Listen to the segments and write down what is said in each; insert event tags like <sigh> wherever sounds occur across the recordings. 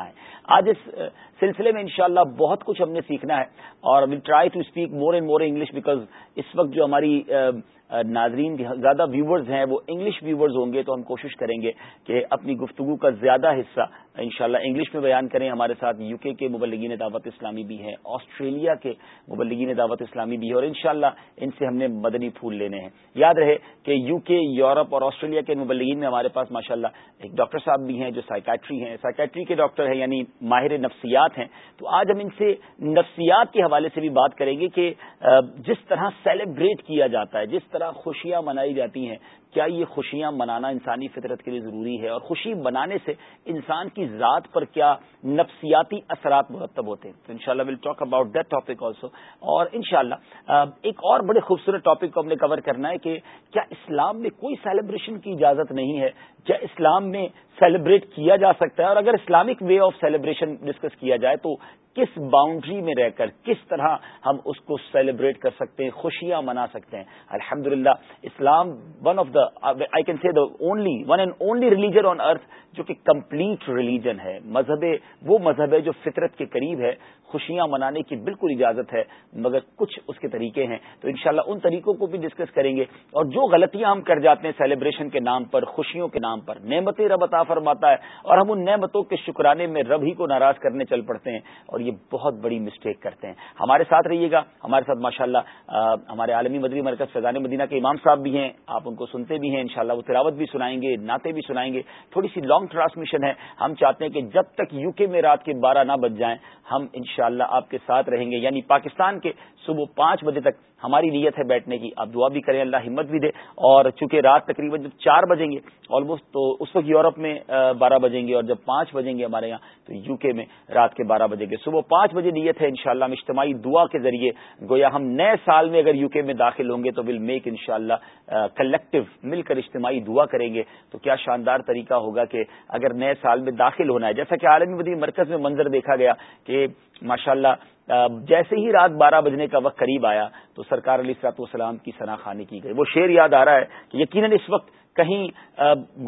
ہے آج اس سلسلے میں انشاءاللہ بہت کچھ ہم نے سیکھنا ہے اور will try to speak more and more English because اس وقت جو ہماری ناظرین زیادہ ویورز ہیں وہ انگلش ویورز ہوں گے تو ہم کوشش کریں گے کہ اپنی گفتگو کا زیادہ حصہ انشاءاللہ انگلش میں بیان کریں ہمارے ساتھ یو کے کے مبلگین دعوت اسلامی بھی ہیں آسٹریلیا کے مبلگین دعوت اسلامی بھی ہے اور انشاءاللہ ان سے ہم نے مدنی پھول لینے ہیں یاد رہے کہ یو کے یورپ اور آسٹریلیا کے مبلگین میں ہمارے پاس ماشاءاللہ ایک ڈاکٹر صاحب بھی ہیں جو سائکیٹری ہیں سائکیٹری کے ڈاکٹر ہیں یعنی ماہر نفسیات ہیں تو آج ہم ان سے نفسیات کے حوالے سے بھی بات کریں گے کہ جس طرح سیلیبریٹ کیا جاتا ہے جس طرح تعالیٰ خوشیاں منائی جاتی ہیں کیا یہ خوشیاں منانا انسانی فطرت کے لیے ضروری ہے اور خوشی منانے سے انسان کی ذات پر کیا نفسیاتی اثرات مرتب ہوتے ہیں تو انشاءاللہ will talk about that topic also اور انشاءاللہ ایک اور بڑے خوبصورت ٹاپک کو ہم نے کور کرنا ہے کہ کیا اسلام میں کوئی سیلیبریشن کی اجازت نہیں ہے کیا اسلام میں سیلیبریٹ کیا جا سکتا ہے اور اگر Islamic way of celebration discuss کیا جائے تو کس باؤنڈری میں رہ کر کس طرح ہم اس کو سیلیبریٹ کر سکتے ہیں خوشیاں منا سکتے ہیں الحمد للہ اسلام only one and only religion on earth جو کہ کمپلیٹ ریلیجن ہے مذہب وہ مذہب ہے جو فطرت کے قریب ہے خوشیاں منانے کی بالکل اجازت ہے مگر کچھ اس کے طریقے ہیں تو انشاءاللہ ان طریقوں کو بھی ڈسکس کریں گے اور جو غلطیاں ہم کر جاتے ہیں سیلیبریشن کے نام پر خوشیوں کے نام پر نعمتیں عطا فرماتا ہے اور ہم ان نعمتوں کے شکرانے میں رب ہی کو ناراض کرنے چل پڑتے ہیں اور اور یہ بہت بڑی مسٹیک کرتے ہیں ہمارے ساتھ رہیے گا ہمارے ساتھ ہمارے عالمی مدری مرکز فیضان مدینہ کے امام صاحب بھی ہیں آپ ان کو سنتے بھی ہیں انشاءاللہ وہ تلاوت بھی سنائیں گے ناطے بھی سنائیں گے تھوڑی سی لانگ ٹرانسمیشن ہے ہم چاہتے ہیں کہ جب تک یو کے میں رات کے بارہ نہ بج جائیں ہم انشاءاللہ شاء آپ کے ساتھ رہیں گے یعنی پاکستان کے صبح پانچ بجے تک ہماری نیت ہے بیٹھنے کی آپ دعا بھی کریں اللہ ہمت بھی دے اور چونکہ رات تقریباً جب چار بجیں گے آلموسٹ تو اس وقت یورپ میں بارہ بجیں گے اور جب پانچ بجیں گے ہمارے یہاں تو یو کے میں رات کے بارہ بجیں گے صبح پانچ بجے نیت ہے انشاءاللہ ہم اجتماعی دعا کے ذریعے گویا ہم نئے سال میں اگر یو کے میں داخل ہوں گے تو ول میک ان شاء اللہ کلیکٹو مل کر اجتماعی دعا کریں گے تو کیا شاندار طریقہ ہوگا کہ اگر نئے سال میں داخل ہونا ہے جیسا کہ عالمی مدی مرکز میں منظر دیکھا گیا کہ ماشاءاللہ اللہ جیسے ہی رات بارہ بجنے کا وقت قریب آیا تو سرکار علی والسلام کی سنا خانی کی گئی وہ شعر یاد آ رہا ہے کہ یقیناً اس وقت کہیں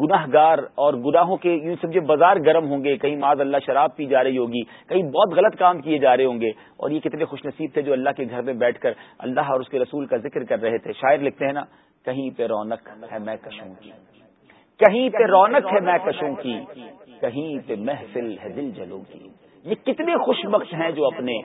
گناہ گار اور گناہوں کے یوں سمجھے بازار گرم ہوں گے کہیں معذ اللہ شراب پی جا رہی ہوگی کہیں بہت غلط کام کیے جا رہے ہوں گے اور یہ کتنے خوش نصیب تھے جو اللہ کے گھر میں بیٹھ کر اللہ اور اس کے رسول کا ذکر کر رہے تھے شاعر لکھتے ہیں نا کہیں پہ رونق ہے میں کشوں کی کہیں پہ رونق ہے میں کشوں کی کہیں پہ محفل ہے دل جلوں کی یہ کتنے خوش بخش ہیں جو اپنے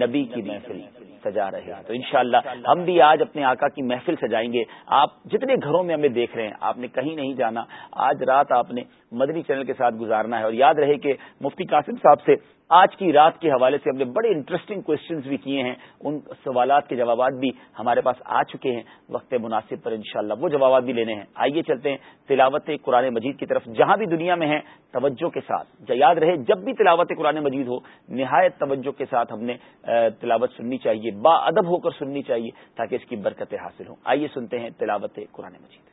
نبی کی محفل سجا رہے ہیں تو انشاءاللہ ہم بھی آج اپنے آقا کی محفل سجائیں گے آپ جتنے گھروں میں ہمیں دیکھ رہے ہیں آپ نے کہیں نہیں جانا آج رات آپ نے مدنی چینل کے ساتھ گزارنا ہے اور یاد رہے کہ مفتی قاسم صاحب سے آج کی رات کے حوالے سے ہم نے بڑے انٹرسٹنگ کوشچنس بھی کیے ہیں ان سوالات کے جوابات بھی ہمارے پاس آ چکے ہیں وقت مناسب پر انشاءاللہ وہ جوابات بھی لینے ہیں آئیے چلتے ہیں تلاوت قرآن مجید کی طرف جہاں بھی دنیا میں ہیں توجہ کے ساتھ جا یاد رہے جب بھی تلاوت قرآن مجید ہو نہایت توجہ کے ساتھ ہم نے تلاوت سننی چاہیے با ادب ہو کر سننی چاہیے تاکہ اس کی برکتیں حاصل ہوں آئیے سنتے ہیں تلاوت قرآن مجید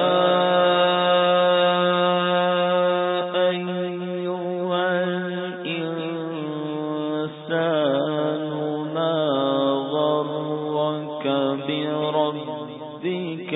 دیں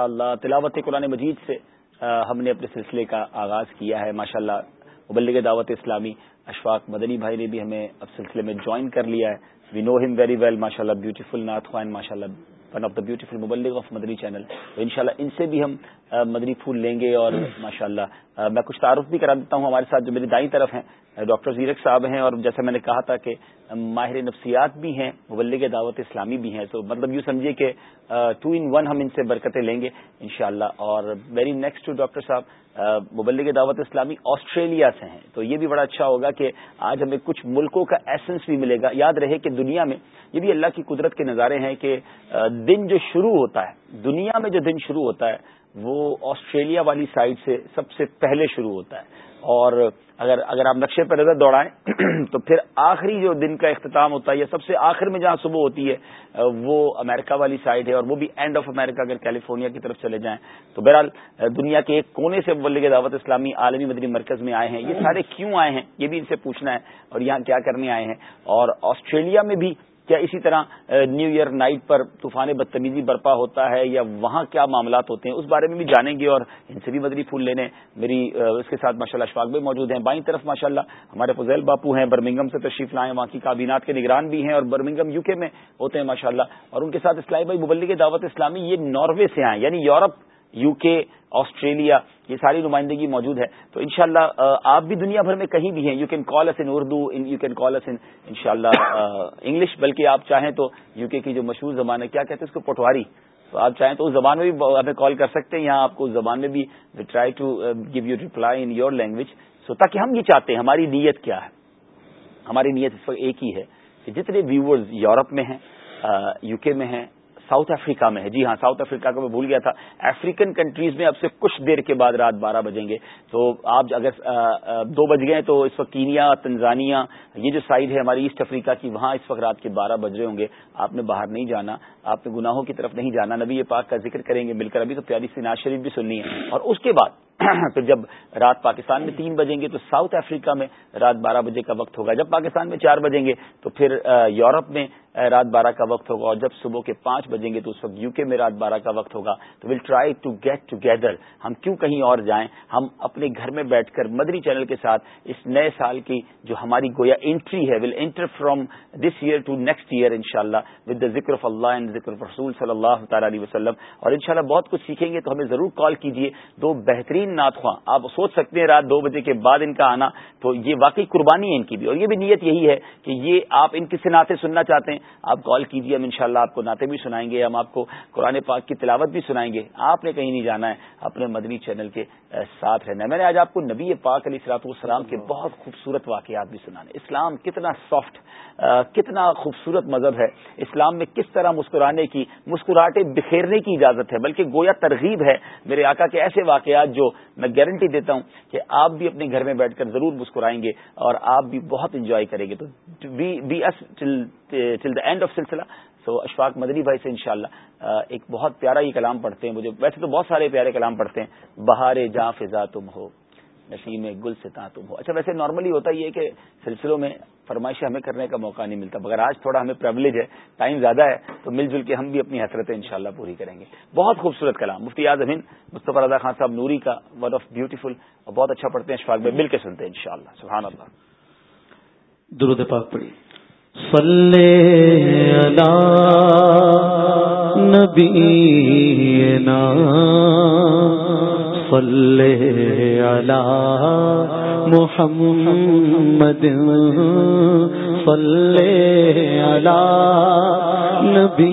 ماشاءاللہ تلاوت قرآن مجید سے ہم نے اپنے سلسلے کا آغاز کیا ہے ماشاءاللہ اللہ مبلغ دعوت اسلامی اشفاق مدنی بھائی نے بھی ہمیں اب سلسلے میں جوائن کر لیا ہے وی نو ہم ویری ویل ماشاء اللہ بیوٹیفل ناتھ ماشاء اللہ ان سے بھی ہم مدنی پھول لیں گے اور ماشاءاللہ میں کچھ تعارف بھی کرا دیتا ہوں ہمارے ساتھ جو میری دائیں طرف ہیں ڈاکٹر زیرک صاحب ہیں اور جیسے میں نے کہا تھا کہ ماہر نفسیات بھی ہیں مبلغ دعوت اسلامی بھی ہیں تو مطلب یوں سمجھیے کہ ٹو ان ون ہم ان سے برکتیں لیں گے انشاءاللہ اور ویری نیکسٹ ٹو ڈاکٹر صاحب مبلغ دعوت اسلامی آسٹریلیا سے ہیں تو یہ بھی بڑا اچھا ہوگا کہ آج ہمیں کچھ ملکوں کا ایسنس بھی ملے گا یاد رہے کہ دنیا میں یہ بھی اللہ کی قدرت کے نظارے ہیں کہ دن جو شروع ہوتا ہے دنیا میں جو دن شروع ہوتا ہے وہ آسٹریلیا والی سائڈ سے سب سے پہلے شروع ہوتا ہے اور اگر اگر آپ نقشے پہ نظر دوڑائیں تو پھر آخری جو دن کا اختتام ہوتا ہے یا سب سے آخر میں جہاں صبح ہوتی ہے وہ امریکہ والی سائڈ ہے اور وہ بھی اینڈ آف امریکہ اگر کیلیفورنیا کی طرف چلے جائیں تو بہرحال دنیا کے ایک کونے سے ولیگ دعوت اسلامی عالمی مدنی مرکز میں آئے ہیں یہ سارے کیوں آئے ہیں یہ بھی ان سے پوچھنا ہے اور یہاں کیا کرنے آئے ہیں اور آسٹریلیا میں بھی کیا اسی طرح نیو ایئر نائٹ پر طوفان بدتمیزی برپا ہوتا ہے یا وہاں کیا معاملات ہوتے ہیں اس بارے میں بھی جانیں گے اور ان سے بھی مدری پھول لینے میری اس کے ساتھ ماشاء اللہ بھی موجود ہیں بائیں طرف ماشاء اللہ ہمارے فضیل باپو ہیں برمنگم سے تشریف لائیں وہاں کی کابینات کے نگران بھی ہیں اور برمنگم یو کے میں ہوتے ہیں ماشاء اللہ اور ان کے ساتھ اسلائی بھائی مبلی کے دعوت اسلامی یہ ناروے سے آئے یعنی یورپ یو کے آسٹریلیا یہ ساری نمائندگی موجود ہے تو انشاءاللہ شاء آپ بھی دنیا بھر میں کہیں بھی ہیں you can call us in Urdu you can call us ان شاء اللہ انگلش بلکہ آپ چاہیں تو یو کے کی جو مشہور زبان ہے کیا کہتے ہیں اس کو پٹواری تو آپ چاہیں تو اس زبان میں بھی ہمیں کال کر سکتے ہیں یہاں آپ کو اس زبان میں بھی we try to give you reply in your language so تاکہ ہم یہ چاہتے ہیں ہماری نیت کیا ہے ہماری نیت اس وقت ایک ہی ہے کہ جتنے ویورز یورپ میں ہیں یو کے میں ہیں ساؤتھ افریقہ میں ہے جی ہاں ساؤتھ افریقہ کا میں بھول گیا تھا افریقن کنٹریز میں اب سے کچھ دیر کے بعد رات بارہ بجیں گے تو آپ اگر دو بج گئے تو اس وقت کینیا تنزانیہ یہ جو سائڈ ہے ہماری ایسٹ افریقہ کی وہاں اس وقت رات کے بارہ بج رہے ہوں گے آپ نے باہر نہیں جانا آپ نے گناہوں کی طرف نہیں جانا نبی یہ پاک کا ذکر کریں گے مل کر ابھی تو پیاری سی ناز شریف بھی سننی ہے اور اس کے بعد <clears throat> جب رات پاکستان میں تین بجیں گے تو ساؤتھ افریقہ میں رات بارہ بجے کا وقت ہوگا جب پاکستان میں چار بجیں گے تو پھر یورپ میں رات بارہ کا وقت ہوگا اور جب صبح کے پانچ بجیں گے تو اس وقت یو کے میں رات بارہ کا وقت ہوگا تو will try to get together ہم کیوں کہیں اور جائیں ہم اپنے گھر میں بیٹھ کر مدری چینل کے ساتھ اس نئے سال کی جو ہماری گویا انٹری ہے will enter from this year to next year ان شاء اللہ ود دا ذکر آف اللہ اینڈ ذکر رسول صلی اللہ تعالیٰ علیہ وسلم اور ان بہت کچھ سیکھیں گے تو ہمیں ضرور کال کیجیے دو بہترین دن نات خواہ آپ سوچ سکتے ہیں رات دو بجے کے بعد ان کا آنا تو یہ واقعی قربانی ہے ان کی بھی اور یہ بھی نیت یہی ہے کہ یہ آپ ان سے ناطے سننا چاہتے ہیں آپ کال کیجیے ہم انشاءاللہ شاء آپ کو ناطے بھی سنائیں گے ہم آپ کو قرآن پاک کی تلاوت بھی سنائیں گے آپ نے کہیں نہیں جانا ہے اپنے مدنی چینل کے ساتھ رہنا ہے میں نے آج آپ کو نبی پاک علی سلاط والسلام کے بہت خوبصورت واقعات بھی سنا ہے اسلام کتنا سافٹ کتنا خوبصورت مذہب ہے اسلام میں کس طرح مسکرانے کی مسکراہٹے بکھیرنے کی اجازت ہے بلکہ گویا ترغیب ہے میرے آقا کے ایسے واقعات جو میں گارنٹی دیتا ہوں کہ آپ بھی اپنے گھر میں بیٹھ کر ضرور مسکرائیں گے اور آپ بھی بہت انجوائے کریں گے تو ٹل دا اینڈ آف سلسلہ سو اشفاق مدنی بھائی سے انشاءاللہ ایک بہت پیارا یہ کلام پڑھتے ہیں مجھے ویسے تو بہت سارے پیارے کلام پڑھتے ہیں بہار جاں فضا تم ہو نسیم گل سے تعتم ہو اچھا ویسے نارملی ہوتا یہ کہ سلسلوں میں فرمائشیں ہمیں کرنے کا موقع نہیں ملتا مگر آج تھوڑا ہمیں پرولیج ہے ٹائم زیادہ ہے تو مل جل کے ہم بھی اپنی حسرتیں انشاءاللہ پوری کریں گے بہت خوبصورت کلام مفتی یاد امین مصطفی رضا خان صاحب نوری کا ون آف بیوٹیفل اور بہت اچھا پڑھتے ہیں اشفاق میں مل کے سنتے ہیں انشاءاللہ سبحان اللہ درود پاک صلی اللہ فل محم محمد مدم فلے ادا نبی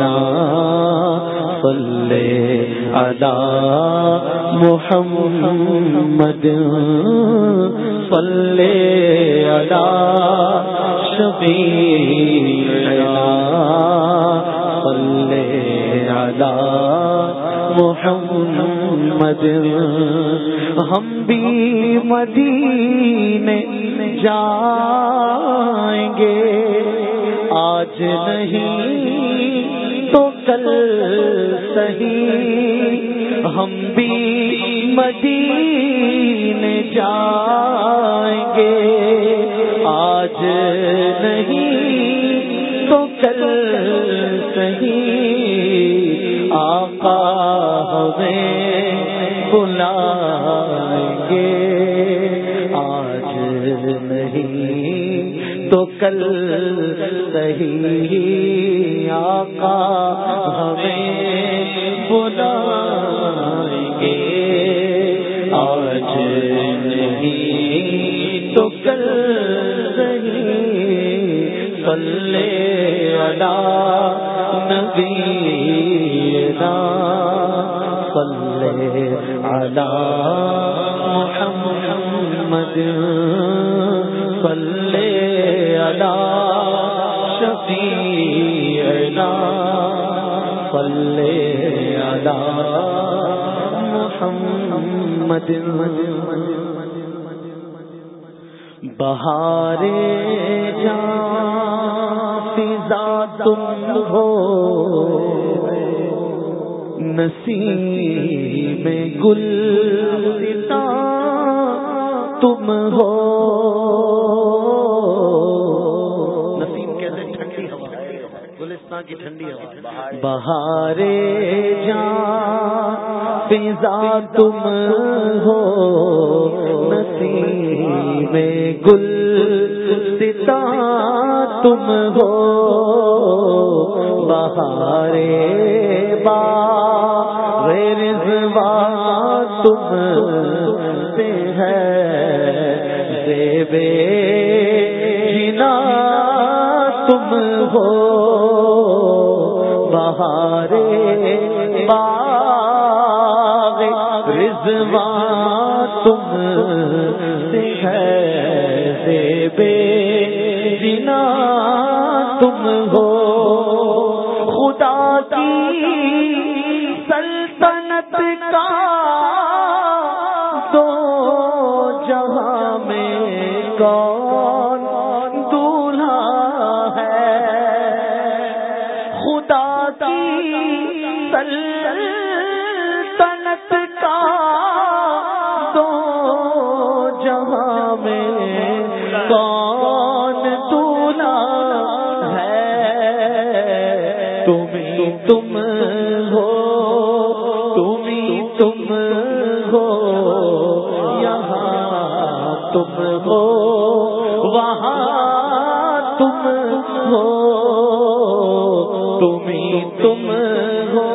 نا فلے محمد فلے ادا شبین فلے ادا محمد ہم بھی مدینے جائیں گے آج نہیں تو کل صحیح ہم بھی مدینے جائیں گے آج نہیں تو کل صحیح آقا ہمیں بلائیں گے آج نہیں تو کل صحیح آقا ہمیں بلائیں گے آج نہیں تو کل صحیح صلی پلے ادا ندی پلے ادا ممجھے ادا شبہ پلے ادا مم بہار جا فضا تم ہو نسی گل تم ہو سکے ٹھنڈی ہوا گلستان کی ٹھنڈی ہوا بہارے جا پزا تم ہو نسیم میں گل ستا تم ہو بہارے با رضوا تم سے ہے دیوے جنا تم ہو بہارے با تم سے بے جنا تم ہو خدا کی تم ہو تم ہی تم ہو یہاں تم ہو وہاں تم ہو تم ہی تم ہو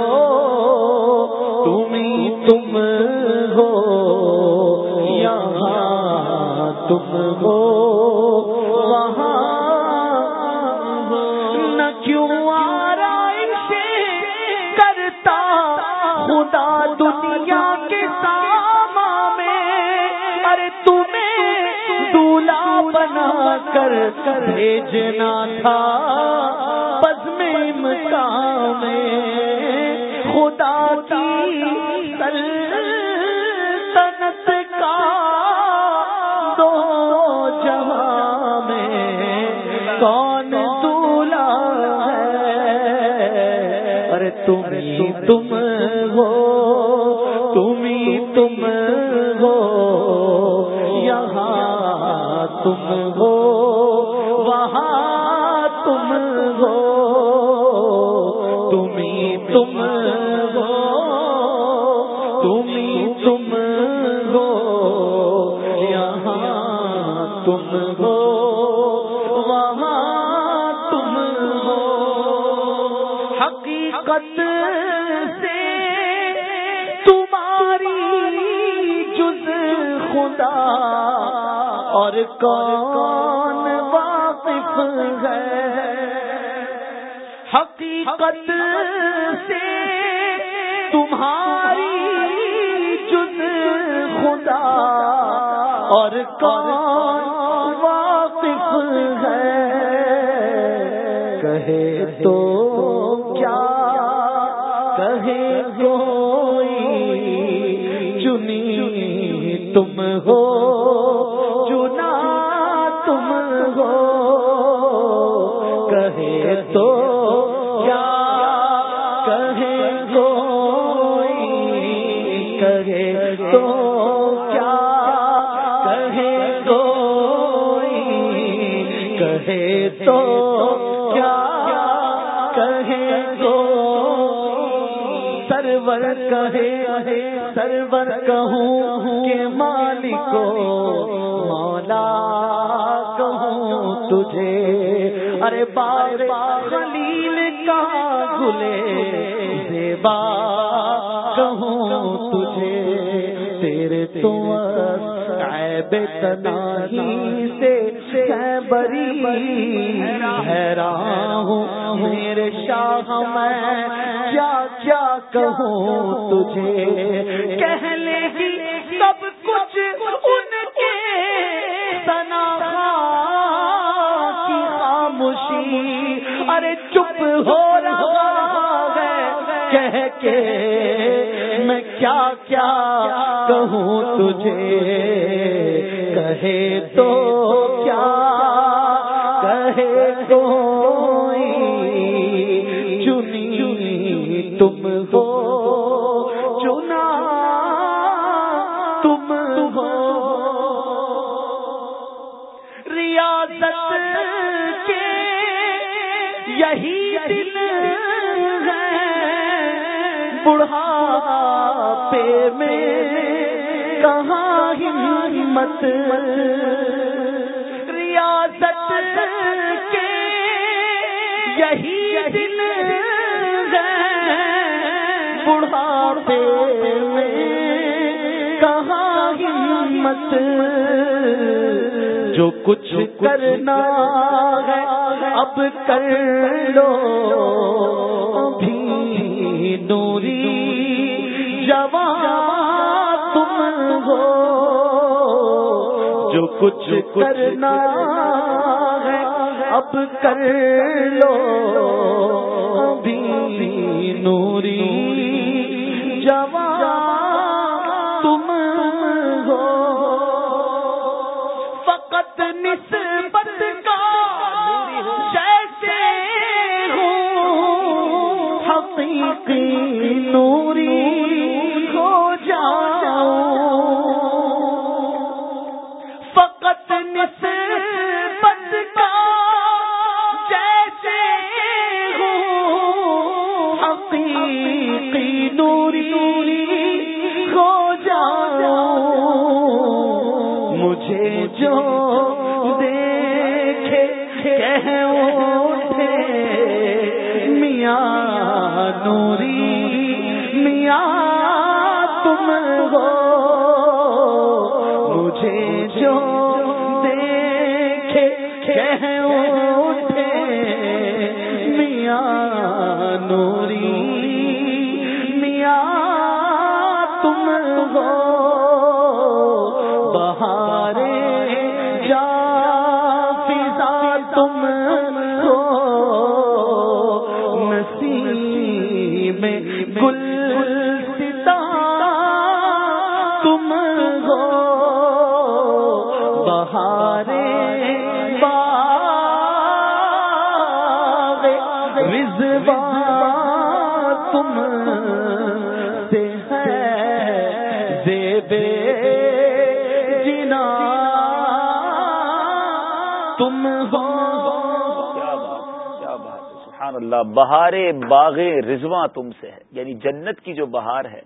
بھیجنا بر کہوں کہ مالک مولا کہوں تجھے ارے بار خلیل کا گلے رے کہوں تجھے تیرے تو بے تنہی سے بری حیران ہوں میرے شاہ میں کیا کیا کہوں تجھے کہلے گی میں کہاں ہمت ریاست کے یہی کچھ کرنا ہے اب کر لو بھی نوری جوان تم ہو جو کچھ کرنا ہے اب کر لو بھی نوری جوان وری ہو جان فت سے کا جیسے اپنی پی نوری ہو جا مجھے جو دیکھے میاں نوری مجھے جو دیکھے میاں نوری اللہ بہار باغ رضواں تم سے ہے یعنی جنت کی جو بہار ہے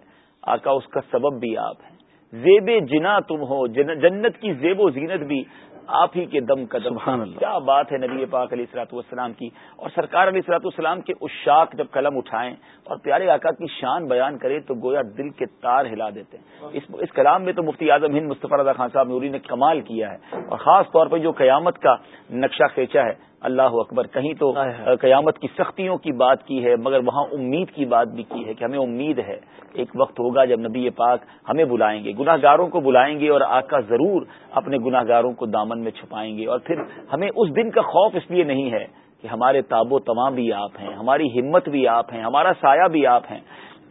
آقا اس کا سبب بھی آپ ہے زیب جنا تم ہو جنت کی زیب و زینت بھی آپ ہی کے دم قدم کیا بات ہے نبی پاک علیہ السلاط والسلام کی اور سرکار علیہ السلاط والسلام کے اشاق جب قلم اٹھائیں اور پیارے آقا کی شان بیان کرے تو گویا دل کے تار ہلا دیتے ہیں اس اس کلام میں تو مفتی اعظم ہند رضا خان صاحب نوری نے کمال کیا ہے اور خاص طور پہ جو قیامت کا نقشہ کھینچا ہے اللہ اکبر کہیں تو قیامت کی سختیوں کی بات کی ہے مگر وہاں امید کی بات بھی کی ہے کہ ہمیں امید ہے ایک وقت ہوگا جب نبی پاک ہمیں بلائیں گے گناہ گاروں کو بلائیں گے اور آقا ضرور اپنے گناہ گاروں کو دامن میں چھپائیں گے اور پھر ہمیں اس دن کا خوف اس لیے نہیں ہے کہ ہمارے تاب و تمام بھی آپ ہیں ہماری ہمت بھی آپ ہیں ہمارا سایہ بھی آپ ہیں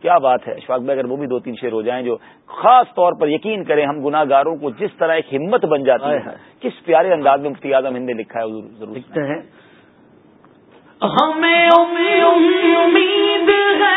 کیا بات ہے اشفاق بھائی اگر وہ بھی دو تین شعر ہو جائیں جو خاص طور پر یقین کریں ہم گناہ گاروں کو جس طرح ایک ہمت بن جاتی ہے کس پیارے انداز میں مفتی اعظم ہند نے لکھا ہے ضرور لکھتے ہیں ہمیں امید ہے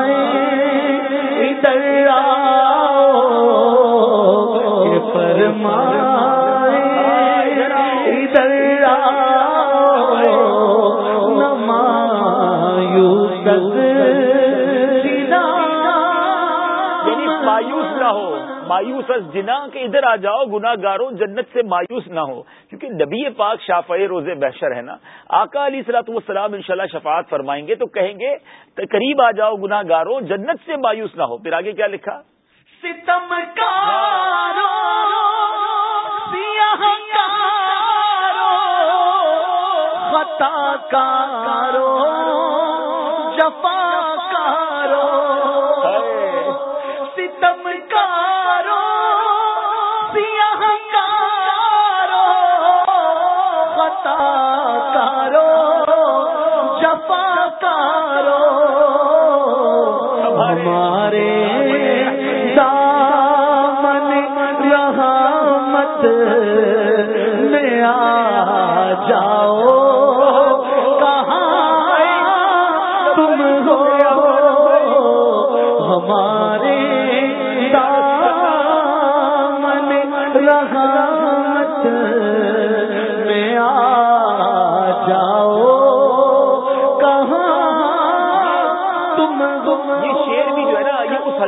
نہ ہو مایوس جنا کہ ادھر آ جاؤ گنا گاروں جنت سے مایوس نہ ہو کیونکہ نبی پاک شافع روز بحشر ہے نا آقا علی سلاۃ وسلام ان شاء اللہ شفاعت فرمائیں گے تو کہیں گے قریب آ جاؤ گنا گارو جنت سے مایوس نہ ہو پھر آگے کیا لکھا ستم کا کارو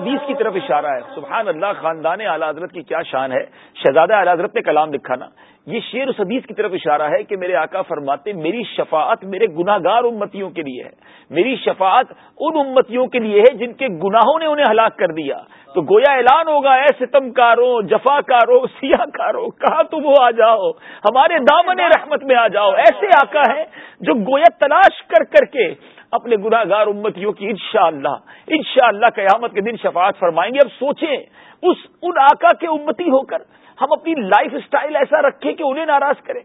حدیث کی طرف اشارہ ہے سبحان اللہ خاندان اعلی حضرت کی کیا شان ہے شہزادہ اعلی حضرت نے کلام دکھانا یہ شعر اس حدیث کی طرف اشارہ ہے کہ میرے آقا فرماتے میری شفاعت میرے گناہ گار امتیوں کے لیے ہے میری شفاعت ان امتیوں کے لیے ہے جن کے گناہوں نے انہیں ہلاک کر دیا تو گویا اعلان ہوگا اے ستم کاروں جفا کاروں سیاہ کاروں کہا تم وہ آ جاؤ ہمارے دامن رحمت میں آ جاؤ ایسے آقا ہیں جو گویا تلاش کر کر کے اپنے گناہ گار امتیوں کی انشاءاللہ انشاءاللہ قیامت کے دن شفاعت فرمائیں گے اب سوچیں اس ان آکا کے امتی ہو کر ہم اپنی لائف اسٹائل ایسا رکھیں کہ انہیں ناراض کریں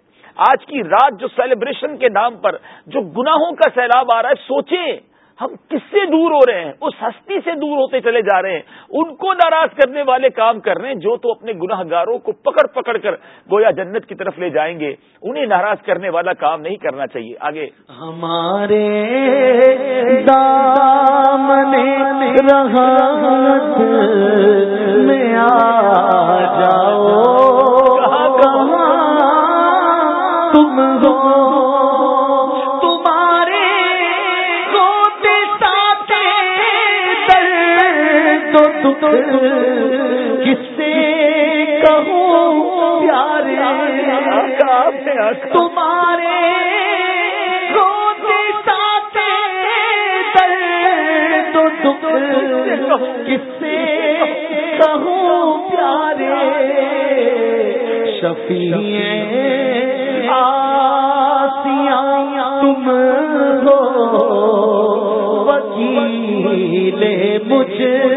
آج کی رات جو سیلیبریشن کے نام پر جو گناہوں کا سیلاب آ رہا ہے سوچیں ہم کس سے دور ہو رہے ہیں اس ہستی سے دور ہوتے چلے جا رہے ہیں ان کو ناراض کرنے والے کام کر رہے ہیں جو تو اپنے گناہ گاروں کو پکڑ پکڑ کر گویا جنت کی طرف لے جائیں گے انہیں ناراض کرنے والا کام نہیں کرنا چاہیے آگے ہمارے جاؤ تم دکھ کس سے کہوں پیارے تمہارے تو سے کہوں پیارے شفیع آسیاں تم ہو وکیل مجھے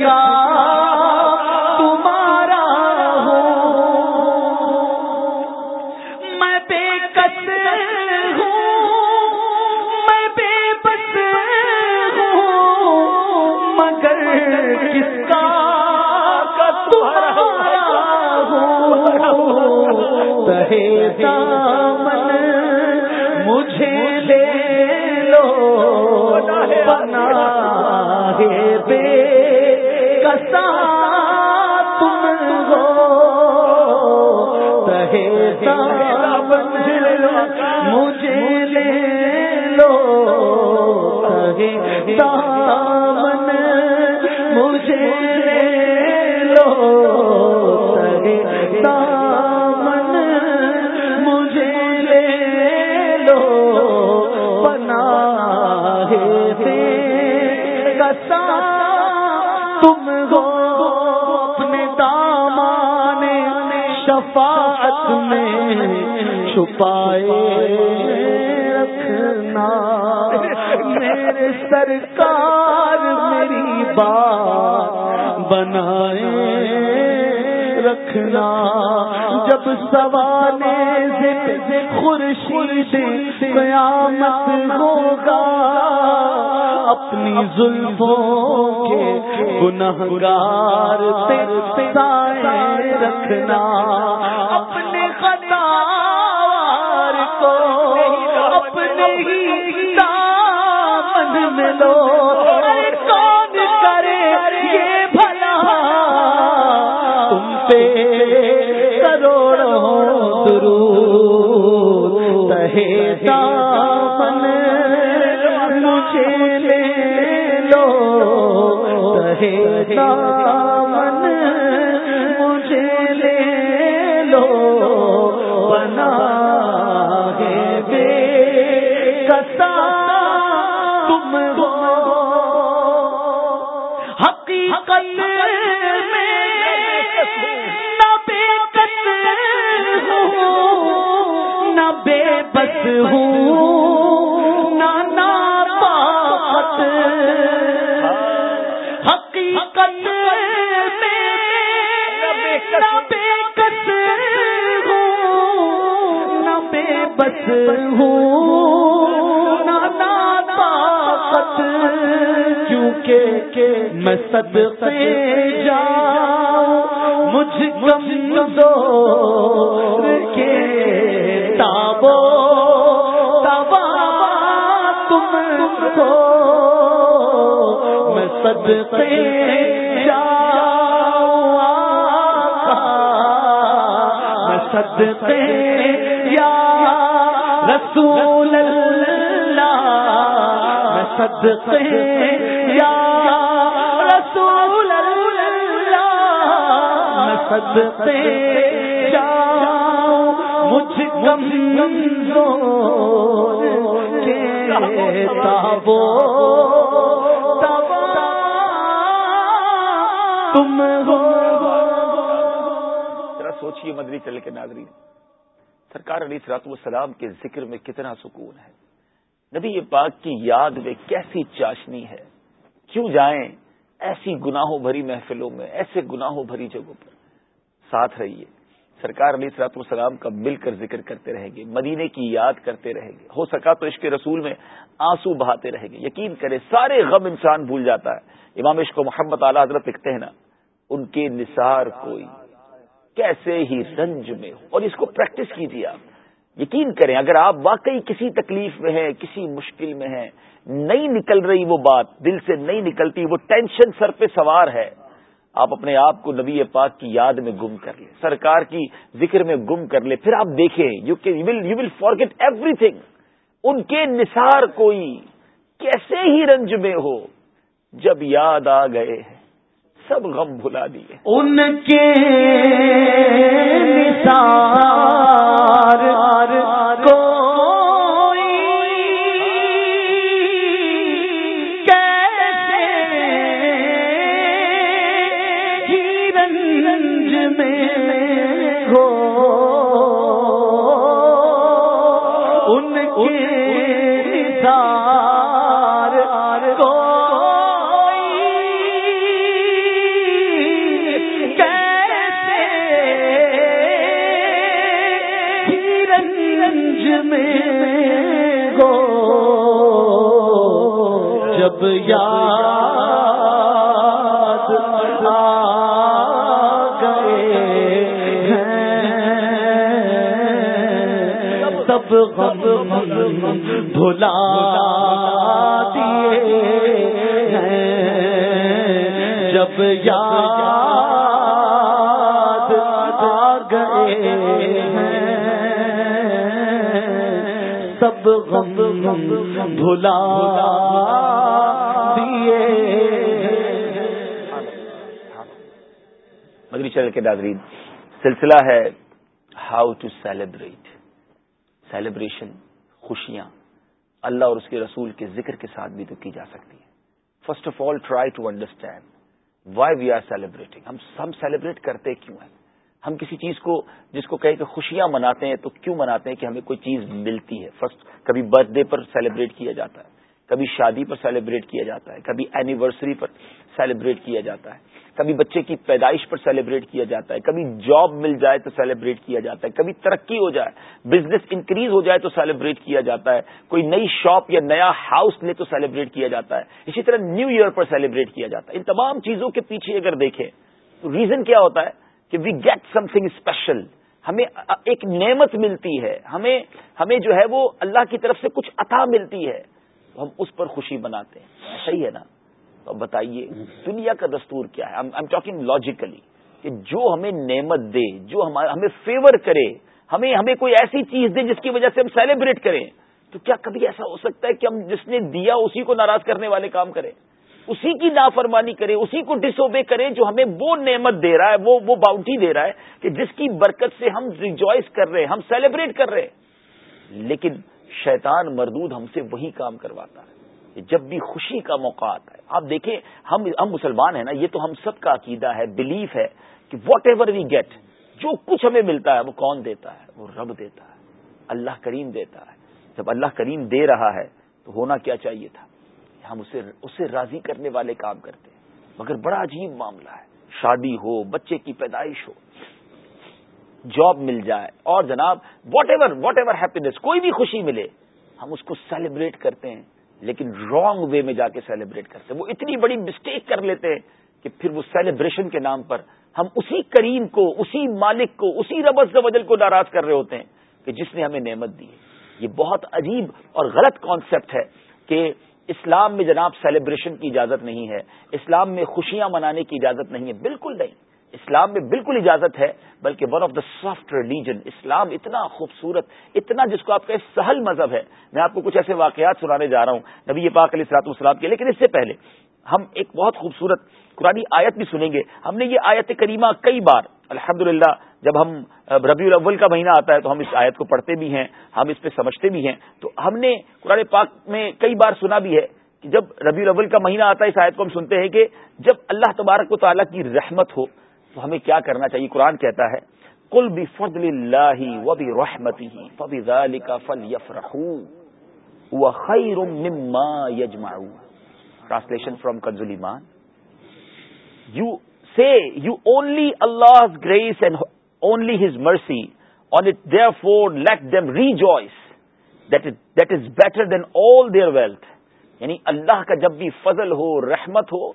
کیا زمانے سے خورشید قیامت ہوگا اپنی زلفوں کے گناہ گار رکھنا اپنے خطار کو اپنے ہی دامن میں لو مجھے لے مچھل دوسہ ذکر میں کتنا سکون ہے نبی یہ پاک کی یاد میں کیسی چاشنی ہے کیوں جائیں ایسی گناہوں بھری محفلوں میں ایسے گناہوں بھری جگہوں پر ساتھ رہیے سرکار علی سرات السلام کا مل کر ذکر کرتے رہیں گے مدینے کی یاد کرتے رہیں گے ہو سکا تو عشق رسول میں آنسو بہاتے رہیں گے یقین کرے سارے غم انسان بھول جاتا ہے امام عشق و محمد اعلیٰ حضرت لکھتے ہیں نا ان کے نثار کوئی کیسے ہی رنج میں ہو اور اس کو پریکٹس کیجیے آپ یقین کریں اگر آپ واقعی کسی تکلیف میں ہیں کسی مشکل میں ہیں نہیں نکل رہی وہ بات دل سے نہیں نکلتی وہ ٹینشن سر پہ سوار ہے آپ اپنے آپ کو نبی پاک کی یاد میں گم کر لیں سرکار کی ذکر میں گم کر لیں پھر آپ دیکھیں you will you will forget everything ان کے نثار کوئی کیسے ہی رنج میں ہو جب یاد آ گئے ہیں سب غم بھلا دیے ان کے نثار سب گت بلا جب رب یا گرے سب غم بھلا دیے مدنی چینل کے ناظرین سلسلہ ہے ہاؤ ٹو سیلیبریٹ سیلیبریشن خوشیاں اللہ اور اس کے رسول کے ذکر کے ساتھ بھی تو کی جا سکتی ہیں first of all try to understand why we are celebrating ہم سیلیبریٹ کرتے کیوں ہیں ہم کسی چیز کو جس کو کہے کہ خوشیاں مناتے ہیں تو کیوں مناتے ہیں کہ ہمیں کوئی چیز ملتی ہے فرسٹ کبھی برتھ ڈے پر سیلیبریٹ کیا جاتا ہے کبھی شادی پر سیلیبریٹ کیا جاتا ہے کبھی اینیورسری پر سیلیبریٹ کیا جاتا ہے کبھی بچے کی پیدائش پر سیلیبریٹ کیا جاتا ہے کبھی جاب مل جائے تو سیلیبریٹ کیا جاتا ہے کبھی ترقی ہو جائے بزنس انکریز ہو جائے تو سیلیبریٹ کیا جاتا ہے کوئی نئی شاپ یا نیا ہاؤس لے تو سیلیبریٹ کیا جاتا ہے اسی طرح نیو ایئر پر سیلیبریٹ کیا جاتا ہے ان تمام چیزوں کے پیچھے اگر دیکھیں تو ریزن کیا ہوتا ہے کہ we get something special ہمیں ایک نعمت ملتی ہے ہمیں ہمیں جو ہے وہ اللہ کی طرف سے کچھ عطا ملتی ہے ہم اس پر خوشی بناتے ہیں صحیح ہے نا تو بتائیے دنیا کا دستور کیا ہے لاجیکلی کہ جو ہمیں نعمت دے جو ہمیں فیور کرے ہمیں ہمیں کوئی ایسی چیز دے جس کی وجہ سے ہم سیلیبریٹ کریں تو کیا کبھی ایسا ہو سکتا ہے کہ ہم جس نے دیا اسی کو ناراض کرنے والے کام کریں اسی کی نافرمانی کرے اسی کو ڈس اوبے کریں جو ہمیں وہ نعمت دے رہا ہے وہ وہ باؤنڈری دے رہا ہے کہ جس کی برکت سے ہم ریجوائز کر رہے ہیں ہم سیلیبریٹ کر رہے ہیں لیکن شیطان مردود ہم سے وہی کام کرواتا ہے جب بھی خوشی کا موقع آتا ہے آپ دیکھیں ہم ہم مسلمان ہیں نا یہ تو ہم سب کا عقیدہ ہے بلیف ہے کہ واٹ ایور وی گیٹ جو کچھ ہمیں ملتا ہے وہ کون دیتا ہے وہ رب دیتا ہے اللہ کریم دیتا ہے جب اللہ کریم دے رہا ہے تو ہونا کیا چاہیے تھا ہم اسے راضی کرنے والے کام کرتے ہیں مگر بڑا عجیب معاملہ ہے شادی ہو بچے کی پیدائش ہو جاب مل جائے اور جناب whatever whatever happiness کوئی بھی خوشی ملے ہم اس کو سیلیبریٹ کرتے ہیں لیکن رانگ وے میں جا کے سیلیبریٹ کرتے ہیں وہ اتنی بڑی مسٹیک کر لیتے ہیں کہ پھر وہ سیلیبریشن کے نام پر ہم اسی کریم کو اسی مالک کو اسی ربض وجل کو ناراض کر رہے ہوتے ہیں کہ جس نے ہمیں نعمت دی یہ بہت عجیب اور غلط کانسیپٹ ہے کہ اسلام میں جناب سیلیبریشن کی اجازت نہیں ہے اسلام میں خوشیاں منانے کی اجازت نہیں ہے بالکل نہیں اسلام میں بالکل اجازت ہے بلکہ one of the soft religion Islam اتنا خوبصورت اتنا جس کو آپ کا سہل مذہب ہے میں آپ کو کچھ ایسے واقعات سنانے جا رہا ہوں نبی پاک علیہ السلات و اسلام کے لیکن اس سے پہلے ہم ایک بہت خوبصورت قرآن آیت بھی سنیں گے ہم نے یہ آیت کریمہ کئی بار الحمد جب ہم ربیع الاول کا مہینہ آتا ہے تو ہم اس آیت کو پڑھتے بھی ہیں ہم اس پہ سمجھتے بھی ہیں تو ہم نے قرآن پاک میں کئی بار سنا بھی ہے کہ جب ربیع الاول کا مہینہ آتا ہے اس آیت کو ہم سنتے ہیں کہ جب اللہ تبارک و تعالیٰ کی رحمت ہو تو ہمیں کیا کرنا چاہیے قرآن کہتا ہے کل بھی فضل اللہ بھی رحمتی فبی کا فل یف رہ translation from Kanzul Iman you see you only Allah grace and only his mercy on it therefore let them re that is better than all their wealth یعنی اللہ کا جب بھی فضل ہو رحمت ہو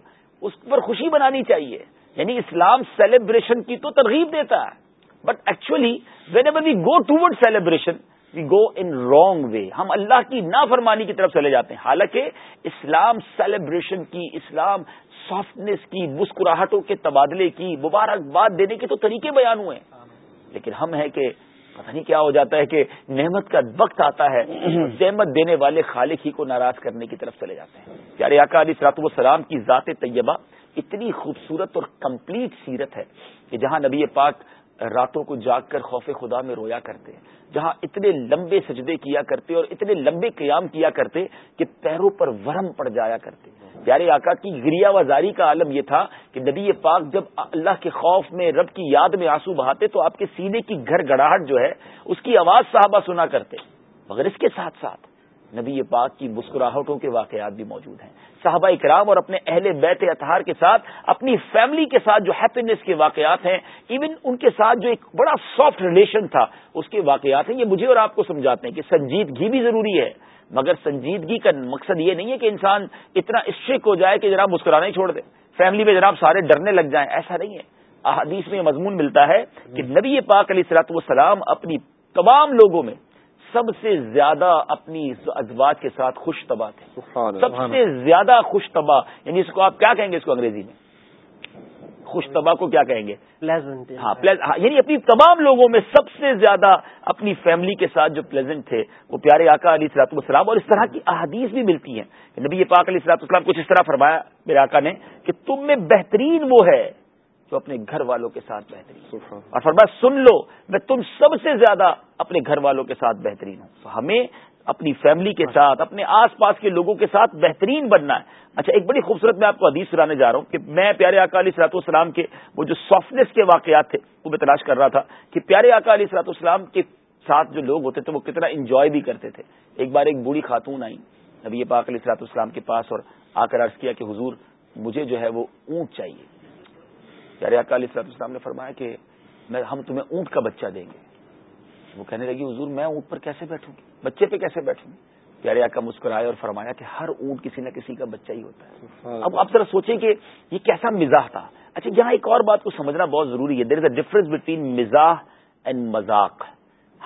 اس پر خوشی بنانی چاہیے یعنی اسلام سیلیبریشن کی تو ترغیب دیتا ہے but actually whenever we go ٹوڈ celebration we go in wrong way ہم اللہ کی نافرمانی کی طرف چلے جاتے ہیں حالانکہ اسلام سیلیبریشن کی اسلام سافٹنس کی مسکراہٹوں کے تبادلے کی مبارکباد دینے کے تو طریقے بیان ہوئے ہیں لیکن ہم ہیں کہ پتہ نہیں کیا ہو جاتا ہے کہ نعمت کا وقت آتا ہے زحمت دینے والے خالق ہی کو ناراض کرنے کی طرف چلے جاتے ہیں یار آکا علی سلاۃ السلام کی ذات طیبہ اتنی خوبصورت اور کمپلیٹ سیرت ہے کہ جہاں نبی پاک راتوں کو جاگ کر خوف خدا میں رویا کرتے جہاں اتنے لمبے سجدے کیا کرتے اور اتنے لمبے قیام کیا کرتے کہ پیروں پر ورم پڑ جایا کرتے پیارے آقا کی گریا وزاری کا عالم یہ تھا کہ نبی یہ پاک جب اللہ کے خوف میں رب کی یاد میں آنسو بہاتے تو آپ کے سینے کی گھر گڑاہٹ جو ہے اس کی آواز صحابہ سنا کرتے مگر اس کے ساتھ ساتھ نبی پاک کی مسکراہٹوں کے واقعات بھی موجود ہیں صحابہ اکرام اور اپنے اہل بیت اطہار کے ساتھ اپنی فیملی کے ساتھ جو ہیپینس کے واقعات ہیں ایون ان کے ساتھ جو ایک بڑا سافٹ ریلیشن تھا اس کے واقعات ہیں یہ مجھے اور آپ کو سمجھاتے ہیں کہ سنجیدگی بھی ضروری ہے مگر سنجیدگی کا مقصد یہ نہیں ہے کہ انسان اتنا اسٹرک ہو جائے کہ جناب مسکرانے چھوڑ دیں فیملی میں جناب سارے ڈرنے لگ جائیں ایسا نہیں ہے احادیث میں مضمون ملتا ہے کہ نبی پاک علیہ صلاحت والسلام اپنی تمام لوگوں میں سب سے زیادہ اپنی ازواج کے ساتھ خوش خوشتبا تھے سب سے زیادہ خوش تباہ یعنی اس کو آپ کیا کہیں گے اس کو انگریزی میں خوش خوشتبا کو کیا کہیں گے ہاں،, ہاں یعنی اپنی تمام لوگوں میں سب سے زیادہ اپنی فیملی کے ساتھ جو پلیزنٹ تھے وہ پیارے آقا علی سلاط السلام اور اس طرح کی احادیث بھی ملتی ہیں نبی پاک علی سلاط السلام کچھ اس طرح فرمایا میرے آقا نے کہ تم میں بہترین وہ ہے تو اپنے گھر والوں کے ساتھ بہترین اور فرما سن لو میں تم سب سے زیادہ اپنے گھر والوں کے ساتھ بہترین ہوں ہمیں اپنی فیملی کے ساتھ اپنے آس پاس کے لوگوں کے ساتھ بہترین بننا ہے اچھا ایک بڑی خوبصورت میں آپ کو حدیث سنانے جا رہا ہوں کہ میں پیارے آقا علی سلاط السلام کے وہ جو سافٹنیس کے واقعات تھے وہ میں تلاش کر رہا تھا کہ پیارے آقا علی سلاط والسلام کے ساتھ جو لوگ ہوتے تھے وہ کتنا انجوائے بھی کرتے تھے ایک بار ایک بوڑھی خاتون آئی نبی پاک علی سلاط السلام کے پاس اور آ کر عرض کیا کہ حضور مجھے جو ہے وہ اونٹ چاہیے یار اکالی صلاح السلام نے فرمایا کہ میں ہم تمہیں اونٹ کا بچہ دیں گے وہ کہنے لگی حضور میں اونٹ پر کیسے بیٹھوں گی بچے پہ کیسے بیٹھوں گی پیارے آکا مسکرائے اور فرمایا کہ ہر اونٹ کسی نہ کسی کا بچہ ہی ہوتا ہے اب آپ ذرا سوچیں کہ یہ کیسا مزاح تھا اچھا یہاں ایک اور بات کو سمجھنا بہت ضروری ہے there is a difference between مزاح اینڈ مذاق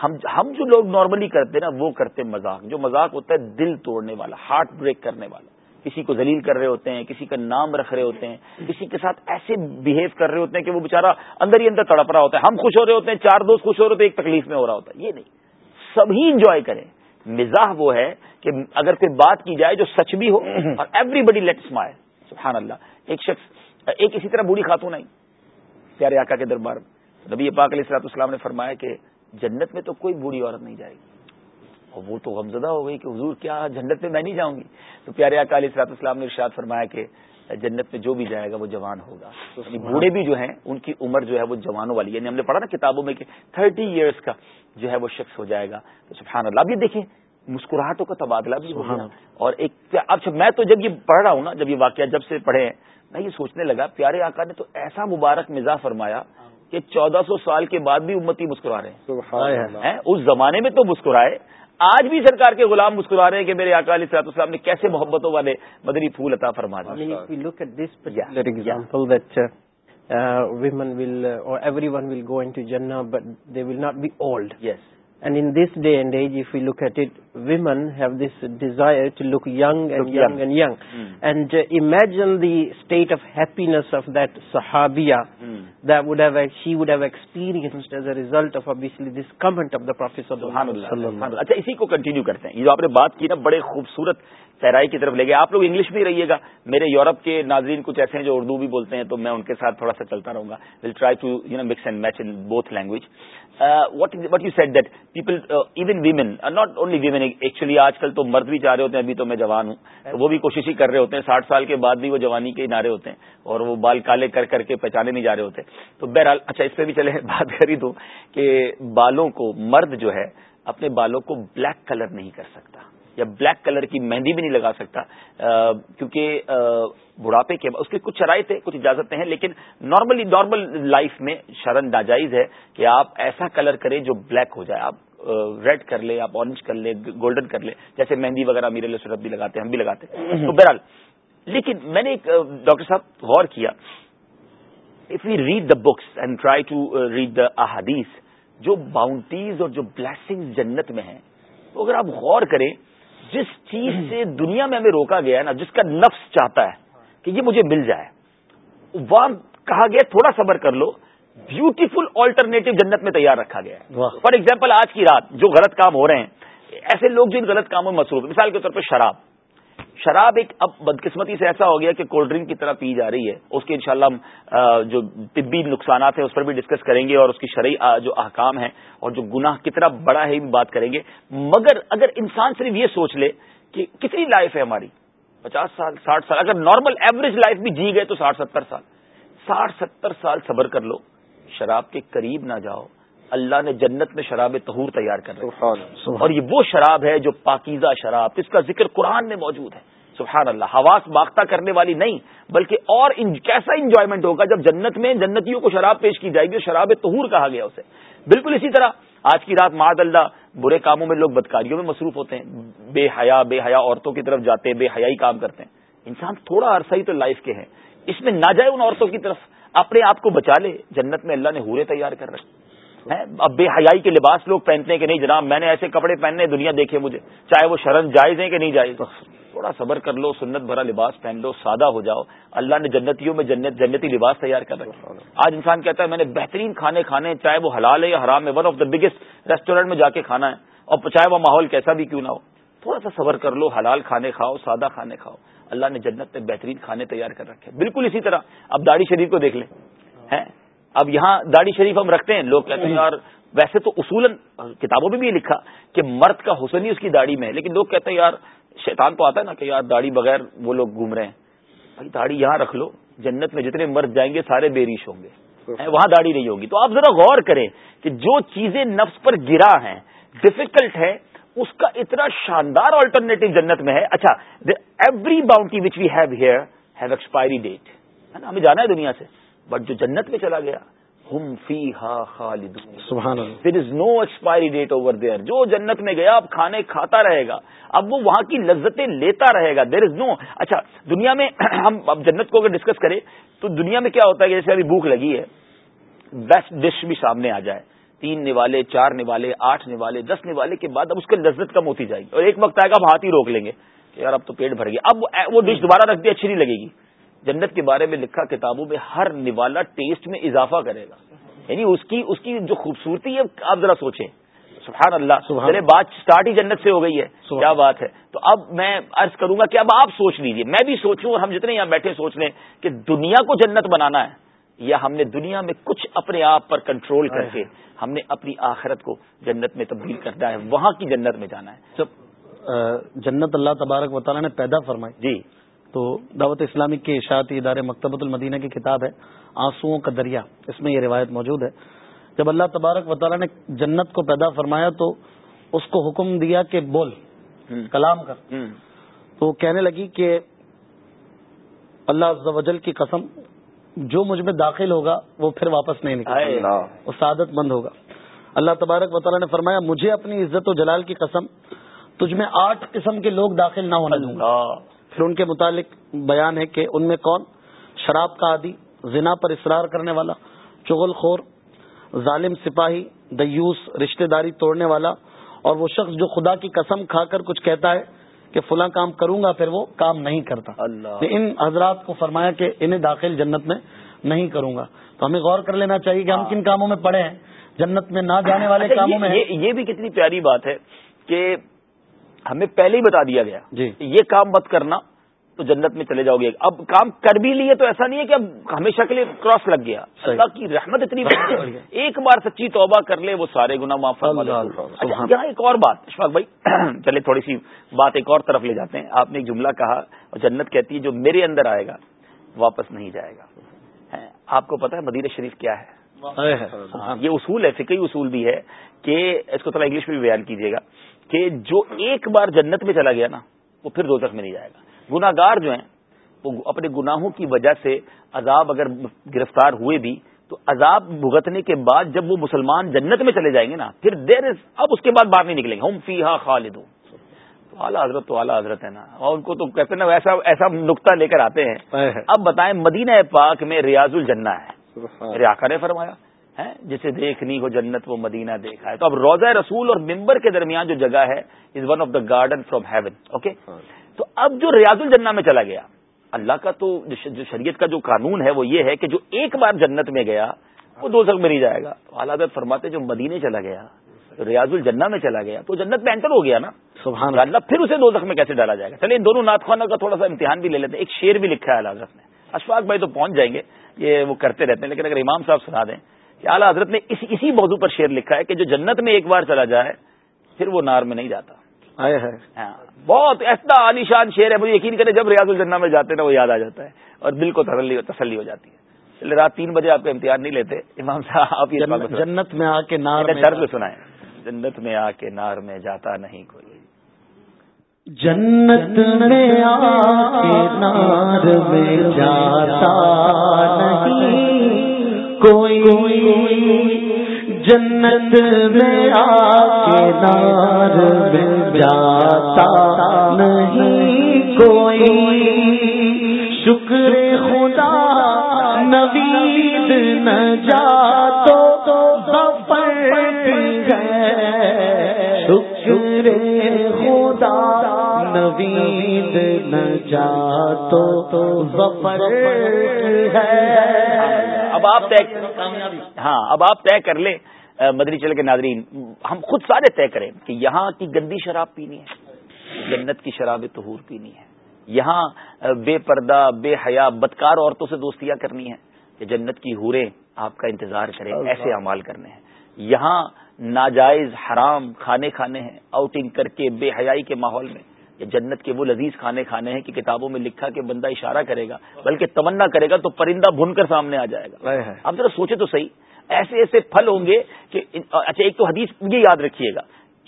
ہم جو لوگ نارملی کرتے ہیں نا وہ کرتے مذاق جو مذاق ہوتا ہے دل توڑنے والا ہارٹ بریک کرنے والا کسی کو ذلیل کر رہے ہوتے ہیں کسی کا نام رکھ رہے ہوتے ہیں کسی کے ساتھ ایسے بہیو کر رہے ہوتے ہیں کہ وہ بےچارا اندر ہی اندر تڑپ رہا ہوتا ہے ہم خوش ہو رہے ہوتے ہیں چار دوست خوش ہو رہے ہوتے ہیں ایک تکلیف میں ہو رہا ہوتا ہے یہ نہیں سبھی انجوائے کریں مزاح وہ ہے کہ اگر کوئی بات کی جائے جو سچ بھی ہو اور ایوری بڈی لیٹ اسمائل سبحان اللہ ایک شخص ایک اسی طرح بوڑھی خاتون آئی پیارے آکا کے دربار میں پاک علیہ السلام نے فرمایا کہ جنت میں تو کوئی بری عورت نہیں جائے گی وہ تو غمزدہ ہو گئی کہ حضور کیا جنت میں میں نہیں جاؤں گی تو پیارے اکالی علی اسلام نے ارشاد فرمایا کہ جنت میں جو بھی جائے گا وہ جوان ہوگا بوڑھے بھی جو ہیں ان کی عمر جو ہے وہ جوانوں والی یعنی ہم نے پڑھا نا کتابوں میں کہ تھرٹی ایئرس کا جو ہے وہ شخص ہو جائے گا تو سبحان اللہ دیکھیں مسکراہٹوں کا تبادلہ بھی اور ایک اچھا میں تو جب یہ پڑھ رہا ہوں نا جب یہ واقعہ جب سے پڑھے ہیں میں یہ سوچنے لگا پیارے آقا نے تو ایسا مبارک مزاح فرمایا کہ چودہ سو سال کے بعد بھی امتی مسکرا رہے ہیں اس زمانے میں تو مسکرائے آج بھی سرکار کے غلام مسکرا رہے ہیں کہ میرے اکالت اسلام نے کیسے محبتوں والے مدری پھول عطا فرما دیا ایگزامپل ویمن ول اور everyone will going to جرنا will not be old yes and in this day and age we look at it women have this desire to look young young and in the state of happiest اچھا اسی کو continue کرتے ہیں جو آپ نے بات کی نا بڑے خوبصورت تہرائی کی طرف لے گئے آپ لوگ انگلش بھی رہیے گا میرے یورپ کے ناظرین کچھ ایسے ہیں جو اردو بھی بولتے ہیں تو میں ان کے ساتھ تھوڑا سا چلتا رہوں گا will try to you mix and match in both language what you said people even women not only women actually آج کل تو مرد بھی چاہ رہے ہوتے ہیں ابھی تو میں جوان ہوں وہ بھی کوشش ہی کر رہے ہوتے ہیں ساٹھ سال کے بعد بھی وہ جوانی کے نعرے ہوتے ہیں اور وہ بال کالے کر کر کے پہچانے نہیں جا رہے ہوتے تو بہرحال اچھا اس پہ بھی چلے بات کہ بالوں کو مرد جو ہے اپنے بالوں کو بلیک کلر نہیں کر سکتا یا بلیک کلر کی مہندی بھی نہیں لگا سکتا آ, کیونکہ بڑھاپے کے اس کے کچھ شرائط ہیں کچھ اجازتیں ہیں لیکن نارملی نارمل لائف میں شرن ناجائز ہے کہ آپ ایسا کلر کریں جو بلیک ہو جائے آپ ریڈ کر لے آپ اورج کر لے گولڈن کر لے جیسے مہندی وغیرہ میرے لیے رب بھی لگاتے ہیں ہم بھی لگاتے ہیں تو بہرحال لیکن میں نے ایک ڈاکٹر صاحب غور کیا if you read the books and try to read the احادیث جو باؤنڈریز اور جو بلیسنگ جنت میں ہیں تو اگر آپ غور کریں جس چیز سے دنیا میں ہمیں روکا گیا ہے نا جس کا نفس چاہتا ہے کہ یہ مجھے مل جائے وہاں کہا گیا تھوڑا صبر کر لو بیوٹیفل آلٹرنیٹو جنت میں تیار رکھا گیا ہے فار ایگزامپل آج کی رات جو غلط کام ہو رہے ہیں ایسے لوگ جن غلط کاموں میں مصروف مثال کے طور پہ شراب شراب ایک اب بدقسمتی سے ایسا ہو گیا کہ کولڈ ڈرنک کی طرح پی جا رہی ہے اس کے انشاءاللہ ہم جو طبی نقصانات ہیں اس پر بھی ڈسکس کریں گے اور اس کی شرعی جو احکام ہیں اور جو گناہ کتنا بڑا ہے بات کریں گے مگر اگر انسان صرف یہ سوچ لے کہ کتنی لائف ہے ہماری پچاس سال ساٹھ سال اگر نارمل ایوریج لائف بھی جی گئے تو ساٹھ ستر سال ساٹھ ستر سال صبر کر لو شراب کے قریب نہ جاؤ اللہ نے جنت میں شراب تہور تیار کر اور یہ وہ شراب شراب ہے ہے جو پاکیزہ اس کا ذکر قرآن میں موجود سبحان اللہ حواس باغتا کرنے والی نہیں بلکہ اور کیسا انجوائمنٹ ہوگا جب جنت میں جنتیوں کو شراب پیش کی جائے گی شراب تہور کہا گیا اسے بالکل اسی طرح آج کی رات ماد اللہ برے کاموں میں لوگ بدکاریوں میں مصروف ہوتے ہیں بے حیا بے حیا عورتوں کی طرف جاتے ہیں بے حیائی کام کرتے ہیں انسان تھوڑا عرصہ ہی تو لائف کے ہیں اس میں نہ جائے ان عورتوں کی طرف اپنے آپ کو بچا لے جنت میں اللہ نے ہورے تیار کر رکھے اب بے حیائی کے لباس لوگ پہنتے ہیں کہ نہیں جناب میں نے ایسے کپڑے پہننے دنیا دیکھے مجھے چاہے وہ شرن جائز ہیں کہ نہیں جائز تھوڑا صبر کر لو سنت بھرا لباس پہن لو سادہ ہو جاؤ اللہ نے جنتیوں میں جنت جنتی لباس تیار کر رکھا آج انسان کہتا ہے میں نے بہترین کھانے کھانے چاہے وہ حلال ہے یا حرام ہے one of the biggest restaurant میں جا کے کھانا ہے اور چاہے وہ ماحول کیسا بھی کیوں نہ ہو تھوڑا سا صبر کر لو حلال کھانے کھاؤ سادہ کھانے کھاؤ اللہ نے جنت میں بہترین کھانے تیار کر رکھے بالکل اسی طرح اب داڑھی شریف کو دیکھ لیں اب یہاں داڑھی شریف ہم رکھتے ہیں لوگ کہتے ہیں یار ویسے تو اصول کتابوں میں بھی یہ لکھا کہ مرد کا حسن ہی اس کی داڑھی میں ہے لیکن لوگ کہتے ہیں یار شیطان تو آتا ہے نا کہ یار داڑھی بغیر وہ لوگ گھوم رہے ہیں بھائی داڑھی یہاں رکھ لو جنت میں جتنے مرد جائیں گے سارے بیریش ہوں گے وہاں داڑھی نہیں ہوگی تو آپ ذرا غور کریں کہ جو چیزیں نفس پر گرا ہیں ڈفیکلٹ ہے اس کا اتنا شاندار آلٹرنیٹو جنت میں ہے اچھا the every boundary which we have here have expiry date ہے نا ہمیں جانا ہے دنیا سے بٹ جو جنت میں چلا گیا ہم فی ہا there is no expiry date over there جو جنت میں گیا اب کھانے کھاتا رہے گا اب وہ وہاں کی لذتیں لیتا رہے گا دیر از نو اچھا دنیا میں <clears throat> ہم اب جنت کو اگر ڈسکس کریں تو دنیا میں کیا ہوتا ہے جیسے ابھی بھوک لگی ہے بیسٹ ڈش بھی سامنے آ جائے تین نوالے چار نوالے آٹھ نوالے دس نوالے کے بعد اب اس کی لذت کم ہوتی جائے گی اور ایک وقت آئے گا آپ ہاتھ ہی روک لیں گے کہ یار اب تو پیٹ بھر گیا اب وہ ڈش دوبارہ رکھ دی اچھی نہیں لگے گی جنت کے بارے میں لکھا کتابوں میں ہر نوالا ٹیسٹ میں اضافہ کرے گا یعنی اس کی اس کی جو خوبصورتی ہے آپ ذرا سوچیں سبحان اللہ سبحان بات سٹارٹ ہی جنت سے ہو گئی ہے کیا بات ہے تو اب میں عرض کروں گا کہ اب آپ سوچ لیجیے میں بھی سوچوں اور ہم جتنے یہاں بیٹھے سوچ لیں کہ دنیا کو جنت بنانا ہے یا ہم نے دنیا میں کچھ اپنے آپ پر کنٹرول کر کے ہم نے اپنی آخرت کو جنت میں تبدیل کرنا ہے وہاں کی جنت میں جانا ہے جب جنت اللہ تبارک و تعالیٰ نے پیدا فرمائی جی تو دعوت اسلامی کے اشاعتی ادارے مکتبۃ المدینہ کی کتاب ہے آنسو کا دریا اس میں یہ روایت موجود ہے جب اللہ تبارک تعالیٰ نے جنت کو پیدا فرمایا تو اس کو حکم دیا کہ بول کلام کر تو کہنے لگی کہ اللہ عز و جل کی قسم جو مجھ میں داخل ہوگا وہ پھر واپس نہیں نکلے گا وہ سعادت مند ہوگا اللہ تبارک وطالعہ نے فرمایا مجھے اپنی عزت و جلال کی قسم تجھ میں آٹھ قسم کے لوگ داخل نہ دوں گا پھر ان کے متعلق بیان ہے کہ ان میں کون شراب کا عادی زنا پر اصرار کرنے والا چغل خور ظالم سپاہی دیوس رشتہ داری توڑنے والا اور وہ شخص جو خدا کی قسم کھا کر کچھ کہتا ہے کہ فلاں کام کروں گا پھر وہ کام نہیں کرتا اللہ ان حضرات کو فرمایا کہ انہیں داخل جنت میں نہیں کروں گا تو ہمیں غور کر لینا چاہیے کہ ہم ہاں۔ کن کاموں میں پڑے ہیں جنت میں نہ جانے والے اچھا، کاموں میں یہ بھی کتنی پیاری بات ہے کہ ہمیں پہلے ہی بتا دیا گیا جی یہ کام مت کرنا تو جنت میں چلے جاؤ گے اب کام کر بھی لیے تو ایسا نہیں ہے کہ اب ہمیشہ کے لیے کراس لگ گیا اللہ کی رحمت اتنی بڑی ہے ایک بار سچی توبہ کر لے وہ سارے گنا معاف اچھا، یہاں ایک اور بات اشفاق بھائی <clears throat> چلے تھوڑی سی بات ایک اور طرف لے جاتے ہیں آپ نے ایک جملہ کہا اور جنت کہتی ہے جو میرے اندر آئے گا واپس نہیں جائے گا آپ کو پتا ہے مدیر شریف کیا ہے یہ اصول ہے فکری اصول بھی ہے کہ اس کو تھوڑا انگلش میں بھی بیان کیجیے گا کہ جو ایک بار جنت میں چلا گیا نا وہ پھر دو میں نہیں جائے گا گناگار جو ہیں وہ اپنے گناہوں کی وجہ سے عذاب اگر گرفتار ہوئے بھی تو عذاب بھگتنے کے بعد جب وہ مسلمان جنت میں چلے جائیں گے نا پھر دیر از اب اس کے بعد باہر نہیں نکلیں گے ہم فی خالد تو اعلیٰ حضرت تو اعلیٰ حضرت ہے نا اور ان کو تو کہتے ہیں نا ایسا ایسا نقطہ لے کر آتے ہیں اب بتائیں مدینہ پاک میں ریاض الجنہ ہے ریاکا نے فرمایا ہے جسے دیکھنی ہو جنت وہ مدینہ دیکھا ہے تو اب روزہ رسول اور ممبر کے درمیان جو جگہ ہے is one of the garden from heaven okay تو اب جو ریاض الجنا میں چلا گیا اللہ کا تو جو شریعت کا جو قانون ہے وہ یہ ہے کہ جو ایک بار جنت میں گیا وہ دو سخ میں نہیں جائے گا اعلی حضرت فرماتے جو مدینے چلا گیا ریاض الجنہ میں چلا گیا تو جنت میں انٹر ہو گیا نا سبحان اللہ پھر اسے دو میں کیسے ڈالا جائے گا چلے ان دونوں خانہ کا تھوڑا سا امتحان بھی لے لیتے ہیں ایک شعر بھی لکھا ہے اعلی حضرت نے اشفاق بھائی تو پہنچ جائیں گے یہ وہ کرتے رہتے ہیں لیکن اگر امام صاحب سنا دیں کہ اعلیٰ حضرت نے اس اسی موضوع پر شعر لکھا ہے کہ جو جنت میں ایک بار چلا جائے پھر وہ نار میں نہیں جاتا آئے ہائے ہاں۔ بہت ایسا عالیشان شیر ہے مجھے یقین کرے جب ریاض الجنہ میں جاتے ہیں وہ یاد آ جاتا ہے اور دل کو تسلی ہو جاتی ہے چلے رات تین بجے آپ کا امتحان نہیں لیتے امام صاحب آپ جنت میں آ کے نار میں نار میں نہیں کوئی جنت میں آ کے نار میں جاتا نہیں کوئی جنت جاتا جنت میں آ کے نار میں جاتا نہیں کوئی شکر خدا نوید نہ جا تو شکر خدا نوید نہ جا تو بپر ہے اب آپ ہاں اب آپ طے کر لیں مدری چلے کے ناظرین ہم خود سارے طے کریں کہ یہاں کی گندی شراب پینی ہے جنت کی شراب تہور پینی ہے یہاں بے پردہ بے حیا بدکار عورتوں سے دوستیاں کرنی ہے کہ جنت کی حوریں آپ کا انتظار کریں ایسے اعمال کرنے ہیں یہاں ناجائز حرام کھانے کھانے ہیں آؤٹنگ کر کے بے حیائی کے ماحول میں یا جنت کے وہ لذیذ کھانے کھانے ہیں کہ کتابوں میں لکھا کہ بندہ اشارہ کرے گا بلکہ تمنا کرے گا تو پرندہ بھن کر سامنے آ جائے گا آپ ذرا سوچے تو صحیح ایسے ایسے پھل ہوں گے کہ اچھا ایک تو حدیث یہ یاد رکھیے گا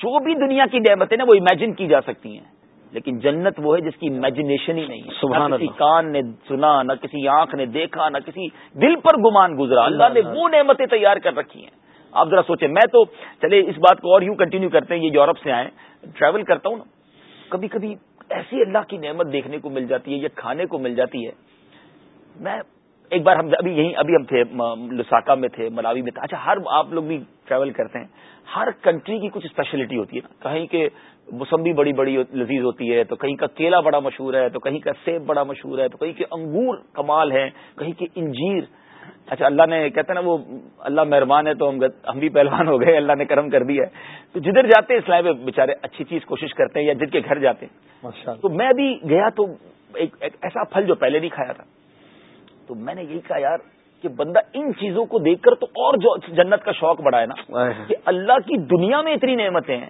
جو بھی دنیا کی نعمتیں نا وہ امیجن کی جا سکتی ہیں لیکن جنت وہ ہے جس کی امیجنیشن ہی نہیں نہ کسی کان نے سنا نہ کسی آنکھ نے دیکھا نہ کسی دل پر گمان گزرا اللہ نے وہ نعمتیں تیار کر رکھی ہیں آپ ذرا سوچیں میں تو چلے اس بات کو اور یوں کنٹینیو کرتے ہیں یہ یورپ سے آئے ٹریول کرتا ہوں نا کبھی کبھی ایسی اللہ کی نعمت دیکھنے کو مل جاتی ہے یا کھانے کو مل جاتی ہے میں ایک بار ہم ابھی یہیں ابھی ہم تھے لساکا میں تھے ملاوی میں تھے اچھا ہر آپ لوگ بھی ٹریول کرتے ہیں ہر کنٹری کی کچھ اسپیشلٹی ہوتی ہے کہیں کہ موسمبی بڑی بڑی لذیذ ہوتی ہے تو کہیں کا کیلا بڑا مشہور ہے تو کہیں کا سیب بڑا مشہور ہے تو کہیں کے انگور کمال ہے کہیں کے انجیر اچھا اللہ نے کہتے نا وہ اللہ مہربان ہے تو ہم ہم بھی پہلوان ہو گئے اللہ نے کرم کر دیا ہے تو جدھر جاتے ہیں اسلام بےچارے اچھی چیز کوشش کرتے ہیں یا جد کے گھر جاتے ہیں تو میں بھی گیا تو ایک ایسا پھل جو پہلے نہیں کھایا تھا تو میں نے یہی کہا یار کہ بندہ ان چیزوں کو دیکھ کر تو اور جو جنت کا شوق بڑھائے نا کہ اللہ کی دنیا میں اتنی نعمتیں ہیں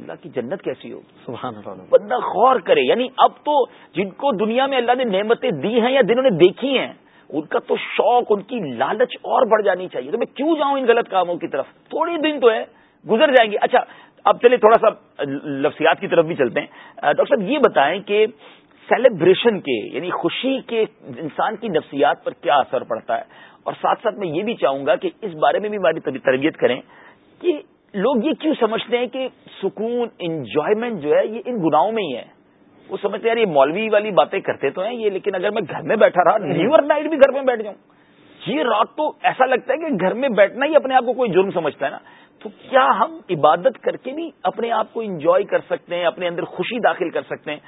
اللہ کی جنت کیسی ہو سبحان بندہ غور کرے یعنی اب تو جن کو دنیا میں اللہ نے نعمتیں دی ہیں یا جنہوں نے دیکھی ہیں ان کا تو شوق ان کی لالچ اور بڑھ جانی چاہیے تو میں کیوں جاؤں ان غلط کاموں کی طرف تھوڑے دن تو ہے گزر جائیں گے اچھا اب چلے تھوڑا سا لفسیات کی طرف بھی چلتے ہیں ڈاکٹر صاحب یہ بتائیں کہ سیلیبریشن کے یعنی خوشی کے انسان کی نفسیات پر کیا اثر پڑتا ہے اور ساتھ ساتھ میں یہ بھی چاہوں گا کہ اس بارے میں بھی ہماری تربیت کریں کہ لوگ یہ کیوں سمجھتے ہیں کہ سکون انجوائمنٹ جو ہے یہ ان گناہوں میں ہی ہے وہ سمجھتے ہیں یار یہ مولوی والی باتیں کرتے تو ہیں یہ لیکن اگر میں گھر میں بیٹھا رہا نیور نائٹ بھی گھر میں بیٹھ جاؤں یہ رات تو ایسا لگتا ہے کہ گھر میں بیٹھنا ہی اپنے آپ کو کوئی جرم سمجھتا ہے نا تو کیا ہم عبادت کر کے بھی اپنے آپ کو انجوائے کر سکتے ہیں اپنے اندر خوشی داخل کر سکتے ہیں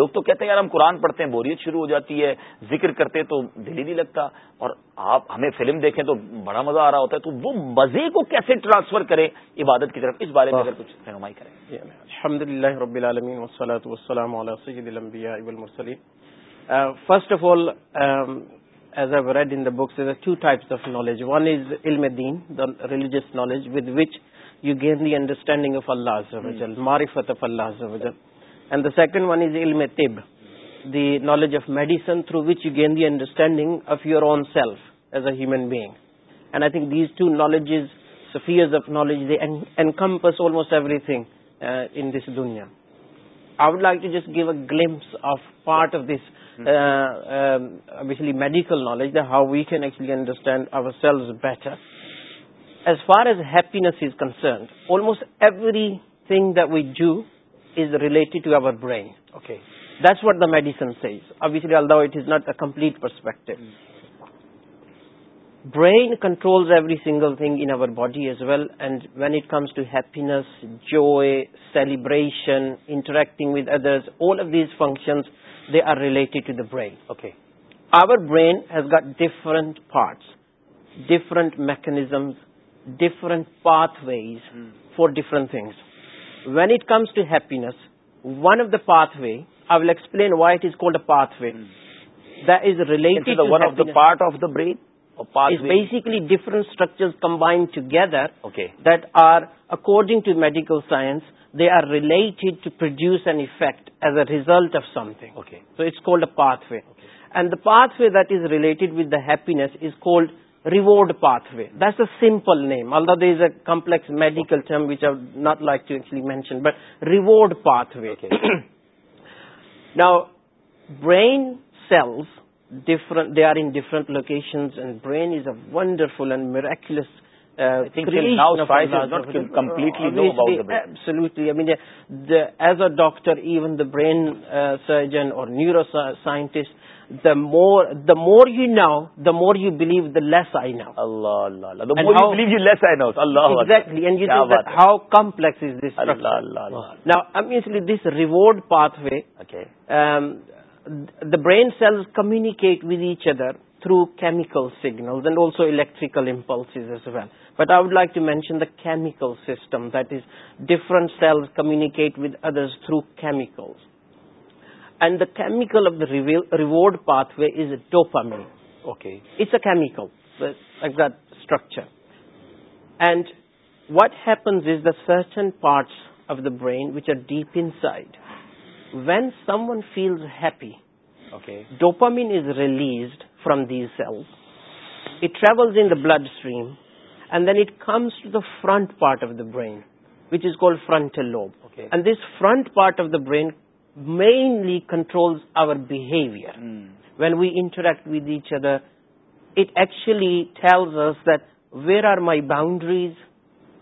لوگ تو کہتے ہیں یار ہم قرآن پڑھتے ہیں بوریت شروع ہو جاتی ہے ذکر کرتے تو دل ہی نہیں لگتا اور آپ ہمیں فلم دیکھیں تو بڑا مزہ آ رہا ہوتا ہے تو وہ مزے کو کیسے ٹرانسفر کریں عبادت کی طرف اس بارے میں اگر کچھ رہنمائی کریں جی، الحمد للہ رب العالمین first of all as a و ride in books two types of knowledge one is ال دیجیس knowledge with which you gain the understanding of Allah معرفت آف اللہ ازل and the second one is ال تیب the knowledge of medicine through which you gain the understanding of your own self as a human being and I think these two knowledge is spheres of knowledge اینکمپ almost everything دونیا I would like to just give a glimpse of part of this Uh, uh, basically medical knowledge, that how we can actually understand ourselves better. As far as happiness is concerned, almost everything that we do is related to our brain. Okay. That's what the medicine says. Obviously, although it is not a complete perspective. Mm. Brain controls every single thing in our body as well, and when it comes to happiness, joy, celebration, interacting with others, all of these functions, they are related to the brain. Okay. Our brain has got different parts, different mechanisms, different pathways hmm. for different things. When it comes to happiness, one of the pathway, I will explain why it is called a pathway. Hmm. That is related to one of the part of the brain? It's basically different structures combined together that are, according to medical science, they are related to produce an effect as a result of something. So it's called a pathway. And the pathway that is related with the happiness is called reward pathway. That's a simple name, although there is a complex medical term which I would not like to actually mention, but reward pathway. <clears throat> Now, brain cells they are in different location and brain is a wonderful and میرا completely سول میز as a doctor even the brain surgeon اور neuroscientist the more the more you know the more you believe the less I know how complex this now Emily this reward pathway The brain cells communicate with each other through chemical signals and also electrical impulses as well. But I would like to mention the chemical system, that is, different cells communicate with others through chemicals. And the chemical of the reward pathway is dopamine. Okay. It's a chemical, uh, like that structure. And what happens is the certain parts of the brain which are deep inside when someone feels happy, okay, dopamine is released from these cells. It travels in the bloodstream, and then it comes to the front part of the brain, which is called frontal lobe. Okay. And this front part of the brain mainly controls our behavior. Hmm. When we interact with each other, it actually tells us that where are my boundaries,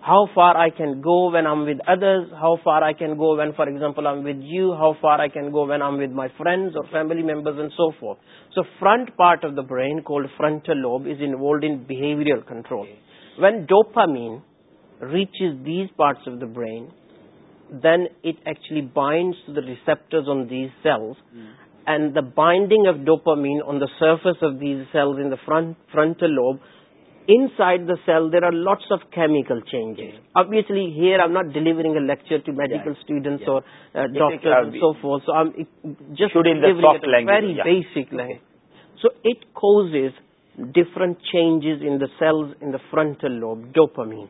how far I can go when I'm with others, how far I can go when, for example, I'm with you, how far I can go when I'm with my friends or family members and so forth. So front part of the brain called frontal lobe is involved in behavioral control. When dopamine reaches these parts of the brain, then it actually binds to the receptors on these cells. Hmm. And the binding of dopamine on the surface of these cells in the frontal lobe Inside the cell, there are lots of chemical changes. Obviously, here I'm not delivering a lecture to medical students or uh, doctors and so forth. So I'm just delivering a very basic language. So it causes different changes in the cells in the frontal lobe, dopamine.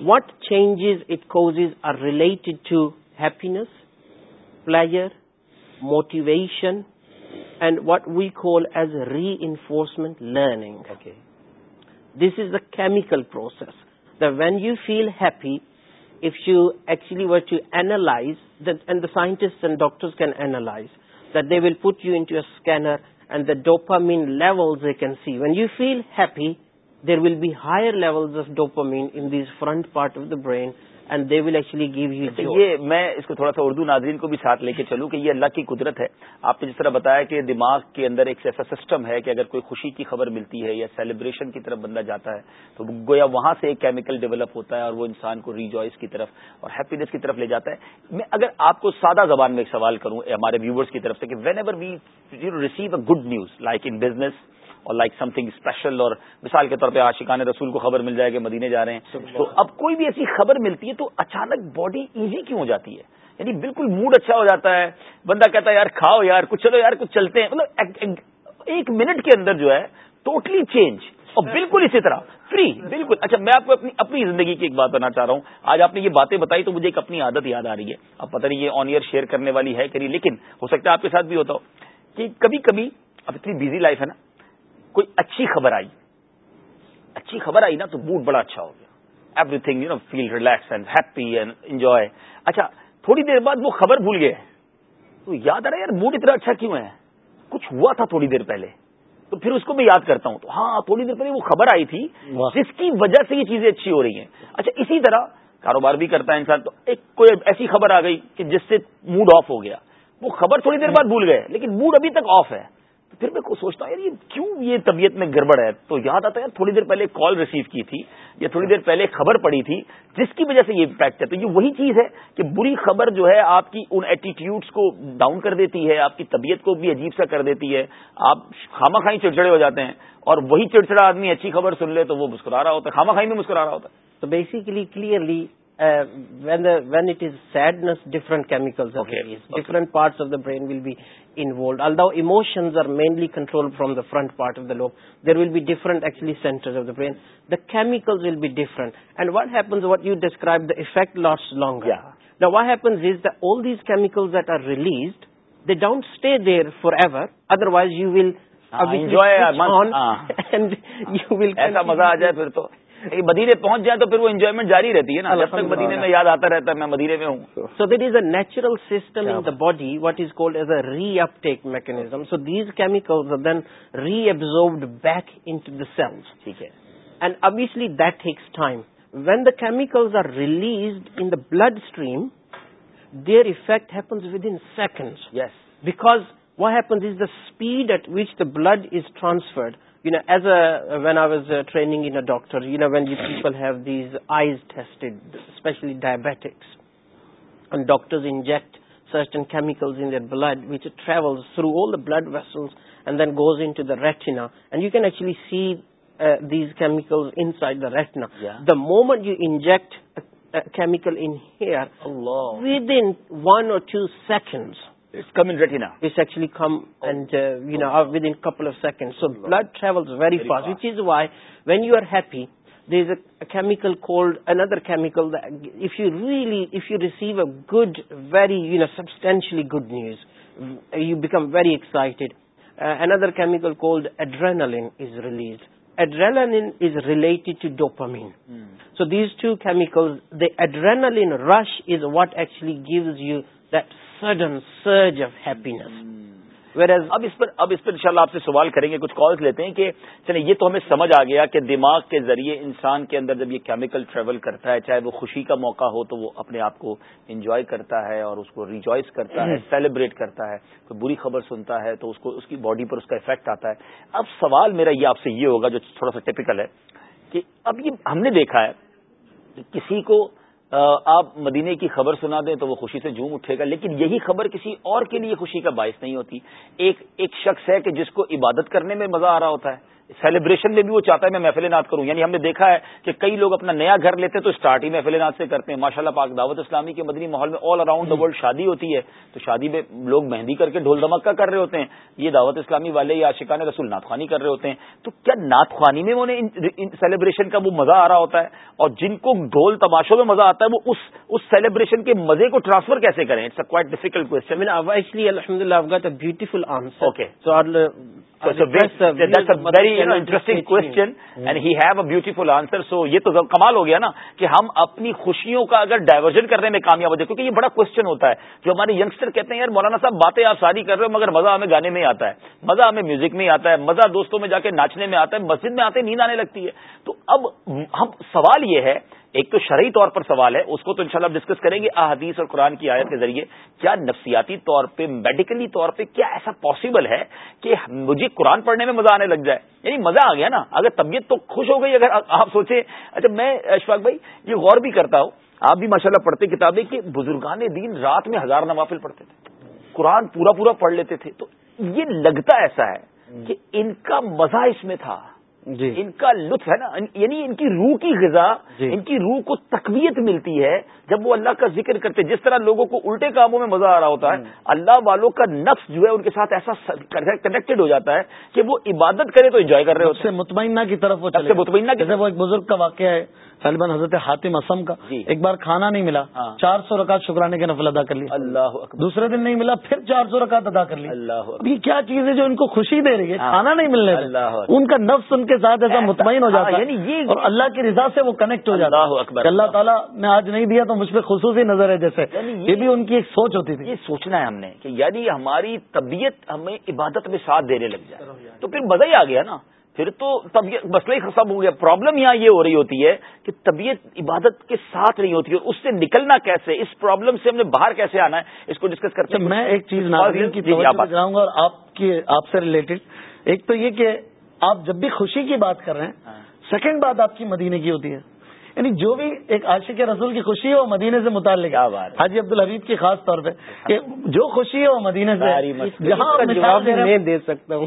What changes it causes are related to happiness, pleasure, motivation, and what we call as reinforcement learning. Okay. This is the chemical process. That when you feel happy, if you actually were to analyze, that, and the scientists and doctors can analyze, that they will put you into a scanner and the dopamine levels they can see. When you feel happy, there will be higher levels of dopamine in this front part of the brain and they will actually give you یہ میں اس کو تھوڑا سا اردو ناظرین کو بھی ساتھ لے کے چلوں کہ یہ اللہ کی قدرت ہے آپ نے جس طرح بتایا کہ دماغ کے اندر ایک ایسا سسٹم ہے کہ اگر کوئی خوشی کی خبر ملتی ہے یا سیلیبریشن کی طرف بندہ جاتا ہے تو گویا وہاں سے ایک کیمیکل ڈیولپ ہوتا ہے اور وہ انسان کو ریجوائس کی طرف اور ہیپینیس کی طرف لے جاتا ہے میں اگر آپ کو سادہ زبان میں ایک سوال کروں ہمارے ویورس کی طرف سے کہ whenever we you receive a good news like in business اور لائک سم تھنگ اسپیشل اور مثال کے طور پہ آشکان رسول کو خبر مل جائے کہ مدینے جا رہے ہیں تو اب کوئی بھی ایسی خبر ملتی ہے تو اچانک باڈی ایزی کیوں ہو جاتی ہے یعنی بالکل موڈ اچھا ہو جاتا ہے بندہ کہتا ہے یار کھاؤ یار کچھ چلو یار کچھ چلتے ہیں مطلب ایک منٹ کے اندر جو ہے ٹوٹلی چینج اور بالکل اسی طرح فری بالکل اچھا میں آپ کو اپنی اپنی زندگی کی ایک بات بنا چاہ رہا ہوں آج آپ نے یہ باتیں بتائی تو مجھے ایک اپنی عادت یاد آ رہی ہے اب پتہ نہیں یہ آن ایئر شیئر کرنے والی ہے کہ لیکن ہو سکتا ہے آپ کے ساتھ بھی ہوتا ہو کہ کبھی کبھی اب اتنی بزی لائف ہے نا کوئی اچھی خبر آئی اچھی خبر آئی نا تو موڈ بڑا اچھا ہو گیا everything you know feel relax and happy and enjoy اچھا تھوڑی دیر بعد وہ خبر بھول گئے تو یاد آ رہا ہے یار موڈ اتنا اچھا کیوں ہے کچھ ہوا تھا تھوڑی دیر پہلے تو پھر اس کو میں یاد کرتا ہوں تو ہاں تھوڑی دیر پہلے وہ خبر آئی تھی جس کی وجہ سے یہ چیزیں اچھی ہو رہی ہیں اچھا اسی طرح کاروبار بھی کرتا ہے انسان تو ایک کوئی ایسی خبر آ گئی کہ جس سے موڈ آف ہو گیا وہ خبر تھوڑی دیر بعد بھول گئے لیکن موڈ ابھی تک آف ہے پھر میں سوچتا ہوں یار یہ یہ کیوں طبیعت میں گڑبڑ ہے تو یاد آتا ہے یار تھوڑی دیر پہلے کال ریسیو کی تھی یا تھوڑی دیر پہلے خبر پڑی تھی جس کی وجہ سے یہ امپیکٹ ہے تو یہ وہی چیز ہے کہ بری خبر جو ہے آپ کی ان ایٹیٹیوڈس کو ڈاؤن کر دیتی ہے آپ کی طبیعت کو بھی عجیب سا کر دیتی ہے آپ خامہ خائی چڑچڑے ہو جاتے ہیں اور وہی چڑچڑا آدمی اچھی خبر سن لے تو وہ مسکرا رہا ہوتا ہے خائی میں مسکرا رہا ہوتا ہے تو basically clearly when it is sadness different chemical different parts will be involved control from the front part of the lobe there will be different brain does will be different witness what you desk effect last long what happens all these chemical released they don't stay there forever otherwise you will enjoy مدینے پہنچ جائے تو پھر وہ enjoyment جاری رہتی ہے نا جب تک مدینے میں یاد آتا رہتا ہے میں مدینے میں ہوں so that is a natural system in the body what is called as a reuptake mechanism so these chemical then reabsorbed back in سیمس ٹھیک ہے and that takes time when the chemicals are released in the bloodstream their effect happens within second yes because what happens is the speed at which the blood is transferred as when I was uh, training in a doctor, when you people have these eyes tested, especially diabetics, and doctors inject certain chemicals in their blood, which travels through all the blood vessels and then goes into the retina, and you can actually see uh, these chemicals inside the retina. Yeah. The moment you inject a chemical in here, within 1 or 2 seconds, it's come in retina. It's actually come oh. and, uh, uh, within a couple of seconds. So blood travels very, very fast, which is why when you are happy, there's a chemical called, another chemical that if you receive a good, very, substantially good news, you become very excited. Uh, another chemical called adrenaline is released. Adrenaline is related to dopamine. Hmm. So these two chemicals, the adrenaline rush is what actually gives you that sudden surge of happiness اب اب اس اس پر پر انشاءاللہ آپ سے سوال کریں گے کچھ کالز لیتے ہیں کہ چلے یہ تو ہمیں سمجھ آ گیا کہ دماغ کے ذریعے انسان کے اندر جب یہ کیمیکل ٹریول کرتا ہے چاہے وہ خوشی کا موقع ہو تو وہ اپنے آپ کو انجوائے کرتا ہے اور اس کو ریجوائز کرتا ہے سیلیبریٹ hmm. کرتا ہے کوئی بری خبر سنتا ہے تو اس کو اس کی باڈی پر اس کا افیکٹ آتا ہے اب سوال میرا یہ آپ سے یہ ہوگا جو تھوڑا سا ٹیپیکل ہے کہ اب یہ ہم نے دیکھا ہے کسی کو آپ مدینے کی خبر سنا دیں تو وہ خوشی سے جھوم اٹھے گا لیکن یہی خبر کسی اور کے لیے خوشی کا باعث نہیں ہوتی ایک ایک شخص ہے کہ جس کو عبادت کرنے میں مزہ آ رہا ہوتا ہے سیلیبریشن میں بھی وہ چاہتا ہے میں محفل نات کروں یعنی ہم نے دیکھا ہے کہ کئی لوگ اپنا نیا گھر لیتے ہیں تو اسٹارٹ ہی محفل نات سے کرتے ہیں ماشاءاللہ پاک دعوت اسلامی کے مدنی ماحول میں آل اراؤنڈ دا ورلڈ شادی ہوتی ہے تو شادی میں لوگ مہندی کر کے ڈھول دھمکا کر رہے ہوتے ہیں یہ دعوت اسلامی والے یا شکان رسول خوانی کر رہے ہوتے ہیں تو کیا خوانی میں انہیں سیلیبریشن کا وہ مزہ آ رہا ہوتا ہے اور جن کو ڈھول تماشوں میں مزہ آتا ہے وہ اس سیلیبریشن کے مزے کو ٹرانسفر کیسے کریں difficult interesting question and he have a beautiful answer so یہ تو کمال ہو گیا نا کہ ہم اپنی خوشیوں کا اگر ڈائیورژن کرنے میں کامیاب ہو جائے کیونکہ یہ بڑا کوشچن ہوتا ہے جو ہمارے یگسٹر کہتے ہیں یار مولانا صاحب باتیں آپ ساری کر رہے ہو مگر مزہ ہمیں گانے میں آتا ہے مزہ ہمیں میوزک میں آتا ہے مزہ دوستوں میں جا کے ناچنے میں آتا ہے مسجد میں آتے نیند آنے لگتی ہے تو اب ہم سوال یہ ہے ایک تو شرعی طور پر سوال ہے اس کو تو انشاءاللہ شاء ڈسکس کریں گے احادیث اور قرآن کی آیت کے ذریعے کیا نفسیاتی طور پہ میڈیکلی طور پہ کیا ایسا پاسبل ہے کہ مجھے قرآن پڑھنے میں مزہ آنے لگ جائے یعنی مزہ آ گیا نا اگر طبیعت تو خوش ہو گئی اگر آپ سوچیں اچھا میں اشفاق بھائی یہ غور بھی کرتا ہوں آپ بھی ماشاء پڑھتے کتابیں کہ بزرگان دین رات میں ہزار نوافل پڑھتے تھے قرآن پورا پورا پڑھ لیتے تھے تو یہ لگتا ایسا ہے کہ ان کا مزہ اس میں تھا جی ان کا لطف ہے نا یعنی ان کی روح کی غذا جی ان کی روح کو تقویت ملتی ہے جب وہ اللہ کا ذکر کرتے جس طرح لوگوں کو الٹے کاموں میں مزہ آ رہا ہوتا ہے اللہ والوں کا نفس جو ہے ان کے ساتھ ایسا کنیکٹڈ ہو جاتا ہے کہ وہ عبادت کرے تو انجوائے کر رہے مطمئنہ کی طرف سے مطمئنہ کی طرف بزرگ کا واقعہ ہے طالبان حضرت حاتم اسم کا جی۔ ایک بار کھانا نہیں ملا ہاں۔ چار سو رکعت شکرانے کے نفل ادا کر لی اللہ دوسرے دن نہیں ملا پھر چار سو رکعت ادا کر لی اللہ کیا چیز ہے جو ان کو خوشی دے رہی ہے ہاں۔ کھانا نہیں ملنے اللہ ان کا نفس ان کے ساتھ ایسا مطمئن ہو ہاں، جاتا ہے یعنی اور اللہ کی رضا سے وہ کنیکٹ ہو جاتا ہے اللہ تعالیٰ نے آج نہیں دیا تو مجھ پہ خصوصی نظر ہے جیسے یعنی یہ بھی ان کی ایک سوچ ہوتی تھی یہ سوچنا ہے ہم نے کہ یعنی ہماری طبیعت ہمیں عبادت میں ساتھ دینے لگ جائے تو پھر مزہ ہی آ گیا نا پھر تو طبیعت مسئلہ ہی ختم ہو گیا پرابلم یہاں یہ ہو رہی ہوتی ہے کہ طبیعت عبادت کے ساتھ نہیں ہوتی ہے اس سے نکلنا کیسے اس پرابلم سے ہم نے باہر کیسے آنا ہے اس کو ڈسکس کرتے اچھا، ہیں میں ایک چیز کی جی، جی، گا اور آپ کے آپ سے ریلیٹڈ ایک تو یہ کہ آپ جب بھی خوشی کی بات کر رہے ہیں سیکنڈ ہاں۔ بات آپ کی مدینے کی ہوتی ہے یعنی جو بھی ایک عاشق رسول کی خوشی ہے وہ مدینے سے متعلق آباد حاجی عبد الحبیب کی خاص طور پہ کہ جو خوشی ہے وہ مدینے سے میں دے سکتا ہوں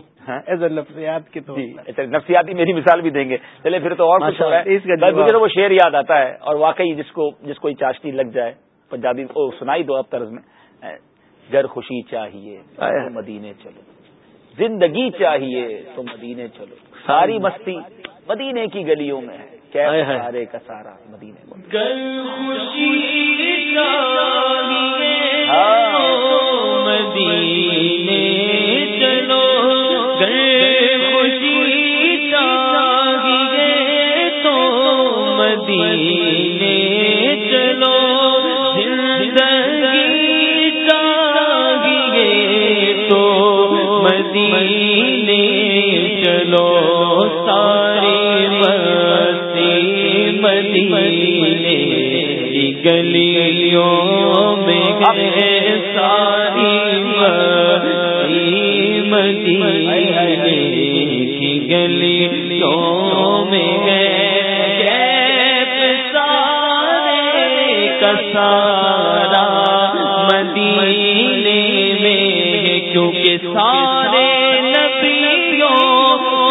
کتنی ہاں، نفسیاتی جی، میری مثال بھی دیں گے چلے پھر تو اور خوش ہو رہا ہے وہ شعر یاد آتا ہے اور واقعی جس کو جس کو چاشتی لگ جائے پنجابی وہ سنائی دو اب طرز میں ذر خوشی چاہیے مدینے چلو زندگی چاہیے تو مدینے چلو ساری مستی مدینے کی گلیوں میں ہے سارے کا سارا ہاں۔ مدینے ہے چلو خوشی چار مدینے کی گلیوں میں ساری مدینے کی گلیوں میں سارے کسارا مدینے میں کیونکہ سارے نبیوں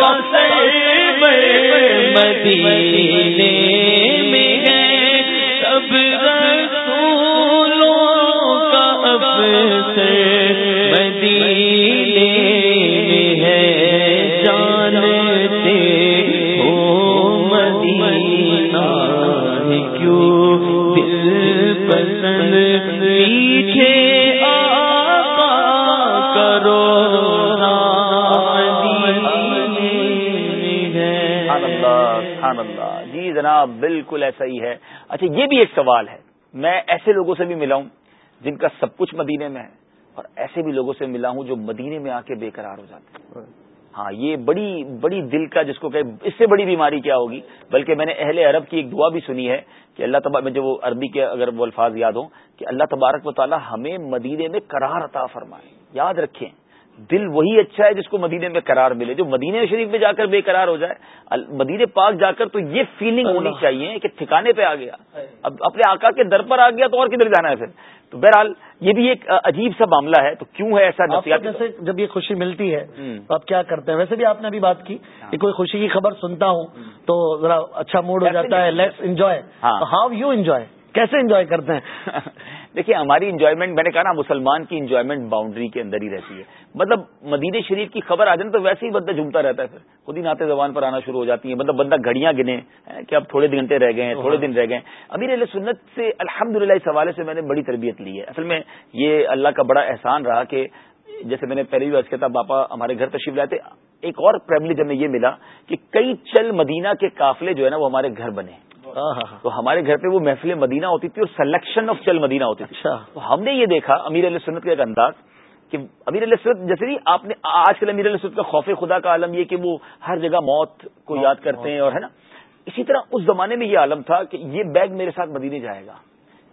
کا سر بدیلے میں ہے اب لوگ بدینے ہیں جانا سے او مدینہ کیوں پسند جی جناب بالکل ایسا ہی ہے اچھا یہ بھی ایک سوال ہے میں ایسے لوگوں سے بھی ملا ہوں جن کا سب کچھ مدینے میں ہے اور ایسے بھی لوگوں سے ملا ہوں جو مدینے میں آ کے بے قرار ہو جاتے ہیں ہاں یہ بڑی بڑی دل کا جس کو کہ اس سے بڑی بیماری کیا ہوگی بلکہ میں نے اہل عرب کی ایک دعا بھی سنی ہے کہ اللہ تبار میں جو عربی کے اگر وہ الفاظ یاد ہوں کہ اللہ تبارک و تعالی ہمیں مدینے میں قرار عطا فرمائے یاد رکھیں دل وہی اچھا ہے جس کو مدینے میں قرار ملے جو مدینے شریف میں جا کر بے قرار ہو جائے مدینہ پاک جا کر تو یہ فیلنگ ہونی چاہیے کہ ٹھکانے پہ آ گیا اب اپنے آقا کے در پر آ گیا تو اور کدھر جانا ہے پھر تو بہرحال یہ بھی ایک عجیب سا معاملہ ہے تو کیوں ہے ایسا جیسے جب یہ خوشی ملتی ہے تو آپ کیا کرتے ہیں ویسے بھی آپ نے ابھی بات کی ہاں۔ کہ کوئی خوشی کی خبر سنتا ہوں تو ذرا اچھا موڈ ہو جاتا ہے let's enjoy how you enjoy کیسے انجوائے کرتے ہیں <laughs> دیکھیے ہماری انجوائمنٹ میں نے کہا نا مسلمان کی انجوائمنٹ باؤنڈری کے اندر ہی رہتی ہے مطلب مدینہ شریف کی خبر آ جائے تو ویسے ہی بندہ جھومتا رہتا ہے پھر خود ہی ناطے زبان پر آنا شروع ہو جاتی ہے مطلب بندہ گھڑیاں گنے کہ اب تھوڑے گھنٹے رہ گئے ہیں تھوڑے دن رہ گئے امیر علیہ سنت سے الحمد اس حوالے سے میں نے بڑی تربیت لی ہے اصل میں یہ اللہ کا بڑا احسان رہا کہ جیسے میں نے پہلے بھی کیا تھا باپا ہمارے گھر تشریف لائے تھے ایک اور پربلج ہمیں یہ ملا کہ کئی چل مدینہ کے قافلے جو ہے نا وہ ہمارے گھر بنے ہیں ہاں، ہاں، ہاں۔ تو ہمارے گھر پہ وہ محفل مدینہ ہوتی تھی اور سلیکشن آف چل مدینہ ہوتی تھی اچھا۔ تو ہم نے یہ دیکھا امیر علیہ سنت کا ایک انداز کہ امیر علیہ سنت جیسے نہیں آپ نے آج کل امیر علیہ سنت کا خوف خدا کا عالم یہ کہ وہ ہر جگہ موت کو یاد کرتے ہیں اور ہے نا اسی طرح اس زمانے میں یہ عالم تھا کہ یہ بیگ میرے ساتھ مدینے جائے گا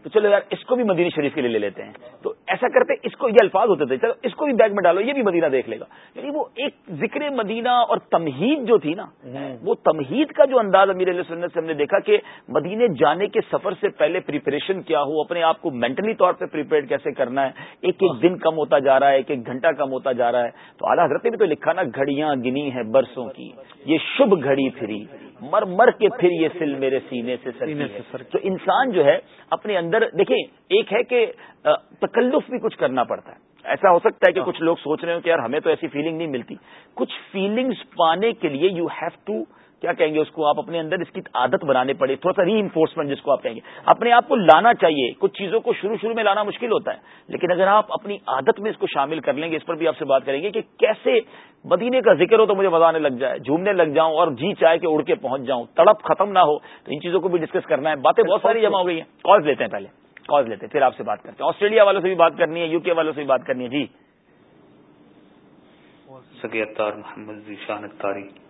تو چلو یار اس کو بھی مدینہ شریف کے لیے لے لیتے ہیں تو ایسا کرتے اس کو یہ الفاظ ہوتے تھے چلو اس کو بھی بیگ میں ڈالو یہ بھی مدینہ دیکھ لے گا یعنی وہ ایک ذکر مدینہ اور تمہید جو تھی نا وہ تمہید کا جو انداز امیر علیہ سنت سے ہم نے دیکھا کہ مدینے جانے کے سفر سے پہلے پریپریشن کیا ہو اپنے آپ کو مینٹلی طور پہ پریپیئر کیسے کرنا ہے ایک ایک ہاں۔ دن کم ہوتا جا رہا ہے ایک ایک گھنٹہ کم ہوتا جا رہا ہے تو اعلیٰ حضرت نے بھی تو لکھا نا گھڑیاں گنی ہیں برسوں کی یہ شبھ گھڑی پھری مر مر کے پھر یہ سل میرے سینے سے تو انسان جو ہے اپنے اندر دیکھیں ایک ہے کہ تکلف بھی کچھ کرنا پڑتا ہے ایسا ہو سکتا ہے کہ ہاں۔ کچھ لوگ سوچ رہے ہو کہ یار ہمیں تو ایسی فیلنگ نہیں ملتی کچھ فیلنگز پانے کے لیے یو ہیو ٹو کیا کہیں گے اس کو آپ اپنے اندر اس کی عادت بنانے پڑے تھوڑا سا ری انفورسمنٹ جس کو آپ کہیں گے اپنے آپ کو لانا چاہیے کچھ چیزوں کو شروع شروع میں لانا مشکل ہوتا ہے لیکن اگر آپ اپنی عادت میں اس کو شامل کر لیں گے اس پر بھی آپ سے بات کریں گے کہ کیسے مدینے کا ذکر ہو تو مجھے مزہ آنے لگ جائے جھومنے لگ جاؤں اور جی چاہے کہ اڑ کے پہنچ جاؤں تڑپ ختم نہ ہو تو ان چیزوں کو بھی ڈسکس کرنا ہے باتیں بہت ساری جمع ہو گئی ہیں کالز لیتے ہیں پہلے کال لیتے ہیں پھر آپ سے بات کرتے ہیں آسٹریلیا والوں سے بھی بات کرنی ہے یو کے والوں سے بھی بات کرنی ہے جی محمد Zeeshan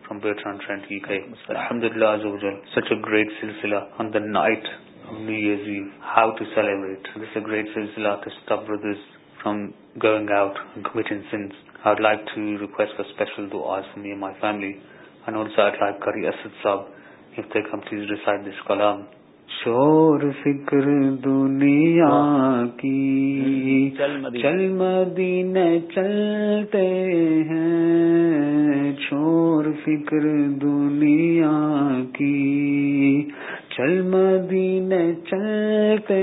from Bertrand Trent UK. Alhamdulillah Azawajal, such a great silsila on the night of New Year's Eve. How to celebrate. This is a great silsila to stop brothers from going out and committing sins. I'd like to request for special du'as for me and my family. And also I'd like Kari Asad Saab, if they come please recite this kalam. شور فکر دنیا کی چل مدینہ چلتے ہیں شور فکر دنیا کی چل مدینہ چلتے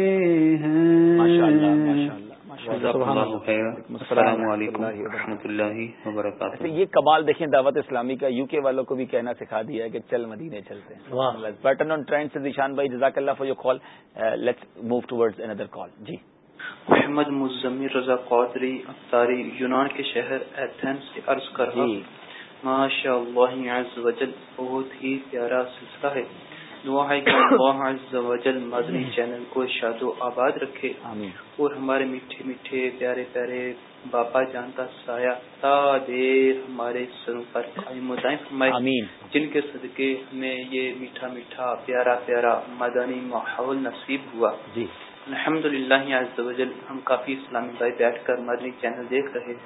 ہیں السلام علیکم و اللہ وبرکاتہ اچھا، یہ کمال دیکھیں دعوت اسلامی کا یو کے والوں کو بھی کہنا سکھا دیا ہے کہ چل مدینے چلتے ہیں آن ٹرین سے دشان بھائی جزاک اللہ for you call let's move ٹوڈ another call جی محمد مزمیر رضا قادری اختاری یونان کے شہر ایتھنس سے عرض کر رہا جی. ماشاء اللہ عز وجل بہت ہی پیارا سلسلہ ہے مدنی چینل کو شاد و آباد رکھے اور ہمارے میٹھے میٹھے پیارے پیارے جان جانتا سایہ تا دیر ہمارے سروں پر آمین جن کے صدقے میں یہ میٹھا میٹھا پیارا پیارا مدنی ماحول نصیب ہوا جی الحمد للہ ہم کافی اسلامی بھائی بیٹھ کر مدنی چینل دیکھ رہے ہیں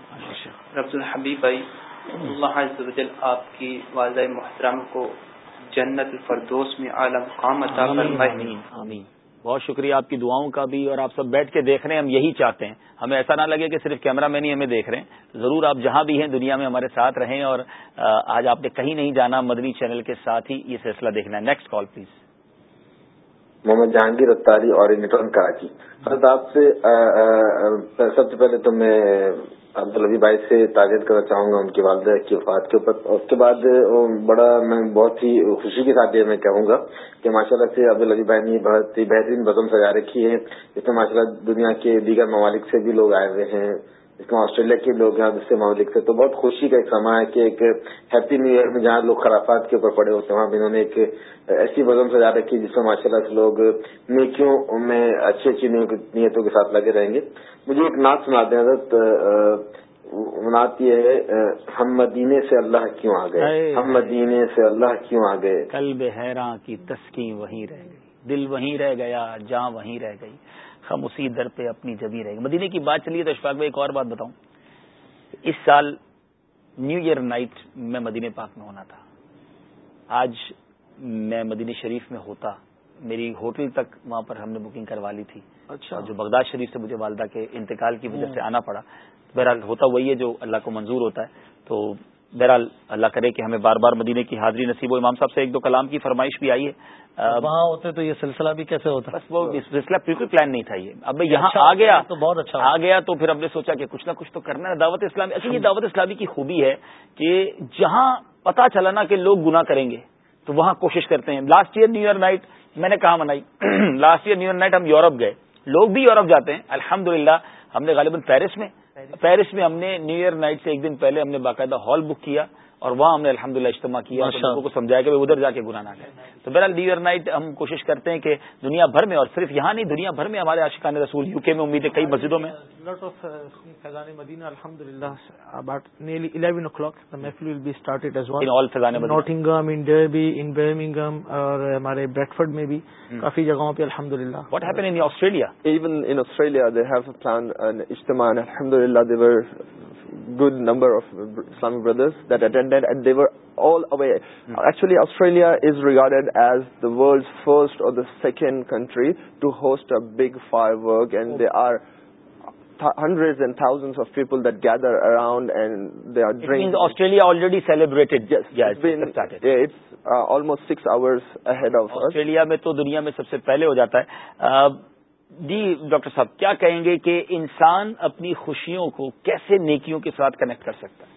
عبد الحبیب بھائی و جل آپ کی واضح محترم کو جنت الفردوس میں عالم عطا فرمائے بہت شکریہ آپ کی دعاؤں کا بھی اور آپ سب بیٹھ کے دیکھ رہے ہیں ہم یہی چاہتے ہیں ہمیں ایسا نہ لگے کہ صرف کیمرہ مین ہی ہمیں دیکھ رہے ہیں ضرور آپ جہاں بھی ہیں دنیا میں ہمارے ساتھ رہیں اور آج آپ نے کہیں نہیں جانا مدنی چینل کے ساتھ ہی یہ سلسلہ دیکھنا ہے next call please Muhammad Jahangir Attari اور ہاں۔ سب سے پہلے تو میں عبد بھائی سے تعزیت کرنا چاہوں گا ان کی والدہ کی وفات کے اوپر اس کے بعد بڑا میں بہت ہی خوشی کے ساتھ یہ میں کہوں گا کہ ماشاء اللہ سے عبدالحبی بھائی نے بہت ہی بہترین بزم سجا رکھی ہے اس میں ماشاء اللہ دنیا کے دیگر ممالک سے بھی لوگ آئے ہوئے ہیں اس میں آسٹریلیا کے لوگ یہاں جس سے مولکے تو بہت خوشی کا ایک سما ہے کہ ایک ہیپی نیو ایئر میں جہاں لوگ خرافات کے اوپر پڑے ہوتے ہیں وہاں بھی انہوں نے ایک ایسی وزن سجا رکھی جس میں ماشاء اللہ سے نیکیوں میں اچھی اچھی نیتوں کے ساتھ لگے رہیں گے مجھے ایک نعت دیں ہیں نعت یہ ہے ہم مدینے سے اللہ کیوں آ گئے ہم مدینے سے اللہ کیوں آ گئے کل بحیرہ کی تسکی وہیں رہ گئی دل وہیں رہ گیا جاں وہیں رہ گئی ہم اسی در پہ اپنی جبیں رہیں گے مدینے کی بات چلیے تو اشفاق بھائی ایک اور بات بتاؤں اس سال نیو ایئر نائٹ میں مدینہ پاک میں ہونا تھا آج میں مدینہ شریف میں ہوتا میری ہوٹل تک وہاں پر ہم نے بکنگ کروا لی تھی اچھا جو بغداد شریف سے مجھے والدہ کے انتقال کی وجہ سے آنا پڑا بہرحال ہوتا وہی ہے جو اللہ کو منظور ہوتا ہے تو بہرحال اللہ کرے کہ ہمیں بار بار مدینے کی حاضری نصیب و امام صاحب سے ایک دو کلام کی فرمائش بھی آئی ہے وہاں ہوتے تو یہ سلسلہ بھی کیسے ہوتا بس وہ سلسلہ بالکل پلان نہیں تھا یہ اب اچھا، یہاں آ اچھا، گیا تو بہت اچھا آ گیا تو پھر ہم نے سوچا کہ کچھ نہ کچھ تو کرنا ہے دعوت اسلامی اچھا یہ دعوت اسلامی کی خوبی ہے کہ جہاں پتا چلا نا کہ لوگ گنا کریں گے تو وہاں کوشش کرتے ہیں last year new year night میں نے کہاں منائی last year new year night ہم یورپ گئے لوگ بھی یورپ جاتے ہیں الحمد ہم نے غالباً پیرس میں پیرس میں ہم نے نیو ایئر نائٹ سے ایک دن پہلے ہم نے باقاعدہ ہال بک کیا اور وہاں ہم نے الحمد للہ اجتماع کیا لوگوں کو سمجھایا کہ ادھر جا کے گناہ نہ کریں تو بہرحال ڈی ایئر نائٹ ہم کوشش کرتے ہیں کہ دنیا بھر میں اور صرف یہاں نہیں دنیا بھر میں ہمارے آشقان رسول یو کے میں امید ہے کئی مسجدوں میں uh, اور ہمارے بریڈفرڈ میں بھی کافی جگہوں پہ الحمد للہ what happen in Australia even in Australia they have plan اجتماع الحمد للہ there were good number of Islamic brothers that independent and they were all away. Hmm. Actually, Australia is regarded as the the world's first or second country to host a big firework and is regarded as the world first or the second country to host a big fire and they are hundred and thousand of people get gather around Australia already celebrate almost six hours of Australia میں تو دنیا میں سب سے پہلے ہو جاتا ہے جی doctor صاحب کیا کہیں گے کہ انسان اپنی خوشیوں کو کیسے نیکیوں کے ساتھ کنیکٹ کر سکتا ہے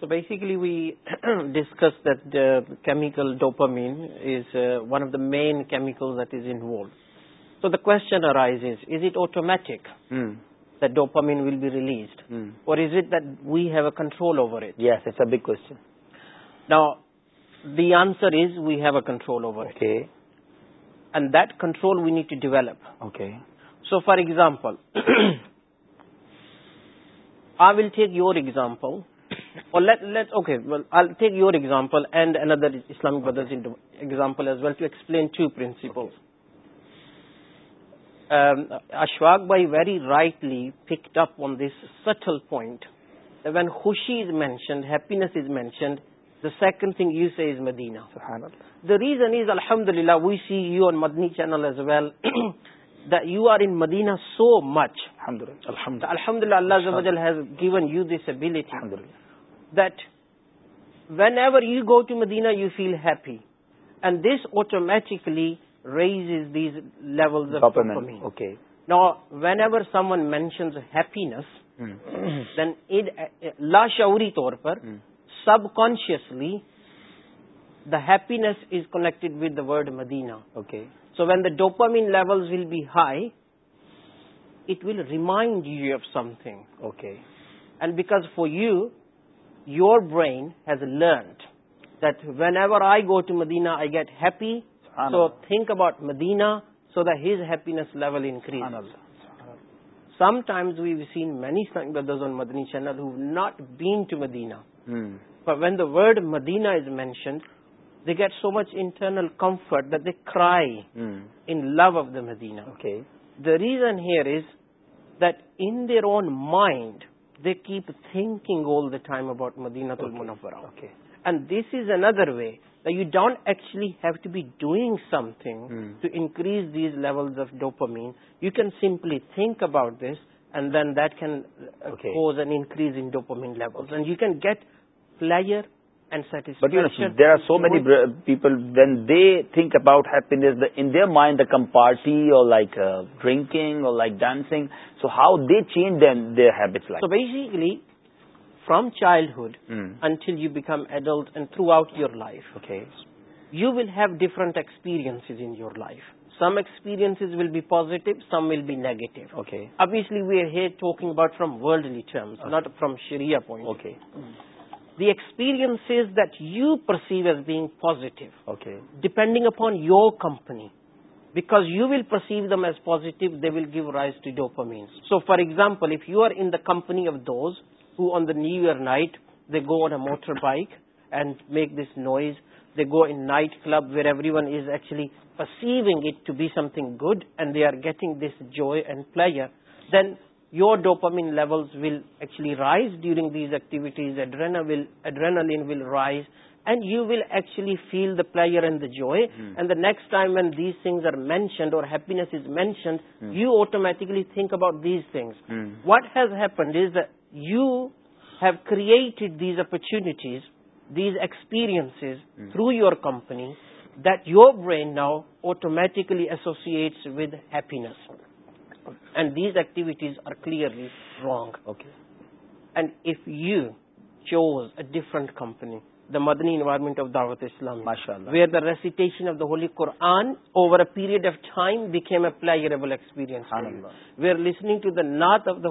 So basically we <clears throat> discussed that the chemical dopamine is uh, one of the main chemicals that is involved. So the question arises, is it automatic hmm. that dopamine will be released? Hmm. Or is it that we have a control over it? Yes, it's a big question. Now, the answer is we have a control over it. Okay. And that control we need to develop. Okay. So for example, <clears throat> I will take your example. Take you your example and another Islamic brothers example as well to explain to principal Ashfaq by very rightly picked up on this subtle point when خوشی is mentioned happiness is mentioned the second thing you see is Madina the reason is الحمد للہ we see you are Madani channel as well though are in Madina so much الحمد للہ Allah given you this اب the whenever you go to Madina you feel happy and this automatically raise these level نا whenever someone mentions happiness then اد لاشری طور پر سب consciously the happiness is connected with the word Madina okay so when the dopamine level will be high it will remind you if something okay and because for you your brain has learned that whenever I go to Medina, I get happy. So think about Medina so that his happiness level increases. Sometimes we've seen many brothers on Madani channel who've not been to Medina. Hmm. But when the word Medina is mentioned, they get so much internal comfort that they cry hmm. in love of the Medina. Okay. The reason here is that in their own mind, they keep thinking all the time about Madinatul Munawwara. Okay. And this is another way that you don't actually have to be doing something hmm. to increase these levels of dopamine. You can simply think about this, and then that can uh, cause an increase in dopamine levels. And you can get pleasure and satisfaction. But you know, there are so many people, when they think about happiness, in their mind the party or like uh, drinking or like dancing, so how they change their habits like. So basically, from childhood hmm. until you become adult and throughout your life, you will have different experiences in your life. Some experiences will be positive, some will be negative. Obviously, we are here talking about from worldly terms, not from Sharia point. Hmm the experiences that you perceive as being positive, depending upon your company. Because you will perceive them as positive, they will give rise to dopamine. So, for example, if you are in the company of those who on the New Year night, they go on a motorbike and make this noise, they go in nightclub where everyone is actually perceiving it to be something good and they are getting this joy and pleasure, then your dopamine levels will actually rise during these activities, adrenaline will rise, and you will actually feel the pleasure and the joy. Hmm. And the next time when these things are mentioned or happiness is mentioned, hmm. you automatically think about these things. Hmm. What has happened is that you have created these opportunities, these experiences through your company that your brain now automatically associates with happiness. And these activities are clearly wrong and if you choose a different company the Madani environment of Dawat Islam where the recitation of the holy Quran over a period of time became وی کے we are listening to the نات of the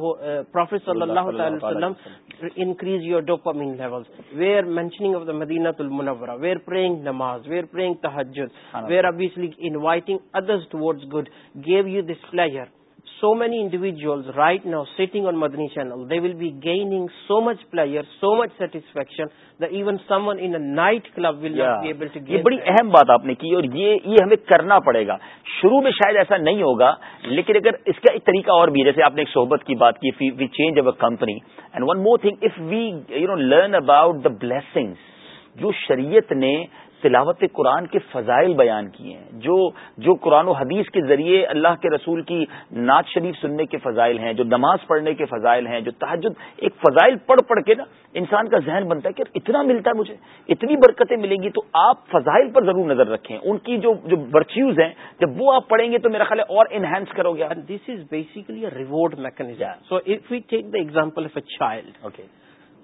prophet صلی اللہ تعالی وسلم your dopamine level we are mentioning of the Madinat al-Munawwarah we are praying نماز we are praying تہجد we are are inviting others towards good give you this pleasure so many individuals right now sitting on Madani channel they will be going so much pleasure so much satisfaction even some want club ول یہ بڑی اہم بات آپ نے کی اور یہ یہ ہمیں کرنا پڑے گا شروع میں شاید ایسا نہیں ہوگا لیکن اگر اس کا ایک طریقہ اور بھی ہے جیسے آپ نے ایک صحبت کی بات کی we change our company and one more thing if we you know learn about the blessings جو شریعت نے تلاوت قرآن کے فضائل بیان کیے ہیں جو جو قرآن و حدیث کے ذریعے اللہ کے رسول کی نعت شریف سننے کے فضائل ہیں جو نماز پڑھنے کے فضائل ہیں جو تحجد ایک فضائل پڑھ پڑھ کے نا انسان کا ذہن بنتا ہے کہ اتنا ملتا ہے مجھے اتنی برکتیں ملیں گی تو آپ فضائل پر ضرور نظر رکھیں ان کی جو جو ورچیوز ہیں جب وہ آپ پڑھیں گے تو میرا خیال ہے اور انہینس کرو گے this is reward mechanism so we take the example of a child okay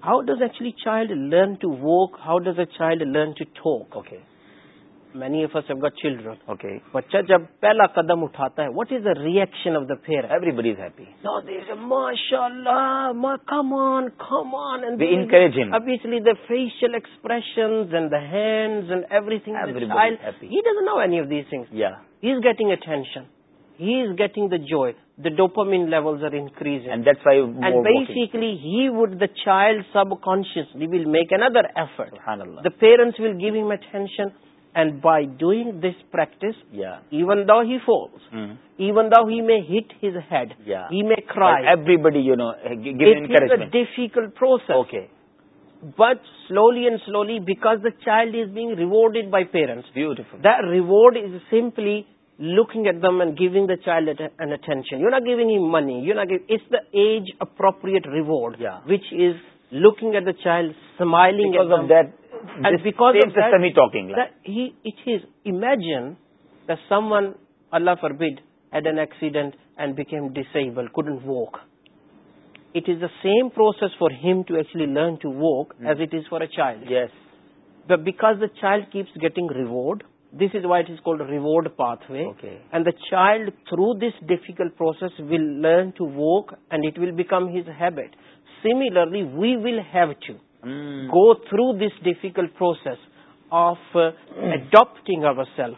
how does actually child learn to walk how does a child learn to talk okay many first have got children بچہ جب پہلا قدم اٹھاتا ہے what is the reaction of the fair everybody's ہیپیز ماشاء اللہ facial expression he is getting getting attention he is getting the joy. The dopamine levels are increasing. And that's why and basically the child subconsciously will make another effort. SubhanAllah. The parents will give him attention. And by doing this practice, even though he falls, hmm. even though he may hit his head, he may cry. But everybody, you know, eh, give encouragement. It is a difficult process. Okay. But slowly and slowly, because the child is being rewarded by parents. Beautiful. That reward is simply looking at them and giving the child an attention. You're not giving him money. You're not giving, it's the age-appropriate reward, which is looking at the child, smiling because at them. Because of that, semi talking. Imagine that someone, Allah forbid, had an accident and became disabled, couldn't walk. It is the same process for him to actually learn to walk hmm. as it is for a child. Yes. But because the child keeps getting reward, this is why it is called reward pathway. Okay. And the child, through this difficult process, will learn to walk and it will become his habit. Similarly, we will have to hmm. go through this difficult process of uh, adopting ourselves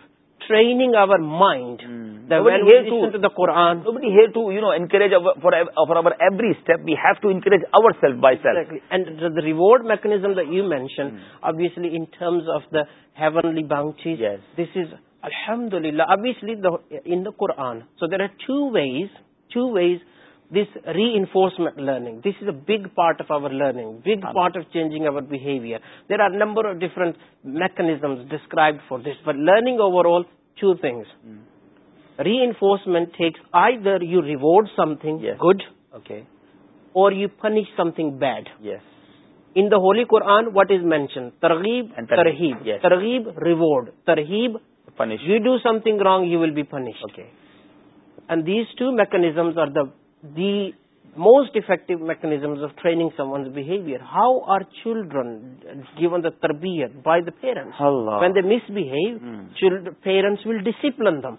training our mind for ایوریپ ٹوکریج our self reward mechanism the you مینشنسلی بانگ چیز this is الحمد للہ obviously Quran so that are two ways two ways this reinforcement learning this is a big part of our learning big part of change our behaviour there are number of different mechanism describe for this learning overall two things reinforcement takes I there you reward something good okay or you finish some تھڈ in the holy Quran what is mention ترغیب تریب ترغیب reward تریب finish you do some thing you will be finished and these two mechanisms are the the most effective mechanism of training some one's behaviour how are children given the تربیت by the parents when the misbehave parents will discipline them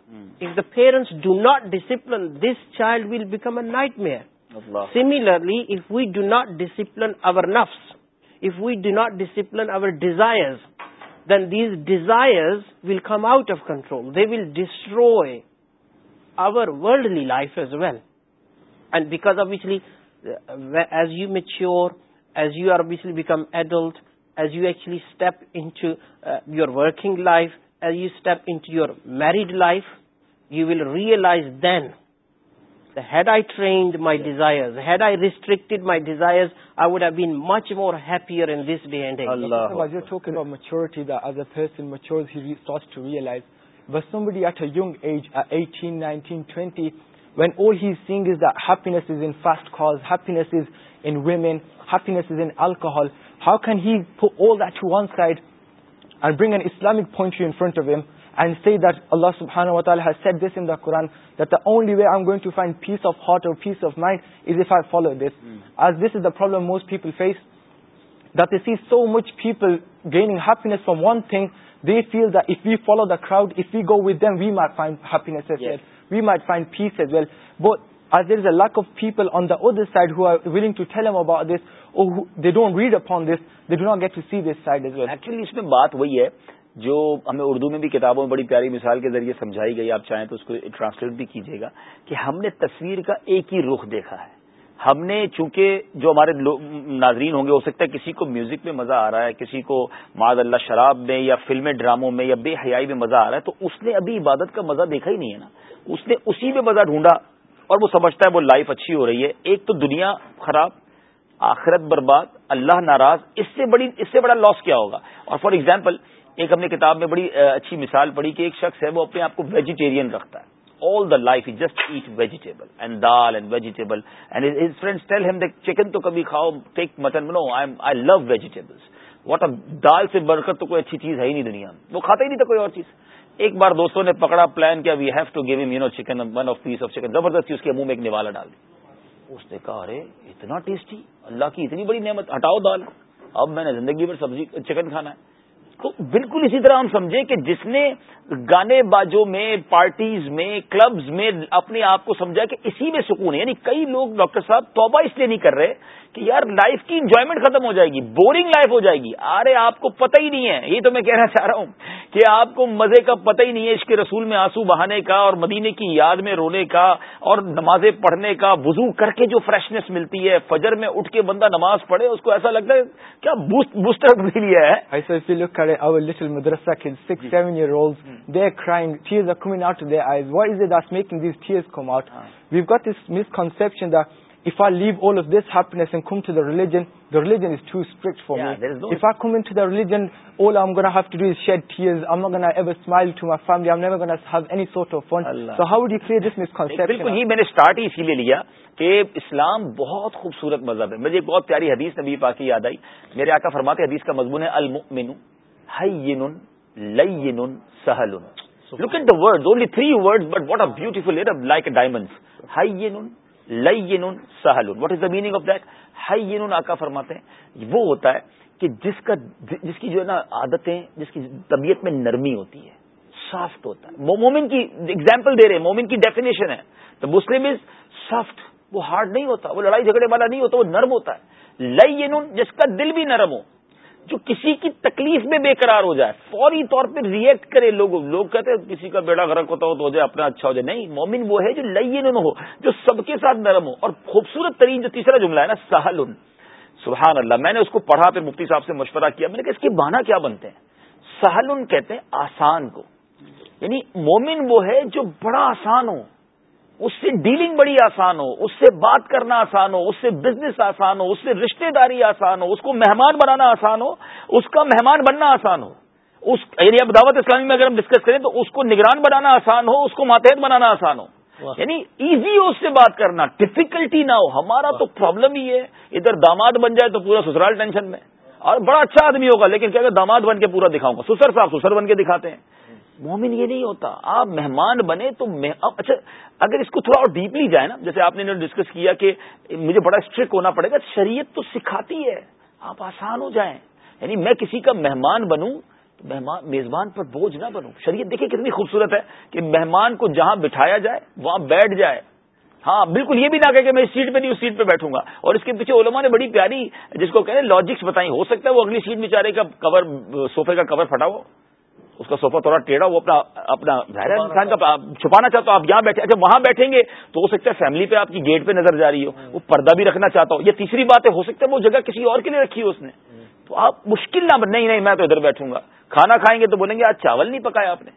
if the parents do not discipline this child will become a nightmare similarly if we do not discipline our نفس if we do not discipline our desires then these desires will come out of control they will destroy our worldly life as well and because obviously as you mature as you are obviously become adult as you ایچلی step in your working life as you step in your married life you will realise then had I trained my desire had I restricted my desires I would have been more here in this day when oh he says is the happiness is in first call happiness is in women happiness in alcohol how can heal that one side and bring in Islamic function in front of them and see دلہ سالیہ the Quran only we am going to find peace of heart or peace of mind is if I follow this as this is the problem most people face the so much people get happiness from one thing they feel دف you follow the crowd if you go with them we may find we might find peace as well there is a lot of people on the side holding to ٹھیک read up on this do not get to see this side اس میں بات وہی ہے جو ہمیں اردو میں بھی کتابوں میں بڑی پیاری مثال کے ذریعے سمجھائی گئی آپ چاہیں تو اس کو ٹرانسلیٹ بھی کیجیے گا کہ ہم نے تصویر کا ایک ہی رخ دیکھا ہے ہم نے چونکہ جو ہمارے ناظرین ہوں گے ہو سکتا ہے کسی کو میوزک میں مزہ آ رہا ہے کسی کو معذ اللہ شراب میں یا فلمیں ڈراموں میں یا بے حیائی میں مزہ آ رہا ہے تو اس نے ابھی عبادت کا مزہ دیکھا ہی نہیں ہے نا اس نے اسی میں مزہ ڈھونڈا اور وہ سمجھتا ہے وہ لائف اچھی ہو رہی ہے ایک تو دنیا خراب آخرت برباد اللہ ناراض اس سے بڑی اس سے بڑا لاس کیا ہوگا اور فار ایگزامپل ایک ہم نے کتاب میں بڑی اچھی مثال پڑھی کہ ایک شخص ہے وہ اپنے آپ کو ویجیٹیرین رکھتا ہے all the life he just eat vegetable and dal and vegetable and his, his friends tell him that chicken to kabhi khao take mutton no I'm, I love vegetables what a dal se barkat to koi achhi cheez hai hi nahi duniya mein wo khata hi nahi tha koi aur cheez ایک بار دوستوں نے پکڑا plan کیا we have to give them you know chicken one of piece of chicken زبردستی اس کے منہ میں ایک نوالا ڈال دی اس نے کہا ارے اتنا ٹیسٹی اللہ کی اتنی بڑی نعمت ہٹاؤ دال اب میں نے زندگی بھر سبزی چکن کھانا ہے تو بالکل اسی طرح ہم سمجھیں کہ جس نے گانے بازوں میں پارٹیز میں کلبز میں اپنے آپ کو سمجھا کہ اسی میں سکون ہے یعنی کئی لوگ ڈاکٹر صاحب توبہ اس لیے نہیں کر رہے کہ یار لائف کی انجوائمنٹ ختم ہو جائے گی بورنگ لائف ہو جائے گی ارے آپ کو پتہ ہی نہیں ہے یہ تو میں کہنا چاہ رہا ہوں کہ آپ کو مزے کا پتہ ہی نہیں ہے اس کے رسول میں آنسو بہانے کا اور مدینے کی یاد میں رونے کا اور نمازیں پڑھنے کا وضو کر کے جو فریشنس ملتی ہے فجر میں اٹھ کے بندہ نماز پڑھے اس کو ایسا لگتا ہے کیا بوسٹر <laughs> ہے if I leave all of this happiness and come to the religion, the religion is too strict for yeah, me. No if I come into the religion, all I'm going to have to do is shed tears. I'm not going to ever smile to my family. I'm never going to have any sort of fun. Allah. So how would you clear this misconception? I ہی میں نے start ہی اسی لیے لیا کہ اسلام بہت خوبصورت مذہب ہے مجھے ایک بہت پیاری حدیث نبی پاک کی یاد آئی میرے آقا فرماتے حدیث کا مضمون ہے المؤمن حین لین سہل Look at the words, only three words, but what a beautiful, like a diamond. Hayyinun, لئی Sahl what is the meaning of that high یہ آکا فرماتے وہ ہوتا ہے کہ جس کا جس کی جو ہے نا عادتیں جس کی طبیعت میں نرمی ہوتی ہے سافٹ ہوتا ہے مومن کی ایگزامپل دے رہے ہیں مومن کی ڈیفینیشن ہے تو مسلم از سافٹ وہ ہارڈ نہیں ہوتا وہ لڑائی جھگڑے والا نہیں ہوتا وہ نرم ہوتا ہے لئی یہ جس کا دل بھی نرم ہو جو کسی کی تکلیف میں بے قرار ہو جائے فوری طور پہ ریئیکٹ کرے لوگ لوگ کہتے ہیں کسی کا بیڑا گرک ہوتا ہو ہو تو جائے اپنا اچھا ہو جائے نہیں مومن وہ ہے جو لائیے نہ ہو جو سب کے ساتھ نرم ہو اور خوبصورت ترین جو تیسرا جملہ ہے نا سہل سبحان اللہ میں نے اس کو پڑھا پھر مفتی صاحب سے مشورہ کیا میں نے کہا اس کے بانا کیا بنتے ہیں سہل کہتے ہیں آسان کو یعنی مومن وہ ہے جو بڑا آسان ہو اس سے ڈیلنگ بڑی آسان ہو اس سے بات کرنا آسان ہو اس سے بزنس آسان ہو اس سے رشتے داری آسان ہو اس کو مہمان بنانا آسان ہو اس کا مہمان بننا آسان ہو اس یعنی اب دعوت اسلامی میں اگر ہم ڈسکس کریں تو اس کو نگران بنانا آسان ہو اس کو ماتحت بنانا آسان ہو یعنی ایزی ہو اس سے بات کرنا ڈفیکلٹی نہ ہو ہمارا تو پرابلم ہی ہے ادھر داماد بن جائے تو پورا سسرال ٹینشن میں اور بڑا اچھا آدمی ہوگا لیکن کیا داماد بن کے پورا دکھاؤں گا سسر صاحب سسر بن کے دکھاتے ہیں مومن یہ نہیں ہوتا آپ مہمان بنے تو مح... اچھا اگر اس کو تھوڑا اور ڈیپلی جائے نا جیسے آپ نے ڈسکس کیا کہ مجھے بڑا اسٹرکٹ ہونا پڑے گا شریعت تو سکھاتی ہے آپ آسان ہو جائیں یعنی میں کسی کا مہمان بنوں تو مہمان میزبان پر بوجھ نہ بنوں شریعت دیکھیں کتنی خوبصورت ہے کہ مہمان کو جہاں بٹھایا جائے وہاں بیٹھ جائے ہاں بالکل یہ بھی نہ کہ میں اس سیٹ پہ نہیں اس سیٹ پہ بیٹھوں گا اور اس کے پیچھے علماء نے بڑی پیاری جس کو کہہ رہے لاجکس بتائی ہو سکتا ہے وہ اگلی سیٹ بیچارے کا کور سوفے کا کور پھٹا ہو کا سوفا تھوڑا ٹیڑھا وہ اپنا اپنا ظاہر انسان کا چھپانا چاہتا ہوں آپ یہاں بیٹھے اچھا وہاں بیٹھیں گے تو ہو سکتا ہے فیملی پہ آپ کی گیٹ پہ نظر جا رہی ہو وہ پردہ بھی رکھنا چاہتا ہوں یہ تیسری بات ہے ہو سکتا ہے وہ جگہ کسی اور کے لیے رکھی ہو اس نے تو آپ مشکل نہ بنے نہیں نہیں میں تو ادھر بیٹھوں گا کھانا کھائیں گے تو بولیں گے آج چاول نہیں پکایا آپ نے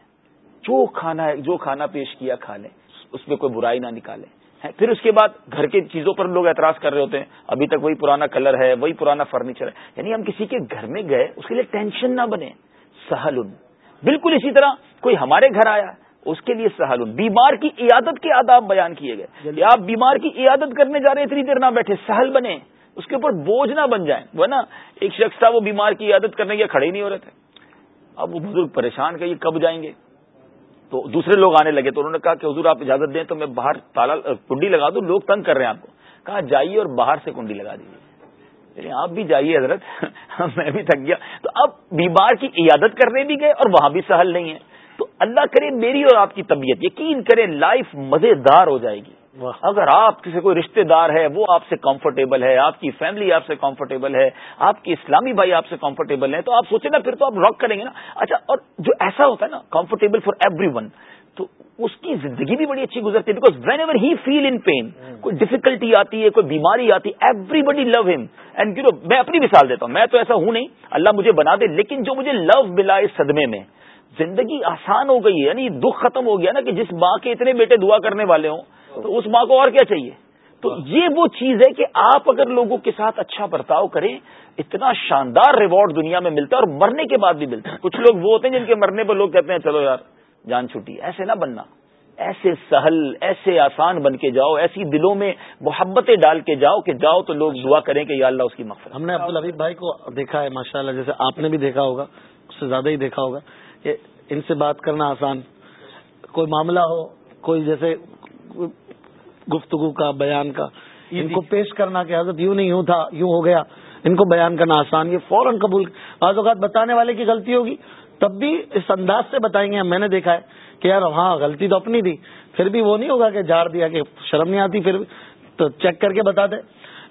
جو کھانا ہے جو کھانا پیش کیا کھا لیں اس میں کوئی برائی نہ نکالے پھر اس کے بعد گھر کے چیزوں پر لوگ اعتراض کر رہے ہوتے ہیں ابھی تک وہی پرانا کلر ہے وہی پرانا فرنیچر ہے یعنی ہم کسی کے گھر میں گئے اس کے لیے ٹینشن نہ بنے سہل ان بالکل اسی طرح کوئی ہمارے گھر آیا اس کے لیے سہل بیمار کی عیادت کے آداب بیان کیے گئے کہ آپ بیمار کی عیادت کرنے جا رہے اتنی دیر نہ بیٹھے سہل بنے اس کے اوپر بوجھ نہ بن جائیں وہ نا ایک شخص تھا وہ بیمار کی عیادت کرنے کے کھڑے ہی نہیں ہو رہے تھے اب وہ بزرگ پریشان کہ یہ کب جائیں گے تو دوسرے لوگ آنے لگے تو انہوں نے کہا کہ حضور آپ اجازت دیں تو میں باہر تالا کنڈی لگا دوں لوگ تنگ کر رہے ہیں آپ کو کہا جائیے اور باہر سے کنڈی لگا دیجیے یعنی آپ بھی جائیے حضرت میں بھی تھک گیا تو اب بیمار کی عیادت کرنے بھی گئے اور وہاں بھی سہل نہیں ہے تو اللہ کرے میری اور آپ کی طبیعت یقین کریں لائف مزے دار ہو جائے گی اگر آپ کسی کوئی رشتہ دار ہے وہ آپ سے کمفرٹیبل ہے آپ کی فیملی آپ سے کمفرٹیبل ہے آپ کے اسلامی بھائی آپ سے کمفرٹیبل ہیں تو آپ سوچیں نا پھر تو آپ راک کریں گے نا اچھا اور جو ایسا ہوتا ہے نا کمفرٹیبل فار ایوری ون تو اس کی زندگی بھی بڑی اچھی گزرتی ہے because whenever he feel in pain کوئی کوئی آتی آتی ہے ہے بیماری ایوری بڈی لو ہم اینڈ میں اپنی مثال دیتا ہوں میں تو ایسا ہوں نہیں اللہ مجھے بنا دے لیکن جو مجھے لو ملا اس صدمے میں زندگی آسان ہو گئی ہے یعنی دکھ ختم ہو گیا نا کہ جس ماں کے اتنے بیٹے دعا کرنے والے ہوں تو اس ماں کو اور کیا چاہیے تو یہ وہ چیز ہے کہ آپ اگر لوگوں کے ساتھ اچھا برتاؤ کریں اتنا شاندار ریوارڈ دنیا میں ملتا ہے اور مرنے کے بعد بھی ملتا ہے کچھ لوگ وہ ہوتے ہیں جن کے مرنے پر لوگ کہتے ہیں چلو یار جان چھٹی ایسے نہ بننا ایسے سہل ایسے آسان بن کے جاؤ ایسی دلوں میں محبتیں ڈال کے جاؤ کہ جاؤ تو لوگ دعا کریں کہ یا اللہ اس کی مقصد ہم نے عبد الحبیب بھائی کو دیکھا ہے ماشاء اللہ جیسے آپ نے بھی دیکھا ہوگا اس سے زیادہ ہی دیکھا ہوگا کہ ان سے بات کرنا آسان کوئی معاملہ ہو کوئی جیسے گفتگو کا بیان کا ان کو پیش کرنا کہ حضرت یوں نہیں یوں تھا یوں ہو گیا ان کو بیان کرنا آسان یہ فوراً قبول بعض اوقات بتانے والے کی غلطی ہوگی تب بھی اس انداز سے بتائیں گے میں نے دیکھا ہے کہ یار ہاں غلطی تو اپنی دی پھر بھی وہ نہیں ہوگا کہ جھاڑ دیا کہ شرم نہیں آتی پھر بھی تو چیک کر کے بتا دیں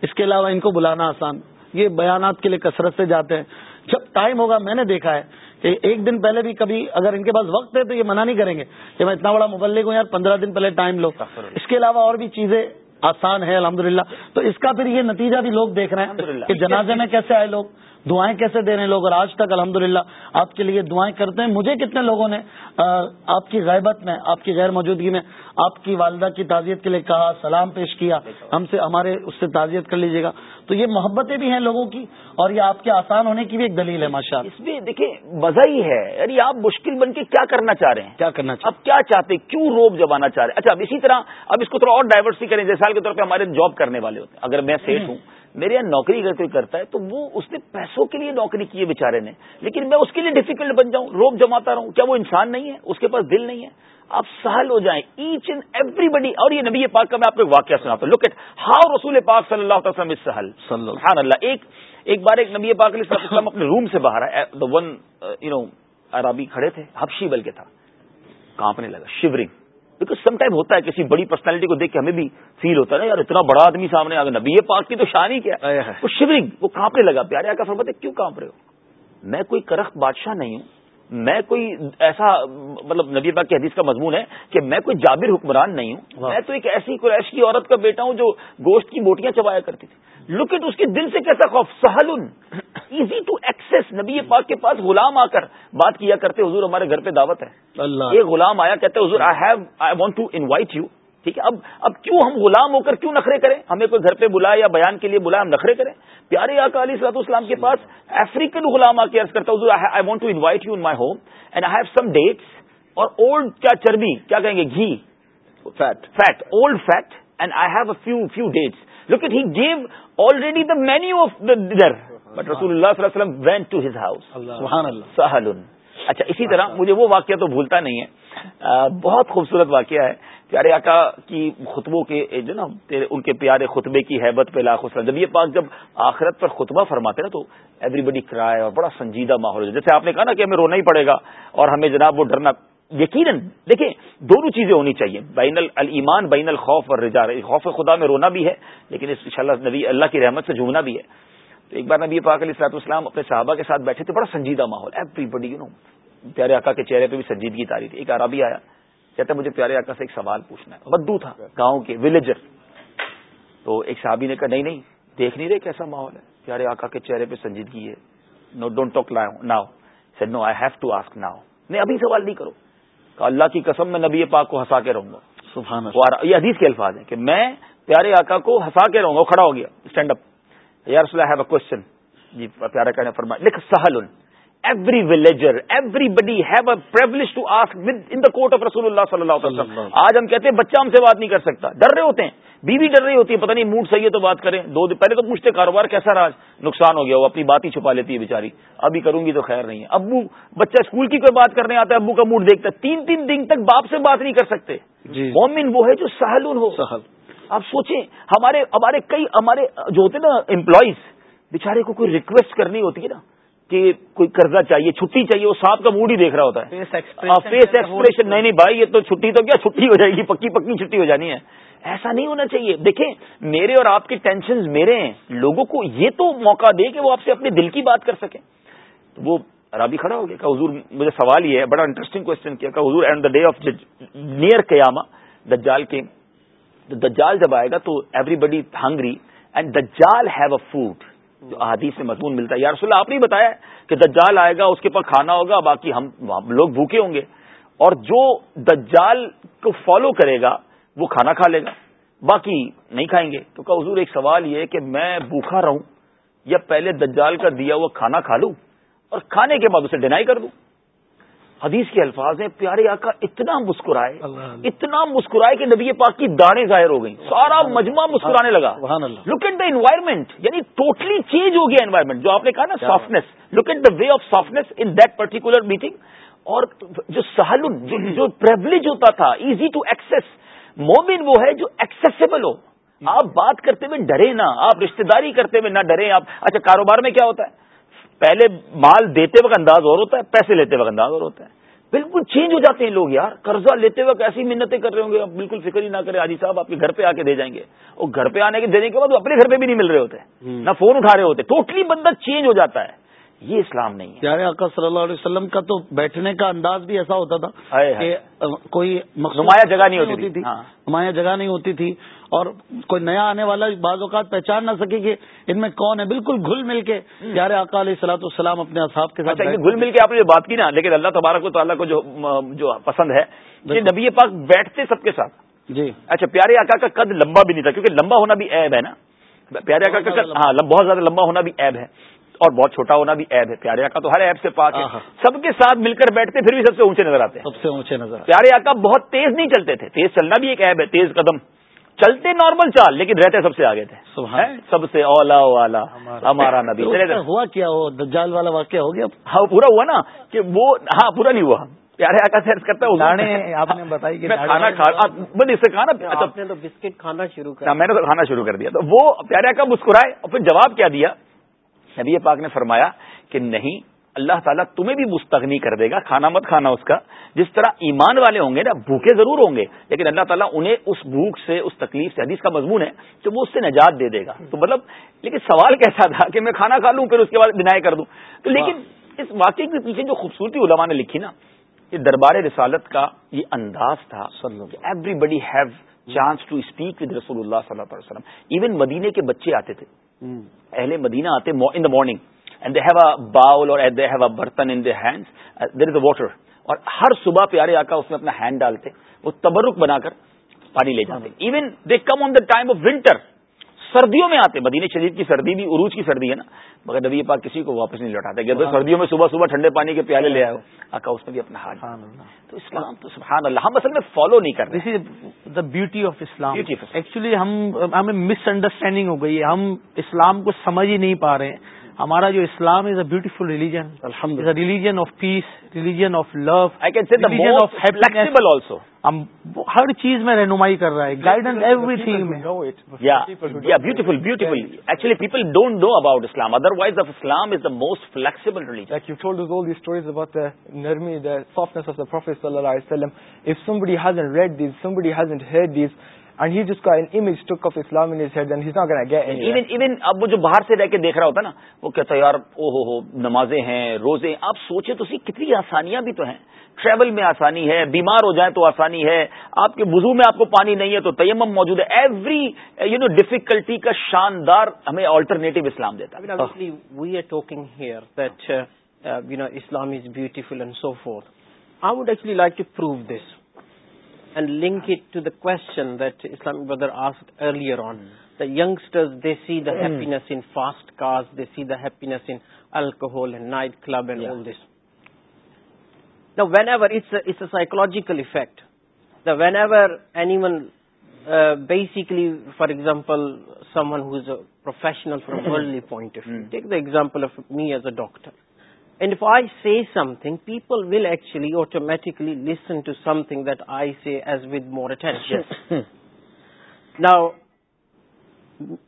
اس کے علاوہ ان کو بلانا آسان یہ بیانات کے لیے کثرت سے جاتے ہیں جب ٹائم ہوگا میں نے دیکھا ہے کہ ایک دن پہلے بھی کبھی اگر ان کے پاس وقت ہے تو یہ منع نہیں کریں گے کہ میں اتنا بڑا مبلک ہوں یار پندرہ دن پہلے ٹائم لو اس کے علاوہ اور بھی چیزیں آسان ہے الحمدللہ تو اس کا پھر یہ نتیجہ بھی لوگ دیکھ رہے ہیں کہ جنازے میں کیسے آئے لوگ دعائیں کیسے دے رہے ہیں لوگ اور آج تک الحمد للہ آپ کے لیے دعائیں کرتے ہیں مجھے کتنے لوگوں نے آپ کی غیبت میں آپ کی غیر موجودگی میں آپ کی والدہ کی تعزیت کے لیے کہا سلام پیش کیا ہم سے ہمارے اس سے تعزیت کر لیجیے گا تو یہ محبتیں بھی ہیں لوگوں کی اور یہ آپ کے آسان ہونے کی بھی ایک دلیل ہے ماشاء اللہ اس میں دیکھیں مزہ ہی ہے یعنی آپ مشکل بن کے کیا کرنا چاہ رہے ہیں کیا کرنا چاہ اب کیا چاہتے کیوں روب جبانا چاہ رہے ہیں اچھا اب اسی طرح اب اس کو تھوڑا اور ڈائیورسٹی جیسے سال کے طور پہ ہمارے جاب کرنے والے ہوتے ہیں اگر میں سیٹ ہوں میرے یہاں نوکری اگر کوئی کرتا ہے تو وہ اس نے پیسوں کے لیے نوکری کی ہے بےچارے نے لیکن میں اس کے لیے ڈیفیکلٹ بن جاؤں روک جماتا رہا ہوں کیا وہ انسان نہیں ہے اس کے پاس دل نہیں ہے آپ سہل ہو جائیں ایچ اینڈ ایوری بڈی اور یہ نبی پاک کا میں آپ کو واقعہ سناتا ہوں لک ایٹ ہاؤ رسول پاک صلی اللہ تعالی وسلم سہل سبحان اللہ ایک ایک بار ایک نبی پاک علیہ السلام <coughs> اپنے روم سے باہر آئے دا ون یو نو عربی کھڑے تھے حبشی بل کے تھا کانپنے لگا شیورنگ سم ٹائم ہوتا ہے کسی بڑی پرسنالٹی کو دیکھ کے ہمیں بھی فیل ہوتا ہے یار اتنا بڑا آدمی سامنے آگے نبی پاک کی تو شان ہی کیا وہ شیورنگ وہ کانپنے لگا پیارے فرمت ہے کیوں رہے ہو میں کوئی کرخت بادشاہ نہیں ہوں میں کوئی ایسا مطلب نبی پاک کی حدیث کا مضمون ہے کہ میں کوئی جابر حکمران نہیں ہوں میں تو ایک ایسی قریش کی عورت کا بیٹا ہوں جو گوشت کی بوٹیاں چبایا کرتی تھی لوکن اس کے دل سے کیسا خوف سہل ایزی ٹو ایکسس نبی پاک کے پاس غلام آ کر بات کیا کرتے حضور ہمارے گھر پہ دعوت ہے یہ غلام آیا کہتے حضور I have I want to invite you ٹھیک ہے اب اب کیوں ہم غلام ہو کر کیوں نخرے کریں ہمیں کوئی گھر پہ بلائے یا بیان کے لیے بلائے ہم نخرے کریں پیارے آقا علی صلاح اسلام کے پاس افریقن غلام آ کے عرض کرتا ہوں I want to invite you in my home and I have some dates or old کیا چربی کیا کہیں گے گھی fat fat old fat and I have a few few dates look لیکن he give already the menu of the dinner but رسول اللہ صلی اللہ علیہ وسلم went to his house Sahl اچھا اسی طرح مجھے وہ واقعہ تو بھولتا نہیں ہے بہت خوبصورت واقعہ ہے پیارے آقا کی خطبوں کے جو نا ان کے پیارے خطبے کی حیبت پہ وسلم جب یہ پاک جب آخرت پر خطبہ فرماتے نا تو ایوری بڈی کرائے اور بڑا سنجیدہ ماحول جیسے آپ نے کہا نا کہ ہمیں رونا ہی پڑے گا اور ہمیں جناب وہ ڈرنا یقیناً دیکھیں دونوں چیزیں ہونی چاہیے بین المان بین الخوف اور رجا خوف خدا میں رونا بھی ہے لیکن اس نبی اللہ کی رحمت سے جھومنا بھی ہے تو ایک بار نبی پاک علیہ السلط اسلام اپنے صحابہ کے ساتھ بیٹھے تھے بڑا سنجیدہ ماحول ایوری بڈی یو نو پیارے آکا کے چہرے پہ بھی سنجیدگی تاریخ تھی ایک عربی آیا مجھے پیارے آکا سے ایک سوال پوچھنا ہے بدو تھا گاؤں کے ولیجر تو ایک صحابی نے کہا نہیں نہیں دیکھ نہیں رہے کیسا ماحول ہے پیارے آکا کے چہرے پہ سنجیدگی ہے no don't talk now no I have to ask now نہیں ابھی سوال نہیں کرو اللہ کی قسم میں نبی پاک کو ہنسا کے رہوں گا یہ حدیث کے الفاظ ہیں کہ میں پیارے آکا کو ہنسا کے رہوں گا کھڑا ہو گیا اسٹینڈ اپ یار کوشچن جی لکھ Sahl every villager everybody have to ask in the court of رسول اللہ صلی اللہ علیہ وسلم آج ہم کہتے ہیں بچہ ہم سے بات نہیں کر سکتا ڈر رہے ہوتے ہیں بیوی ڈر رہی ہوتی ہے پتہ نہیں موڈ صحیح ہے تو بات کریں دو دن پہلے تو پوچھتے کاروبار کیسا راج نقصان ہو گیا وہ اپنی بات ہی چھپا لیتی ہے بیچاری ابھی کروں گی تو خیر نہیں ہے ابو بچہ اسکول کی کوئی بات کرنے آتا ہے ابو کا موڈ دیکھتا ہے تین تین دن تک باپ سے بات نہیں کر سکتے مومن وہ ہے جو سہلون ہو سہل آپ سوچیں ہمارے ہمارے کئی ہمارے جو ہوتے ہیں نا امپلائیز بےچارے کو کوئی ریکویسٹ کرنی ہوتی ہے نا کہ کوئی قرضہ چاہیے چھٹی چاہیے وہ صاحب کا موڈ ہی دیکھ رہا ہوتا ہے فیس ایکسپریشن نہیں نہیں بھائی یہ تو چھٹی تو کیا چھٹی ہو جائے گی پکی پکی چھٹی ہو جانی ہے ایسا نہیں ہونا چاہیے دیکھیں میرے اور آپ کے ٹینشن میرے ہیں لوگوں کو یہ تو موقع دے کہ وہ آپ سے اپنے دل کی بات کر سکیں وہ رابی کھڑا ہو گیا کہ حضور مجھے سوال یہ ہے بڑا انٹرسٹنگ کوشچن کیا کہ حضور and the day of near قیاما دا جال کے دا جال جب آئے گا تو ایوری بڈی ہنگری اینڈ دا جال ہیو اے فوڈ احادیث سے مضمون ملتا ہے یا رسول اللہ آپ نے بتایا کہ دجال آئے گا اس کے پاس کھانا ہوگا باقی ہم لوگ بھوکے ہوں گے اور جو دجال کو فالو کرے گا وہ کھانا کھا لے گا باقی نہیں کھائیں گے تو کا حضور ایک سوال یہ کہ میں بھوکھا رہوں یا پہلے دجال کا دیا ہوا کھانا کھا لوں اور کھانے کے بعد اسے ڈینائی کر دوں حدیث کے الفاظ ہیں پیارے آقا اتنا مسکرائے اتنا مسکرائے کہ نبی پاک کی دانے ظاہر ہو گئیں سارا مجمع مسکرانے لگا لک ایٹ دا انوائرمنٹ یعنی ٹوٹلی چینج ہو گیا انوائرمنٹ جو آپ نے کہا نا softness look at the way of softness in that particular meeting اور جو سہل جو پرج ہوتا تھا ایزی ٹو ایکسس مومن وہ ہے جو ایکسیسیبل ہو آپ بات کرتے ہوئے ڈرے نہ آپ رشتے داری کرتے ہوئے نہ ڈرے آپ اچھا کاروبار میں کیا ہوتا ہے پہلے مال دیتے وقت انداز اور ہوتا ہے پیسے لیتے وقت انداز اور ہوتا ہے بالکل چینج ہو جاتے ہیں لوگ یار قرضہ لیتے وقت ایسی محنتیں کر رہے ہوں گے آپ بالکل فکر ہی نہ کریں آجی صاحب آپ کے گھر پہ آ کے دے جائیں گے اور گھر پہ آنے کے دینے کے بعد وہ اپنے گھر پہ بھی نہیں مل رہے ہوتے نہ فون اٹھا رہے ہوتے ٹوٹلی بندہ چینج ہو جاتا ہے یہ اسلام نہیں پیارے آکا صلی اللہ علیہ وسلم کا تو بیٹھنے کا انداز بھی ایسا ہوتا تھا کہ کوئی ہاں۔ نمایاں جگہ نہیں ہوتی تھی نمایاں جگہ نہیں ہوتی تھی اور کوئی نیا آنے والا بعض اوقات پہچان نہ سکے کہ ان میں کون ہے بالکل گھل مل کے پیارے آقا علیہ سلاۃ السلام اپنے اصحاب کے ساتھ اچھا، گھل مل کے آپ نے جو بات کی نا لیکن اللہ تبارک کو تعالیٰ کو جو پسند ہے نبی پاک بیٹھتے سب کے ساتھ جی اچھا پیارے آقا کا قد لمبا بھی نہیں تھا کیونکہ لمبا ہونا بھی ایب ہے نا پیارے آکا کا ہاں، بہت زیادہ لمبا ہونا بھی ایب ہے اور بہت چھوٹا ہونا بھی ایب ہے پیارے آکا تو ہر عیب سے پاک ہے سب کے ساتھ مل کر بیٹھتے پھر بھی سب سے اونچے نظر آتے ہیں سب سے اونچے نظر پیارے آکا بہت تیز نہیں چلتے تھے تیز چلنا بھی ایک ایب ہے تیز قدم چلتے نارمل چال لیکن رہتے سب سے آگے تھے سب سے اولا والا ہمارا نبی ہوا کیا ہو گیا ہاں پورا ہوا نا کہ وہ ہاں پورا نہیں ہوا پیارے آکا سر آپ نے کھانا کہا اچھا۔ نے تو بسکٹ کھانا شروع کر ہاں، میں نے کھانا شروع کر دیا تو وہ پیارے آقا مسکرائے اور پھر جواب کیا دیا نبی پاک نے فرمایا کہ نہیں اللہ تعالیٰ تمہیں بھی مستغنی کر دے گا کھانا مت کھانا اس کا جس طرح ایمان والے ہوں گے نا بھوکے ضرور ہوں گے لیکن اللہ تعالیٰ انہیں اس بھوک سے اس تکلیف سے حدیث کا مضمون ہے تو وہ اس سے نجات دے دے گا تو مطلب لیکن سوال کیسا تھا کہ میں کھانا کھا لوں پھر اس کے بعد بنائے کر دوں تو ہاں۔ لیکن اس واقعے کے پیچھے جو خوبصورتی علماء نے لکھی نا یہ دربار رسالت کا یہ انداز تھا everybody have chance to speak with رسول اللہ صلی اللہ علیہ وسلم ایون مدینے کے بچے آتے تھے اہل مدینہ آتے in the morning and they have a bowl اور دے دے ہیو اے برتن in hand there is a water اور ہر صبح پیارے آکا اس میں اپنا ہینڈ ڈالتے وہ تبرک بنا کر پانی لے جاتے even they come on the time of winter سردیوں میں آتے مدینہ شریف کی سردی بھی عروج کی سردی ہے نا مگر نبی پاک کسی کو واپس نہیں لوٹاتے کہ سردیوں میں صبح صبح ٹھنڈے پانی کے پیالے لے آئے آکا اس میں بھی اپنا ہاتھ تو اسلام تو سبحان اللہ ہم اصل میں فالو نہیں کر رہے the beauty of Islam actually ہم ہمیں مس انڈرسٹینڈنگ ہو گئی ہے ہم اسلام کو سمجھ ہی نہیں پا رہے ہیں ہمارا جو Islam is a beautiful religion religion of peace religion of love religion of flexible also ہم ہر چیز میں رہنمائی کر رہا ہے گائیڈنس ایوری تھنگ میں beautiful beautiful actually people don't know about Islam otherwise of Islam is the most flexible religion softness of the prophet صلی اللہ علیہ وسلم if somebody hasn't read these somebody hasn't heard these and he image took Islam in his head not gonna get even even اب وہ جو باہر سے رہ کے دیکھ رہا ہوتا نا وہ کہتا ہیں یار او ہو ہو نمازیں ہیں روزے آپ سوچیں تو سی کتنی آسانیاں بھی تو ہیں ٹریول میں آسانی ہے بیمار ہو جائیں تو آسانی ہے آپ کے وضو میں آپ کو پانی نہیں ہے تو تیمم موجود ہے ایوری یو نو ڈیفیکلٹی کا شاندار ہمیں آلٹرنیٹو اسلام دیتا ہے we are talking here that you know Islam is beautiful and so so far I would actually like to prove this and link it to the question that Islamic brother asked earlier on. Hmm. The youngsters, they see the hmm. happiness in fast cars, they see the happiness in alcohol and nightclub and all this. Now, whenever, it's a psychological effect. Now, whenever anyone, uh, basically, for example, someone who is a professional from a hmm. worldly point of view, take the example of me as a doctor. And if I say something, people will actually automatically listen to something that I say as with more attention. Yes. <laughs> Now,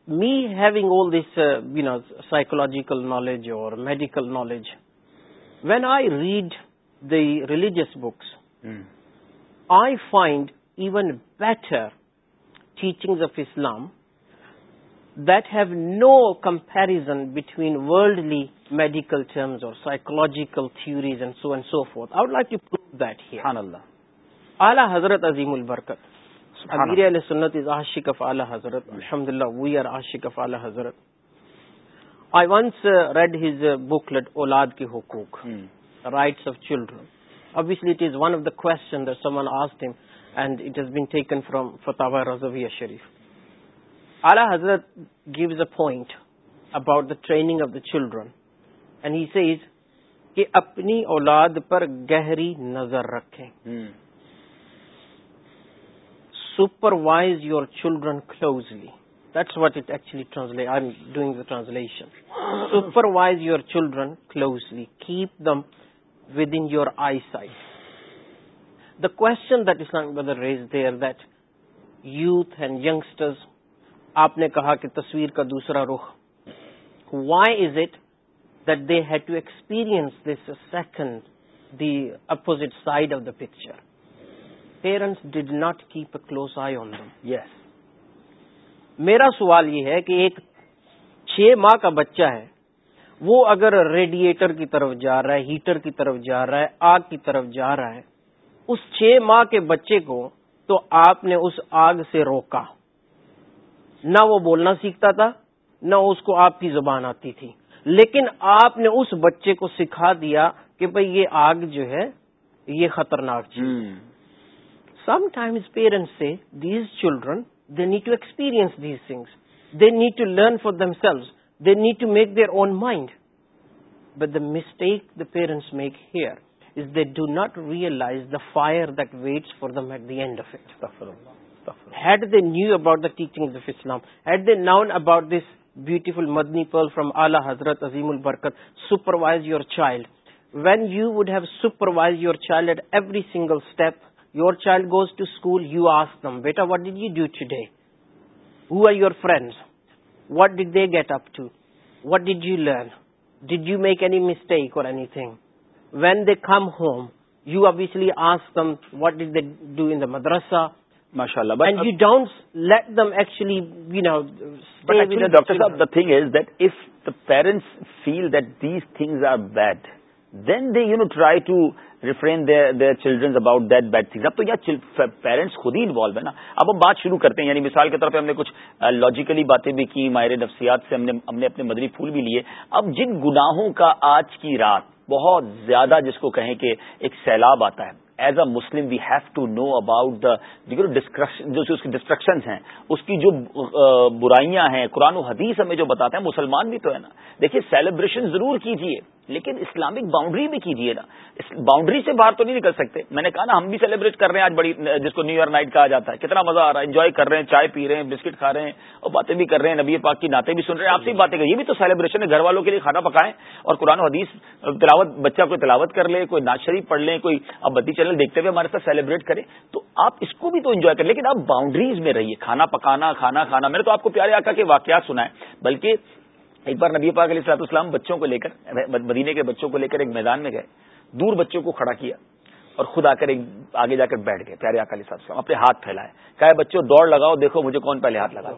me having all this, uh, psychological knowledge or medical knowledge, when I read the religious books, hmm. I find even better teachings of Islam that have no comparison between worldly medical terms or psychological theories اعلی حضرت عظیم البرکش حضرت الحمد اللہ حضرت I want read his book late اولاد کے حقوق right children's it is one of the questioned it been taken from فتح رضویہ شریف الا حضرت gives a point about the training of the children and he says کہ اپنی اولاد پر گہری نظر رکھیں supervise your children closely that's what it actually translate I am doing the translation supervise your children closely keep them with in your eyesight the question that is not there that youth and youngsters آپ نے کہا کہ تصویر کا دوسرا رخ why is it that they had to experience this second the opposite side of the picture parents did not keep a close eye on them yes میرا سوال یہ ہے کہ ایک چھ ماہ کا بچہ ہے وہ اگر ریڈیٹر کی طرف جا رہا ہے ہیٹر کی طرف جا رہا ہے آگ کی طرف جا رہا ہے اس چھ ماہ کے بچے کو تو آپ نے اس آگ سے روکا نہ وہ بولنا سیکھتا تھا نہ اس کو آپ کی زبان آتی تھی لیکن آپ نے اس بچے کو سکھا دیا کہ بھائی یہ آگ جو ہے یہ خطرناک چیز sometimes parents say these children they need to experience these things they need to learn for themselves they need to make their own mind but the mistake the parents make here is they do not realise the fire that waits for them at the end of it ٹ the knew about the teaching of Islam had the known about this beautiful Madani pearl from آلہ حضرت عظیم البرکتروائز your child when you would have supervise your child at every single step your child goes to school you ask them beta what did you do today who are your friend what did they get up to what did you learn did you make any mistake or any thing when they come home you obviously ask them what does they do in the madrasa ماشاء اللہ feel that these things are bad then they you know try to refrain children about that bad thing اب تو یار parents خود ہی involve ہے نا اب ہم بات شروع کرتے ہیں یعنی مثال کے طور پہ ہم نے کچھ لاجیکلی باتیں بھی کی ماہر نفسیات سے ہم ہم نے نے اپنے مدری پھول بھی لیے اب جن گناہوں کا آج کی رات بہت زیادہ جس کو کہیں کہ ایک سیلاب آتا ہے as a Muslim we have to know about destruction جو برائیاں ہیں قرآن و حدیث ہمیں جو بتاتے ہیں مسلمان بھی تو ہے نا دیکھیے سیلیبریشن ضرور کیجیے لیکن اسلامک باؤنڈری بھی کیجیے نا باؤنڈری سے باہر تو نہیں نکل سکتے میں نے کہا نا ہم بھی سیلیبریٹ کر رہے ہیں آج بڑی جس کو نیو ایئر نائٹ کہا جاتا ہے کتنا مزہ آ رہا ہے انجوائے کر رہے ہیں چائے پی رہے ہیں بسکٹ کھا رہے ہیں اور باتیں بھی کر رہے ہیں نبی پاک کی ناطے بھی سن رہے ہیں آپ سے باتیں یہ بھی تو سیلیبریشن ہے گھر والوں کے لیے کھانا پکائیں اور قرآن و حدیث تلاوت بچہ کوئی تلاوت کر لے کوئی شریف پڑھ لیں کوئی اب بدی چلے چینل دیکھتے ہوئے ہمارے ساتھ سیلیبریٹ کریں تو آپ اس کو بھی تو انجوائے کریں لیکن آپ باؤنڈریز میں رہیے کھانا پکانا کھانا کھانا میں نے تو آپ کو پیارے آقا کے واقعات سنا ہے بلکہ ایک بار نبی پاک علیہ السلط اسلام بچوں کو لے کر مدینے کے بچوں کو لے کر ایک میدان میں گئے دور بچوں کو کھڑا کیا اور خود آ کر ایک آگے جا کر بیٹھ گئے پیارے اکالی صاحب اسلام اپنے ہاتھ پھیلائے کہا ہے بچوں دوڑ لگاؤ دیکھو مجھے کون پہلے ہاتھ لگا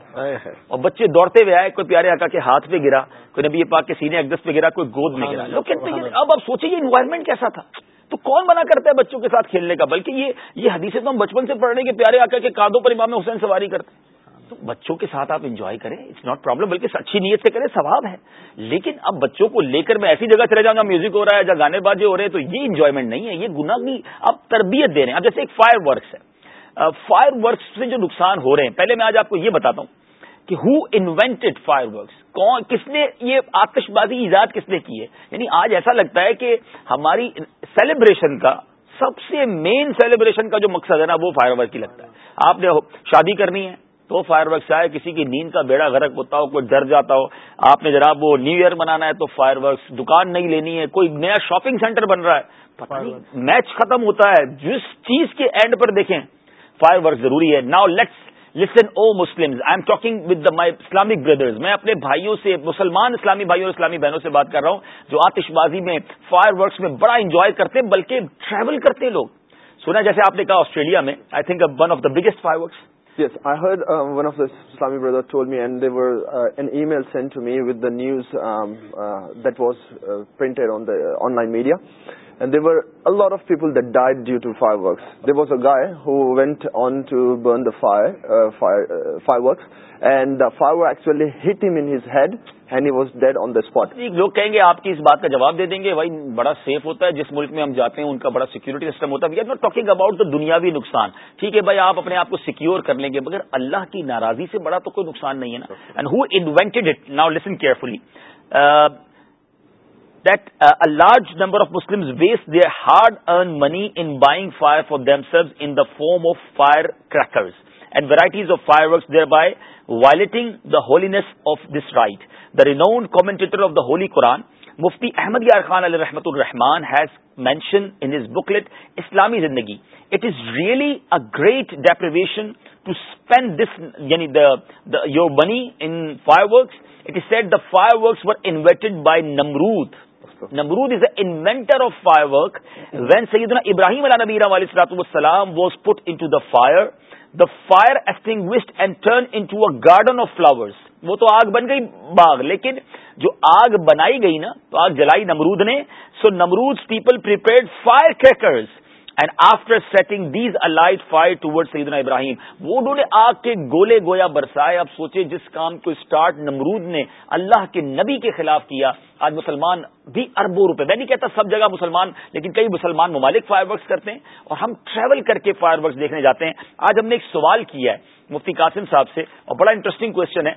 اور بچے دوڑتے ہوئے آئے کوئی پیارے آقا کے ہاتھ پہ گرا کوئی نبی پاک کے سینے اقدس پہ گرا کوئی گود میں گرا ہاں، ہاں، ہاں، اب آپ سوچیں یہ انوائرمنٹ کیسا تھا تو کون منع کرتا ہے بچوں کے ساتھ کھیلنے کا بلکہ یہ یہ حدیثیں تو ہم بچپن سے پڑھنے کے پیارے آ کر کے کادوں پر امام حسین سواری کرتے ہیں تو بچوں کے ساتھ آپ انجوائے کریں اٹس ناٹ پرابلم بلکہ اچھی نیت سے کریں ثواب ہے لیکن اب بچوں کو لے کر میں ایسی جگہ چلے جاؤں گا میوزک ہو رہا ہے یا گانے بازے ہو رہے ہیں تو یہ انجوائمنٹ نہیں ہے یہ گناہ آپ تربیت دے رہے ہیں اب جیسے ایک فائر ورکس ہے فائر ورکس سے جو نقصان ہو رہے ہیں پہلے میں آج آپ کو یہ بتاتا ہوں ہو انوینٹڈ فائر ورکس کون کس نے یہ آتش بازی ایجاد کس نے کی ہے یعنی آج ایسا لگتا ہے کہ ہماری سیلیبریشن کا سب سے مین سیلیبریشن کا جو مقصد ہے نا وہ فائر ورک لگتا ہے آپ نے شادی کرنی ہے تو فائر ورکس آئے کسی کی نیند کا بیڑا گرک ہوتا ہو کوئی ڈر جاتا ہو آپ نے جناب وہ نیو ایئر بنانا ہے تو فائر ورکس دکان نہیں لینی ہے کوئی نیا شاپنگ سینٹر بن رہا ہے نہیں میچ ختم ہوتا ہے جس چیز کے اینڈ پر دیکھیں فائر ورکس ضروری ہے now let's listen oh Muslim I am talking with my Islamic brothers میں اپنے بھائیوں سے مسلمان اسلامی بھائیوں اور اسلامی بہنوں سے بات کر رہا ہوں جو آتش بازی میں فائر ورکس میں بڑا انجوائے کرتے ہیں بلکہ ٹریول کرتے لوگ سنا جیسے آپ نے کہا آسٹریلیا میں I think one of the biggest fireworks fires news was per online media and and And there There were a a lot of people that died due to to fireworks. fireworks, was was guy who went on on burn the the uh, uh, the fire, fire uh, uh, actually hit him in his head. he dead spot. لوگ کہیں گے آپ کی اس بات کا جواب دے دیں گے بڑا سیف ہوتا ہے جس ملک میں ہم جاتے ہیں ان کا بڑا سیکورٹی سسٹم ہوتا ہے دنیاوی نقصان ٹھیک ہے بھائی آپ اپنے آپ کو سیکیور کر لیں گے مگر اللہ کی ناراضی سے بڑا تو کوئی نقصان نہیں ہے نا listen carefully large number of Muslim base the hard earn money in buying fire for themselves in the form of firecrackers and varieties of fireworks they by violating the holiness of this right the renowned commentator of the holy Quran Mufti Ahmad Yar Khan علی رحمت الرحمان has mention book late Islami Zindagi it is really a great deprivation to spend this یعنی your money into set the fireworks ویئرٹیڈ by Nimrod Nimrod is a inventor of firework when Syed Ibrahim علا نبی السلط وسلام was put in fire the fire ایسٹنگ and turn in garden of flowers وہ تو آگ بن گئی باغ لیکن جو آگ بنائی گئی نا تو آگ جلائی نمرود نے so Nimrod people prepare firecrackers and after setting these light fire ٹوڈ سیدنا ابراہیم وہ انہوں نے آگ کے گولے گویا برسائے سوچے جس کام کو اسٹارٹ نمرود نے اللہ کے نبی کے خلاف کیا آج مسلمان بھی اربوں روپے میں نہیں کہتا سب جگہ مسلمان لیکن کئی مسلمان ممالک فائر ورکس کرتے ہیں اور ہم ٹریول کر کے فائر ورکس دیکھنے جاتے ہیں آج ہم نے ایک سوال کیا ہے مفتی قاسم صاحب سے اور بڑا انٹرسٹنگ کوشچن ہے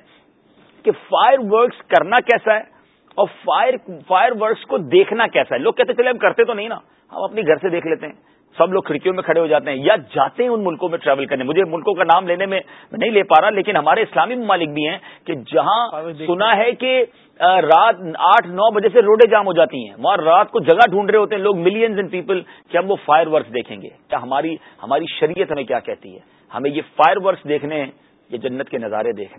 کہ فائر ورکس کرنا کیسا ہے اور فائر فائر ورکس کو دیکھنا کیسا ہے لوگ کہتے ہیں چلے ہم کرتے تو نہیں نا ہم اپنے گھر سے دیکھ لیتے ہیں سب لوگ کھڑکیوں میں کھڑے ہو جاتے ہیں یا جاتے ہیں ان ملکوں میں ٹریول کرنے مجھے ملکوں کا نام لینے میں نہیں لے پا رہا لیکن ہمارے اسلامی ممالک بھی ہیں کہ جہاں سنا ہے کہ رات آٹھ نو بجے سے روڈیں جام ہو جاتی ہیں وہاں رات کو جگہ ڈھونڈ رہے ہوتے ہیں لوگ ملینز ان پیپل کہ ہم وہ فائر ورکس دیکھیں گے کیا ہماری ہماری شریعت ہمیں کیا کہتی ہے ہمیں یہ فائر ورکس دیکھنے ہیں یہ جنت کے نظارے دیکھیں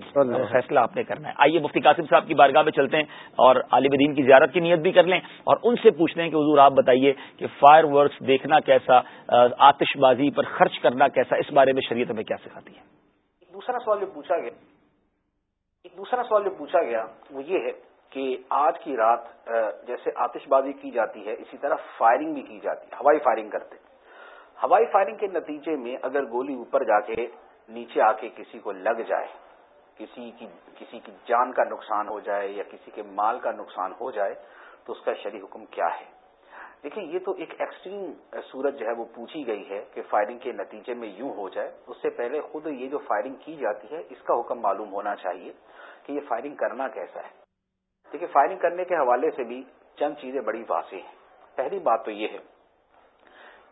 فیصلہ آپ نے کرنا ہے آئیے مفتی قاسم صاحب کی بارگاہ میں چلتے ہیں اور دین کی زیارت کی نیت بھی کر لیں اور ان سے پوچھتے ہیں کہ حضور آپ بتائیے کہ فائر ورکس دیکھنا کیسا آتش بازی پر خرچ کرنا کیسا اس بارے میں شریعت ہمیں کیا سکھاتی ہے ایک دوسرا سوال جو پوچھا گیا ایک دوسرا سوال جو پوچھا گیا وہ یہ ہے کہ آج کی رات جیسے آتش بازی کی جاتی ہے اسی طرح فائرنگ بھی کی جاتی ہے ہوائی فائرنگ کرتے ہوائی فائرنگ کے نتیجے میں اگر گولی اوپر جا کے نیچے آ کے کسی کو لگ جائے کسی کی کسی کی جان کا نقصان ہو جائے یا کسی کے مال کا نقصان ہو جائے تو اس کا شری حکم کیا ہے دیکھیں یہ تو ایک ایکسٹریم صورت جو ہے وہ پوچھی گئی ہے کہ فائرنگ کے نتیجے میں یوں ہو جائے اس سے پہلے خود یہ جو فائرنگ کی جاتی ہے اس کا حکم معلوم ہونا چاہیے کہ یہ فائرنگ کرنا کیسا ہے دیکھیے فائرنگ کرنے کے حوالے سے بھی چند چیزیں بڑی واضح ہیں پہلی بات تو یہ ہے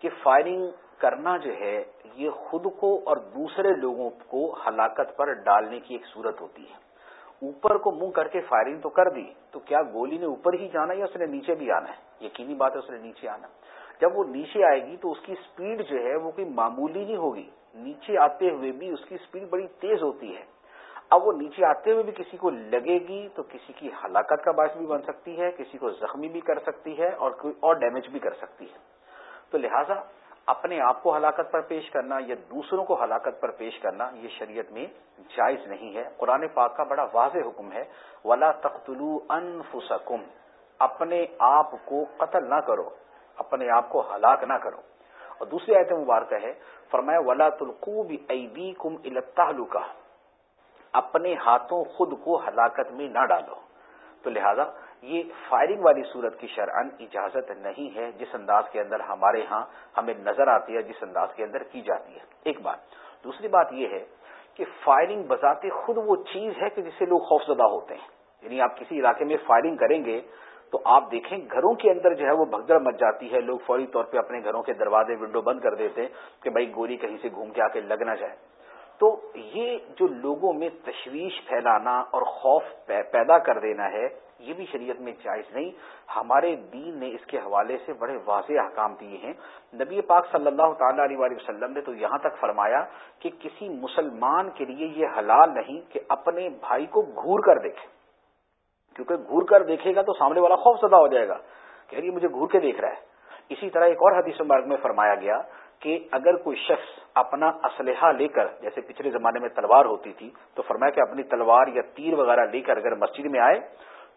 کہ فائرنگ کرنا جو ہے یہ خود کو اور دوسرے لوگوں کو ہلاکت پر ڈالنے کی ایک صورت ہوتی ہے اوپر کو منہ کر کے فائرنگ تو کر دی تو کیا گولی نے اوپر ہی جانا یا اس نے نیچے بھی آنا ہے یقینی بات ہے اس نے نیچے آنا جب وہ نیچے آئے گی تو اس کی اسپیڈ جو ہے وہ کوئی معمولی نہیں ہوگی نیچے آتے ہوئے بھی اس کی اسپیڈ بڑی تیز ہوتی ہے اب وہ نیچے آتے ہوئے بھی کسی کو لگے گی تو کسی کی ہلاکت کا باعث بھی بن سکتی ہے کسی کو زخمی بھی کر سکتی ہے اور کوئی اور ڈیمیج بھی کر سکتی ہے تو لہذا اپنے آپ کو ہلاکت پر پیش کرنا یا دوسروں کو ہلاکت پر پیش کرنا یہ شریعت میں جائز نہیں ہے قرآن پاک کا بڑا واضح حکم ہے ولا تختلو انفسکم اپنے آپ کو قتل نہ کرو اپنے آپ کو ہلاک نہ کرو اور دوسری آیت مبارکہ ہے فرمایا ولا ولاقوب ای کم اپنے ہاتھوں خود کو ہلاکت میں نہ ڈالو تو لہذا یہ فائرنگ والی صورت کی شرعن اجازت نہیں ہے جس انداز کے اندر ہمارے ہاں ہمیں نظر آتی ہے جس انداز کے اندر کی جاتی ہے ایک بات دوسری بات یہ ہے کہ فائرنگ بذات خود وہ چیز ہے کہ جس سے لوگ زدہ ہوتے ہیں یعنی آپ کسی علاقے میں فائرنگ کریں گے تو آپ دیکھیں گھروں کے اندر جو ہے وہ بھگدڑ مچ جاتی ہے لوگ فوری طور پہ اپنے گھروں کے دروازے ونڈو بند کر دیتے ہیں کہ بھائی گولی کہیں سے گھوم کے آ کے لگ نہ جائے تو یہ جو لوگوں میں تشویش پھیلانا اور خوف پیدا کر دینا ہے یہ بھی شریعت میں جائز نہیں ہمارے دین نے اس کے حوالے سے بڑے واضح احکام دیے ہیں نبی پاک صلی اللہ تعالی علیہ وسلم نے تو یہاں تک فرمایا کہ کسی مسلمان کے لیے یہ حلال نہیں کہ اپنے بھائی کو گور کر دیکھے کیونکہ گور کر دیکھے گا تو سامنے والا خوف زدہ ہو جائے گا کہ مجھے گور کے دیکھ رہا ہے اسی طرح ایک اور حدیث مبارک میں فرمایا گیا کہ اگر کوئی شخص اپنا اسلحہ لے کر جیسے پچھلے زمانے میں تلوار ہوتی تھی تو فرمایا کہ اپنی تلوار یا تیر وغیرہ لے کر اگر مسجد میں آئے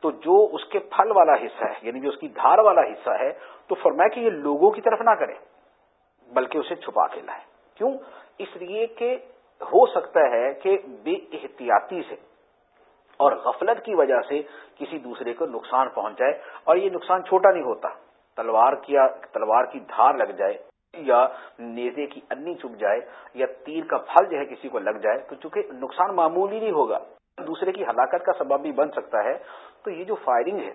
تو جو اس کے پھل والا حصہ ہے یعنی جو اس کی دھار والا حصہ ہے تو فرمایا کہ یہ لوگوں کی طرف نہ کرے بلکہ اسے چھپا کے لائے کیوں اس لیے کہ ہو سکتا ہے کہ بے احتیاطی سے اور غفلت کی وجہ سے کسی دوسرے کو نقصان پہنچ جائے اور یہ نقصان چھوٹا نہیں ہوتا تلوار کیا تلوار کی دھار لگ جائے یا نیزے کی انی چپ جائے یا تیر کا پھل جو ہے کسی کو لگ جائے تو چونکہ نقصان معمولی نہیں ہوگا دوسرے کی ہلاکت کا سبب بھی بن سکتا ہے تو یہ جو فائرنگ ہے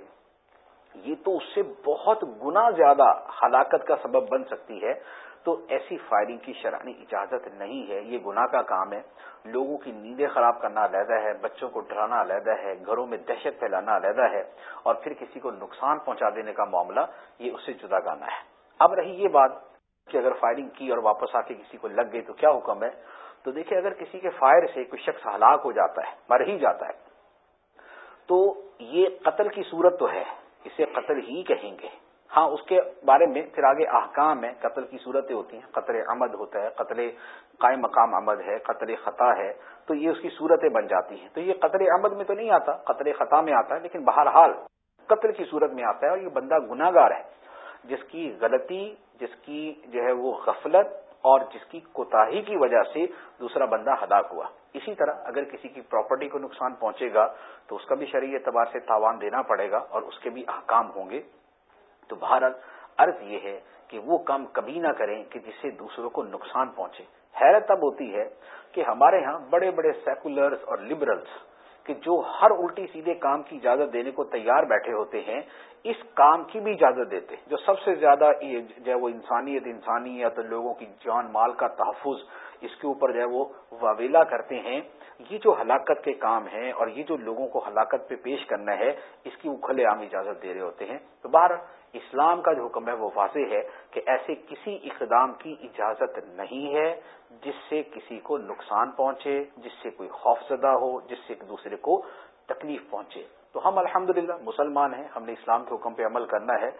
یہ تو اس سے بہت گنا زیادہ ہلاکت کا سبب بن سکتی ہے تو ایسی فائرنگ کی شرانی اجازت نہیں ہے یہ گنا کا کام ہے لوگوں کی نیندیں خراب کرنا علیحدہ ہے بچوں کو ڈرانا علیحدہ ہے گھروں میں دہشت پھیلانا علیحدہ ہے اور پھر کسی کو نقصان پہنچا دینے کا معاملہ یہ اس سے جدا گانا ہے اب رہی یہ بات کہ اگر فائرنگ کی اور واپس آ کے کسی کو لگ گئی تو کیا حکم ہے تو دیکھیں اگر کسی کے فائر سے کوئی شخص ہلاک ہو جاتا ہے مر ہی جاتا ہے تو یہ قتل کی صورت تو ہے اسے قتل ہی کہیں گے ہاں اس کے بارے میں پھر آگے احکام ہے قتل کی صورتیں ہوتی ہیں قطر عمد ہوتا ہے قتل قائم مقام عمد ہے قطر خطا ہے تو یہ اس کی صورتیں بن جاتی ہیں تو یہ قطر عمد میں تو نہیں آتا قطر خطا میں آتا ہے لیکن بہرحال قتل کی صورت میں آتا ہے اور یہ بندہ گناہ گار ہے جس کی غلطی جس کی جو ہے وہ غفلت اور جس کی کوتا کی وجہ سے دوسرا بندہ ہلاک ہوا اسی طرح اگر کسی کی پراپرٹی کو نقصان پہنچے گا تو اس کا بھی شرعی اعتبار سے تاوان دینا پڑے گا اور اس کے بھی احکام ہوں گے تو بھارت عرض یہ ہے کہ وہ کام کبھی نہ کریں کہ جس سے دوسروں کو نقصان پہنچے حیرت تب ہوتی ہے کہ ہمارے ہاں بڑے بڑے سیکولرز اور لبرلس کہ جو ہر الٹی سیدھے کام کی اجازت دینے کو تیار بیٹھے ہوتے ہیں اس کام کی بھی اجازت دیتے جو سب سے زیادہ جو ہے وہ انسانیت انسانیت لوگوں کی جان مال کا تحفظ اس کے اوپر جو ہے وہ واویلا کرتے ہیں یہ جو ہلاکت کے کام ہیں اور یہ جو لوگوں کو ہلاکت پہ پیش کرنا ہے اس کی وہ کھلے عام اجازت دے رہے ہوتے ہیں تو بہر اسلام کا جو حکم ہے وہ واضح ہے کہ ایسے کسی اقدام کی اجازت نہیں ہے جس سے کسی کو نقصان پہنچے جس سے کوئی خوف زدہ ہو جس سے ایک دوسرے کو تکلیف پہنچے تو ہم الحمد مسلمان ہیں ہم نے اسلام کے حکم پہ عمل کرنا ہے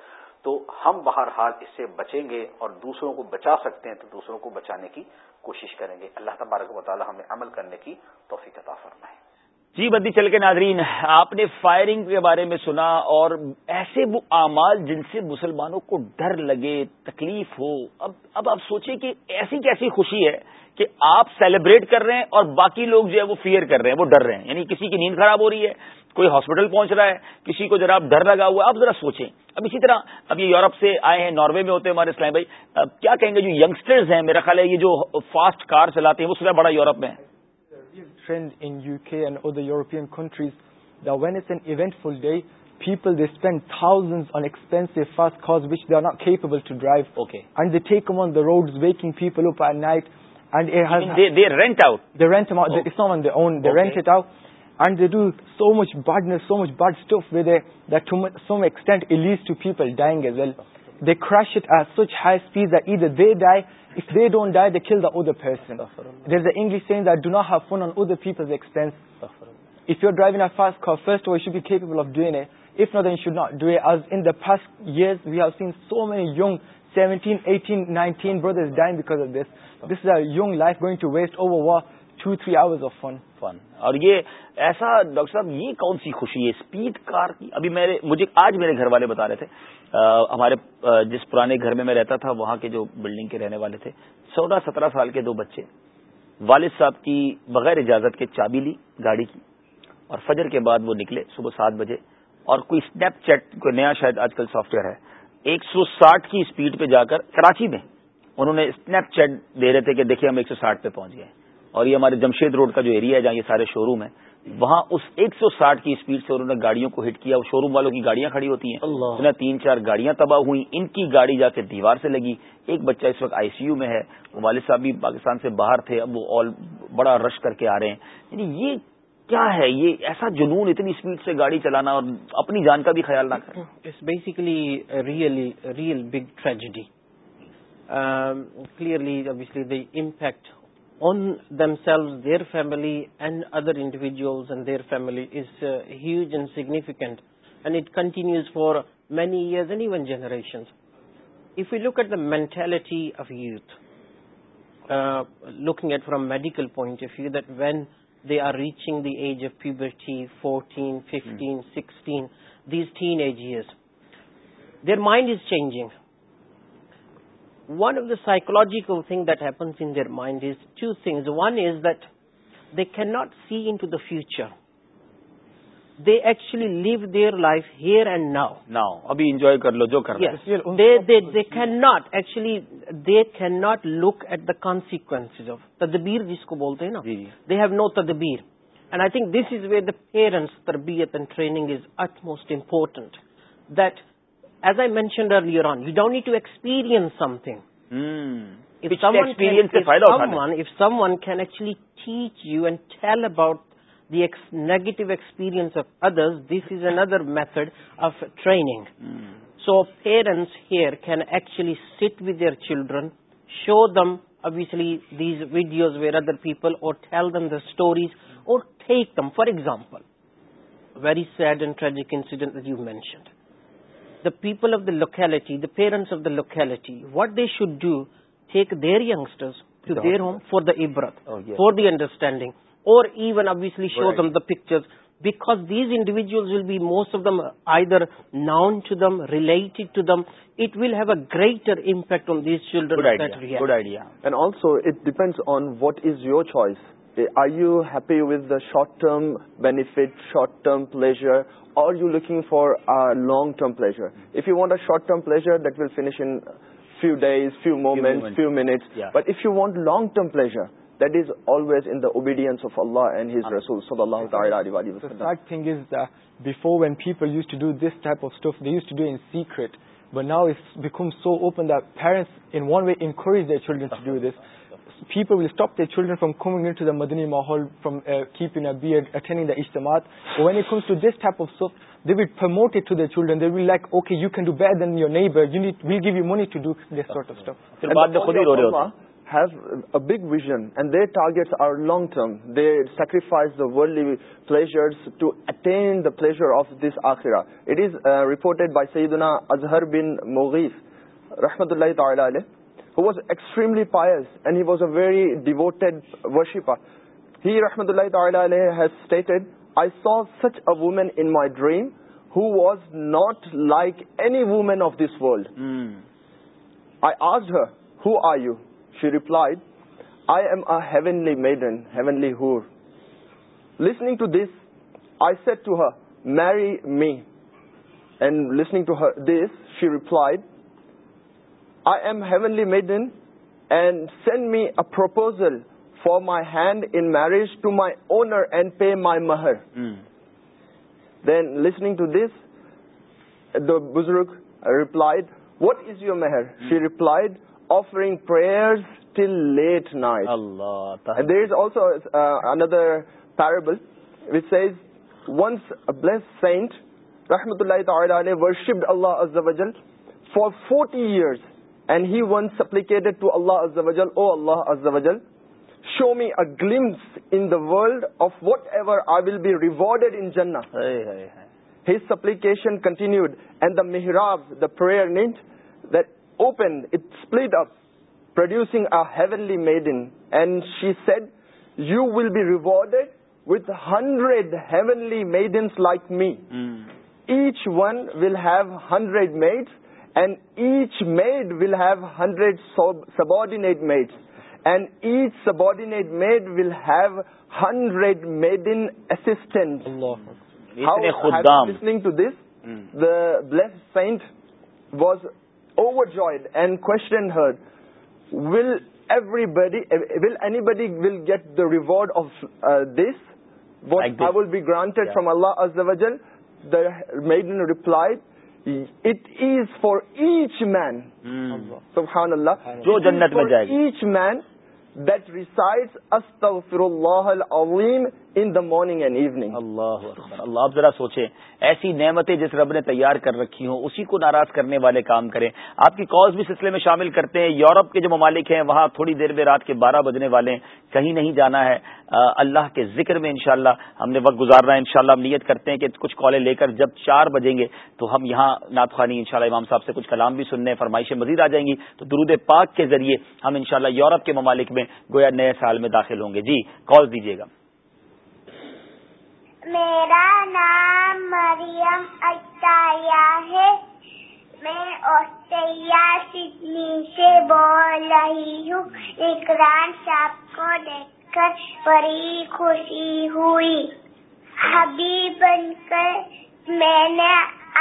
تو ہم بہرحال اس سے بچیں گے اور دوسروں کو بچا سکتے ہیں تو دوسروں کو بچانے کی کوشش کریں گے اللہ تبارک و تعالی ہمیں عمل کرنے کی توفیق عطا فرمائے جی بدی چل کے ناظرین آپ نے فائرنگ کے بارے میں سنا اور ایسے وہ اعمال جن سے مسلمانوں کو ڈر لگے تکلیف ہو اب اب آپ سوچیں کہ ایسی کیسی خوشی ہے کہ آپ سیلیبریٹ کر رہے ہیں اور باقی لوگ جو ہے وہ فیئر کر رہے ہیں وہ ڈر رہے ہیں یعنی کسی کی نیند خراب ہو رہی ہے کوئی ہاسپٹل پہنچ رہا ہے کسی کو ڈر لگا ہوا ہے آپ ذرا سوچیں اب اسی طرح اب یہ یورپ سے آئے ہیں ناروے میں ہوتے ہیں ہمارے اسلام بھائی اب کیا کہیں گے جو یگسٹرز ہیں میرا خیال ہے یہ جو فاسٹ کار چلاتے ہیں وہ بڑا یورپ میں European countries when is an event full day people they spend thousand out and the do so much but knee so much but stop existent lease to people dying English a if no then should not do a the first view seen so many younging are young life going to waste two three hours of fun fun اور یہ ایسا doctor صاحب یہ کون سی خوشی ہے speed کار کی ابھی میرے مجھے آج میرے گھر والے بتا رہے تھے ہمارے جس پرانے گھر میں میں رہتا تھا وہاں کے جو بلڈنگ کے رہنے والے تھے سولہ سترہ سال کے دو بچے والد صاحب کی بغیر اجازت کے چابی لی گاڑی کی اور فجر کے بعد وہ نکلے صبح سات بجے اور کوئی اسنیپ چیٹ کوئی نیا شاید آج کل سافٹ ویئر ہے ایک سو ساٹھ کی اسپیڈ پہ جا کر کراچی میں انہوں نے اسنیپ چیٹ دے رہے تھے کہ دیکھیے ہم ایک سو ساٹھ پہ پہنچ گئے اور یہ ہمارے جمشید روڈ کا جو ایریا ہے جہاں یہ سارے شو روم ہے وہاں اس ایک سو ساٹھ کی اسپیڈ سے انہوں نے گاڑیوں کو ہٹ کیا شو روم والوں کی گاڑیاں کھڑی ہوتی ہیں انہیں تین چار گاڑیاں تباہ ہوئی ان کی گاڑی جا کے دیوار سے لگی ایک بچہ اس وقت آئی سی یو میں ہے وہ والد صاحب بھی پاکستان سے باہر تھے اب وہ آل بڑا رش کر کے آ رہے ہیں یعنی یہ کیا ہے یہ ایسا جنون اتنی اسپیڈ سے گاڑی چلانا اور اپنی جان کا بھی خیال نہ کرنا it's basically really real big impact on themselves, their family and other individuals and their family is uh, huge and significant, and it continues for many years and even generations. If we look at the mentality of youth, uh, looking at from medical point of view, that when they are reaching the age of puberty, 14, hmm. 15, 16, these teenage years, their mind is changing. One of the psychological thing that happens in mind is choosing one is that they can not see in to the future they actually live their life here and now نا ابھی enjoy کر لو جو they can not actually they can not look at the consequence of تدبیر جس کو بولتے ہیں نا دے ہیو نو تدبیر and I think this is with the parents تربیت and training is it most important the As I mentioned earlier on, you don't need to experience something. Hmm. If someone can actually teach you and tell about the negative experience of others, this is another method of training. Hmm. So parents here can actually sit with their children, show them obviously these videos where other people, or tell them the stories, or take them. For example, very sad and tragic incident that you mentioned the people of the locality, the parents of the locality, what they should do, take their youngsters to their home for the ibrat, oh, for the understanding, or even obviously show them the pictures, because these individuals will be, most of them, either known to them, related to them. It will have a greater impact on these children. Good idea. And also, it depends on what is your choice. I you happy with the short term but short term pleasure are you looking for long term pleasure if you want a short term pleasure that will finish in few days few moment few minutes but if you want long term pleasure that is always in the obedience of Allah and رسوس بفوریز do this children from ٹونیپنگ to the چلڈرنک ویژنٹس long term درکریفائز آخریڈ by سئیدنا Azhar بن موغیف رحمت اللہ who was extremely pious and he was a very devoted worshipper. He, rahmatullahi ta'ala alayhi, has stated, I saw such a woman in my dream who was not like any woman of this world. Hmm. I asked her, who are you? She replied, I am a heavenly maiden, heavenly whore. Listening to this, I said to her, marry me. And listening to her this, she replied, I am heavenly maiden and send me a proposal for my hand in marriage to my owner and pay my مہر then listening to this دا بزرگ replied what is your مہر she replied offering prayer till late night there is also another parable which says once bless saint رحمت اللہ تعالیپ اللہ for forty years And he once supplicated to Allah Azza wa Jal, O Allah Azza wa Jal, show me a glimpse in the world of whatever I will be rewarded in Jannah. His supplication continued, and the mihrab, the prayer net, that opened, it split up, producing a heavenly maiden. And she said, you will be rewarded with 100 heavenly maidens like me. Hmm. Each one will have 100 maids and each maid will have 100 subordinate maids, and each subordinate maid will have 100 maiden assistants. Allah. How have you listening to this? Hmm. The blessed saint was overjoyed and questioned her, will eh, anybody get the reward of uh, this? What I will be granted from Allah Azza wa Jal? The maiden replied, it is for each man سبحان اللہ جو جنت میں جائے each man that reside استغفر اللہ العظیم in the morning and evening اللہ اللہ آپ ذرا سوچیں ایسی نعمتیں جس رب نے تیار کر رکھی ہوں اسی کو ناراض کرنے والے کام کریں آپ کی کالز بھی سلسلے میں شامل کرتے ہیں یورپ کے جو ممالک ہیں وہاں تھوڑی دیر میں رات کے بارہ بجنے والے ہیں کہیں نہیں جانا ہے اللہ کے ذکر میں انشاءاللہ ہم نے وقت گزارنا ہے انشاءاللہ ہم نیت کرتے ہیں کہ کچھ کالیں لے کر جب چار بجیں گے تو ہم یہاں نعت خوانی ان امام صاحب سے کچھ کلام بھی سننے فرمائشیں مزید آ جائیں گی تو درود پاک کے ذریعے ہم ان یورپ کے ممالک میں گویا نئے سال میں داخل ہوں گے جی کال دیجیے گا میرا نام مریم عٹا ہے میں آسٹریلیا سڈنی سے بول رہی ہوں اکران صاحب کو دیکھ کر بڑی خوشی ہوئی ابھی بن کر میں نے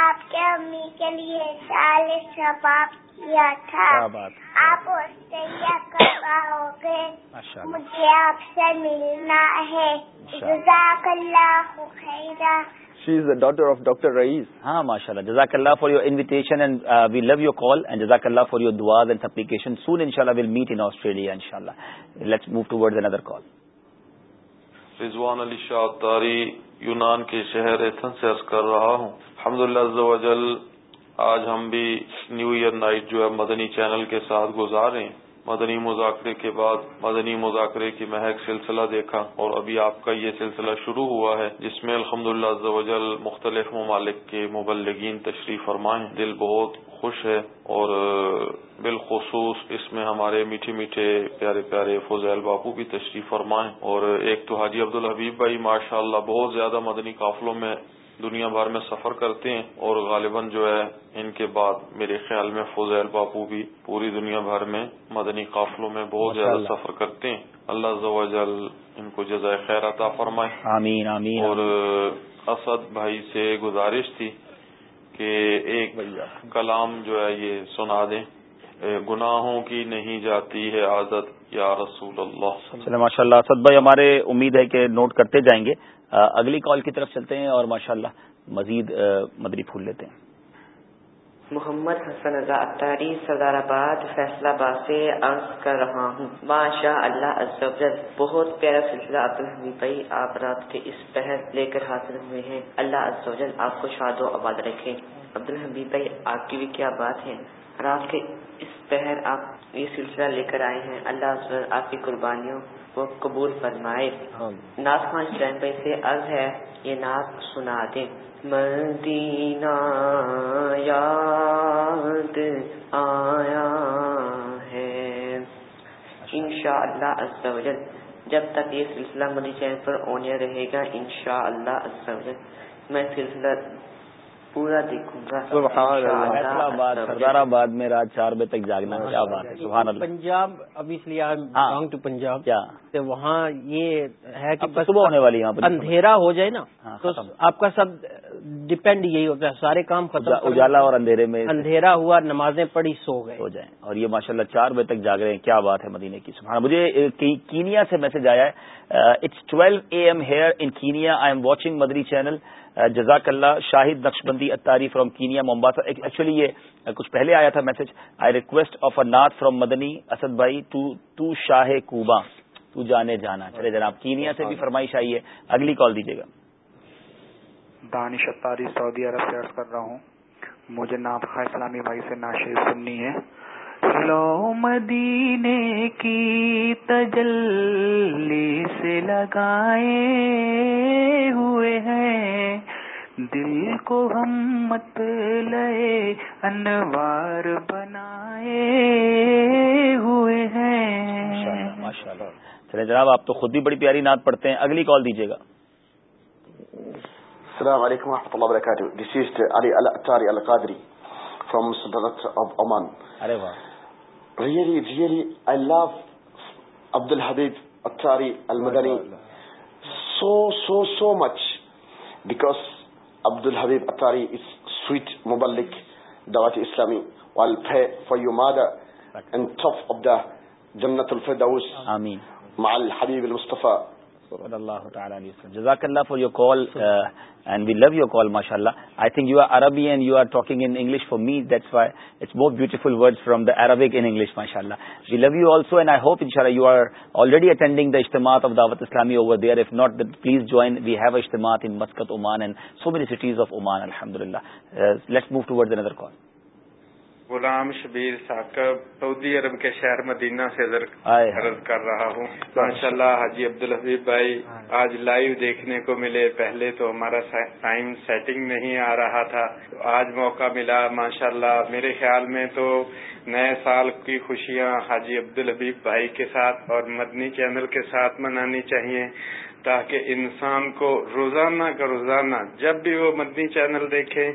آپ کے امی کے لیے سال شباب کیا تھا آپ آسٹریلیا کب آؤ گے مجھے آپ سے ملنا ہے جزاک اللہ خیرہ she is the daughter of doctor Rais ہاں ماشاء اللہ جزاک اللہ for your invitation and we love your call and جزاک اللہ فار یور دعاز اینڈ اپلیکیشن سون ان شاء اللہ ول میٹ ان آسٹریلیا ان شاء اللہ let's move toward another call Rizwan Ali Shah تاری یونان کے شہر ایتھن سے عرض کر رہا ہوں الحمد للہ آج ہم بھی نیو ایئر نائٹ جو ہے مدنی چینل کے ساتھ گزاریں مدنی مذاکرے کے بعد مدنی مذاکرے کی مہک سلسلہ دیکھا اور ابھی آپ کا یہ سلسلہ شروع ہوا ہے جس میں الحمد للہ مختلف ممالک کے مبلگین تشریف فرمائیں دل بہت خوش ہے اور بالخصوص اس میں ہمارے میٹھے میٹھے پیارے پیارے فضیل باپو بھی تشریف فرمائیں اور ایک تو حاجی عبد الحبیب بھائی ماشاء اللہ بہت زیادہ مدنی قافلوں میں دنیا بھر میں سفر کرتے ہیں اور غالباً جو ہے ان کے بعد میرے خیال میں فضیل باپو بھی پوری دنیا بھر میں مدنی قافلوں میں بہت زیادہ سفر کرتے ہیں اللہ زو ان کو جزائے خیر عطا فرمائے آمین آمین اور اسد بھائی سے گزارش تھی کہ ایک کلام جو ہے یہ سنا دیں گناہوں کی نہیں جاتی ہے عادت یا رسول اللہ ماشاء اللہ اسد بھائی ہمارے امید ہے کہ نوٹ کرتے جائیں گے اگلی کال کی طرف چلتے ہیں اور ماشاءاللہ اللہ مزید مدری پھول لیتے ہیں محمد حسن رضا سردار آباد فیصلہ باد عرض کر رہا ہوں ماشاء اللہ بہت پیارا سلسلہ عبد الحمید بھائی آپ رات کے اس پہر لے کر حاضر ہوئے ہیں اللہ عزوجل آپ کو شاد و آباد رکھے عبد الحمید بھائی آپ کی بھی کیا بات ہے رات کے اس پہر آپ یہ سلسلہ لے کر آئے ہیں اللہ آپ کی قربانیوں کو قبول فرمائے خان بھائی سے عرض ہے یہ ناپ سنا دیں مدینہ یاد آیا ہے انشاءاللہ شاء اللہ جب تک یہ سلسلہ مدی چین پر اونیا رہے گا انشاءاللہ شاء اللہ میں سلسلہ پورا سردار آباد میں رات چار بجے تک جاگنا جگہ ٹو پنجاب ہاں۔ کیا وہاں یہ ہے کہ صبح ہونے والی یہاں اندھیرا ہو جائے نا ہاں، تو آپ کا سب ڈپینڈ یہی ہوتا ہے سارے کام ختم اجالا اور اندھیرے میں اندھیرا ہوا نمازیں پڑھی سو گئے ہو جائیں اور یہ ماشاءاللہ اللہ چار بجے تک جاگ رہے ہیں کیا بات ہے مدینے کی سبحان مجھے کینیا سے میسج آیا ہے it's twelve A M here in Kenya I am watching مدری چینل جزاک اللہ شاہد نقش بندی اتاری فرام کینیا ایکچولی یہ کچھ پہلے آیا تھا message I request of a Nath from Madani Asad بھائی تو شاہ کوبا تو جانے جانا چلے جناب کینیا سے بھی فرمائش آئی ہے اگلی کال دیجیے گا دانش اتاری سعودی عرب سے عرض کر رہا ہوں مجھے ناپخا اسلامی بھائی سے سننی ہے لو مدینے کی تجلی سے لگائے ہوئے ہیں دل کو ہم مت لئے انوار بنائے ہوئے ہیں چلے جناب آپ تو خود بھی بڑی پیاری نعت پڑھتے ہیں اگلی کال دیجیے گا السلام علیکم ورحمۃ اللہ وبرکاتہ this is Ali Alqadri from صدرت of امن ارے واہ ریئ ریئری ای لو ابدل حبیب اتاری سو سو سو مچ بک ابدل حبیب اتاری سویٹ مبلیک د واچ اسلامی ول فار یو موس مل حبیب اتفا اللہ تعالی جزاک اللہ for your call and we love your call ماشاء اللہ آئی تھنک یو آر عربی and you are talking in English for me that's why it's more beautiful word from the Arabic in English ماشاء اللہ we love you also and I hope ان شاء اللہ you are already attending the اجتماعات of دعوت اسلامی over there if not please join we have in Oman and so many cities of Oman الحمد للہ let's move another call Ghulam Shabbir Saqib سعودی عرب کے شہر مدینہ سے عرض کر ہاں۔ رہا ہوں ماشاء اللہ حاجی عبد الحبیب بھائی آج لائیو دیکھنے کو ملے پہلے تو ہمارا ٹائم سیٹنگ نہیں آ رہا تھا آج موقع ملا ماشاء اللہ میرے خیال میں تو نئے سال کی خوشیاں حاجی عبد الحبیب بھائی کے ساتھ اور مدنی چینل کے ساتھ منانی چاہیے تاکہ انسان کو روزانہ کا روزانہ جب بھی وہ مدنی چینل دیکھے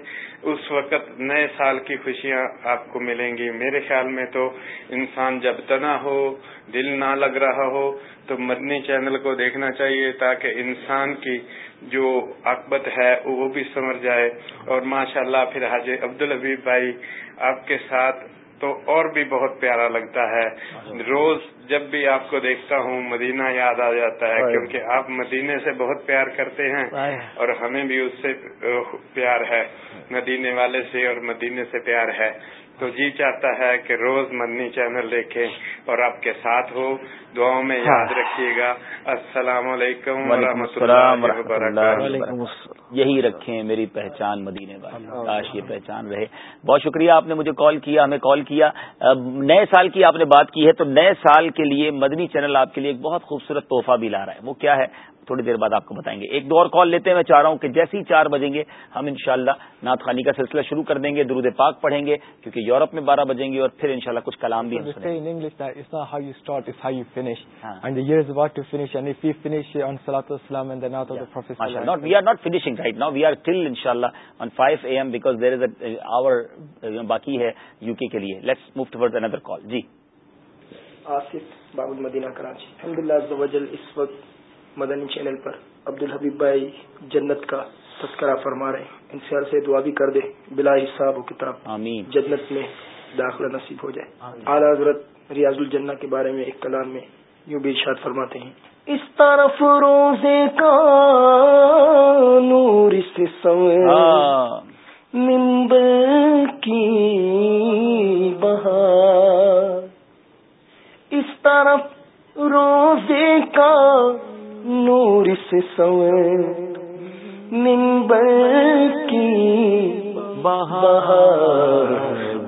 اس وقت نئے سال کی خوشیاں آپ کو ملیں گی میرے خیال میں تو انسان جب تنا ہو دل نہ لگ رہا ہو تو مدنی چینل کو دیکھنا چاہیے تاکہ انسان کی جو عقبت ہے وہ بھی سمر جائے اور ماشاء اللہ پھر حاجر عبدالحبیب بھائی آپ کے ساتھ تو اور بھی بہت پیارا لگتا ہے روز جب بھی آپ کو دیکھتا ہوں مدینہ یاد آ جاتا ہے کیونکہ آپ مدینے سے بہت پیار کرتے ہیں اور ہمیں بھی اس سے پیار ہے مدینے والے سے اور مدینے سے پیار ہے تو جی چاہتا ہے کہ روز مدنی چینل دیکھیں اور آپ کے ساتھ ہو دعاؤں میں یاد ہاں۔ رکھیے گا السلام علیکم ورحمۃ اللہ یہی رکھیں میری پہچان مدین کاش یہ پہچان رہے بہت شکریہ آپ نے مجھے کال کیا ہمیں کال کیا نئے سال کی آپ نے بات کی ہے تو نئے سال کے لیے مدنی چینل آپ کے لیے ایک بہت خوبصورت تحفہ بھی لا رہا ہے وہ کیا ہے تھوڑی دیر بعد آپ کو بتائیں گے ایک دو اور کال لیتے ہیں میں چاہ رہا ہوں کہ جیسے ہی چار بجیں گے ہم انشاءاللہ شاء نعت خانی کا سلسلہ شروع کر دیں گے درود پاک پڑھیں گے کیونکہ یورپ میں بارہ بجیں گے اور پھر انشاءاللہ کچھ کلام بھی باقی ہے یو کے لیے لیٹس موو ٹوڈ اندر کال جی آصف باب المدینہ کراچی الحمد للہ اس وقت مدنی چینل پر عبد الحبیب بھائی جنت کا تذکرہ فرما رہے ہیں ان سے عرصے دعا بھی کر دے بلا حساب کی طرف جنت میں داخلہ نصیب ہو جائے اعلیٰ حضرت ریاض الجنہ کے بارے میں ایک کلام میں یوں بھی ارشاد فرماتے ہیں اس طرف روزے کا نور سے نمب کی بہار اس طرف روزے کا نور سے سور منبر کی بہار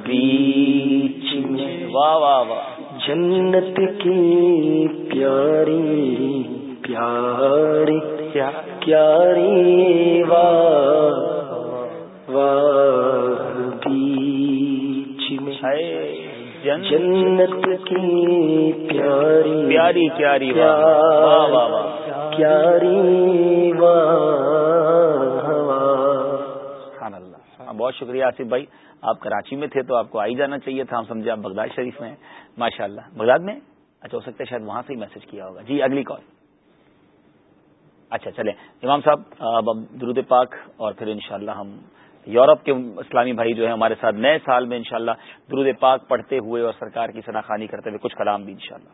بیچ میں واہ واہ واہ جنت کی پیاری پیاری پیاری واہ واہ بیچ میں جنت کی پیاری پیاری پیاری واہ واہ واہ خان اللہ ہاں، بہت شکریہ آصف بھائی آپ کراچی میں تھے تو آپ کو آئی جانا چاہیے تھا ہم سمجھے آپ بغداد شریف میں ماشاء اللہ بغداد میں اچھا ہو سکتا ہے شاید وہاں سے ہی میسج کیا ہوگا جی اگلی کال اچھا چلیں امام صاحب اب اب درود پاک اور پھر انشاءاللہ ہم یورپ کے اسلامی بھائی جو ہے ہمارے ساتھ نئے سال میں انشاءاللہ درود پاک پڑھتے ہوئے اور سرکار کی سناخانی کرتے ہوئے کچھ کلام بھی انشاءاللہ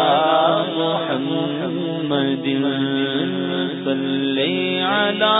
دل صلی علی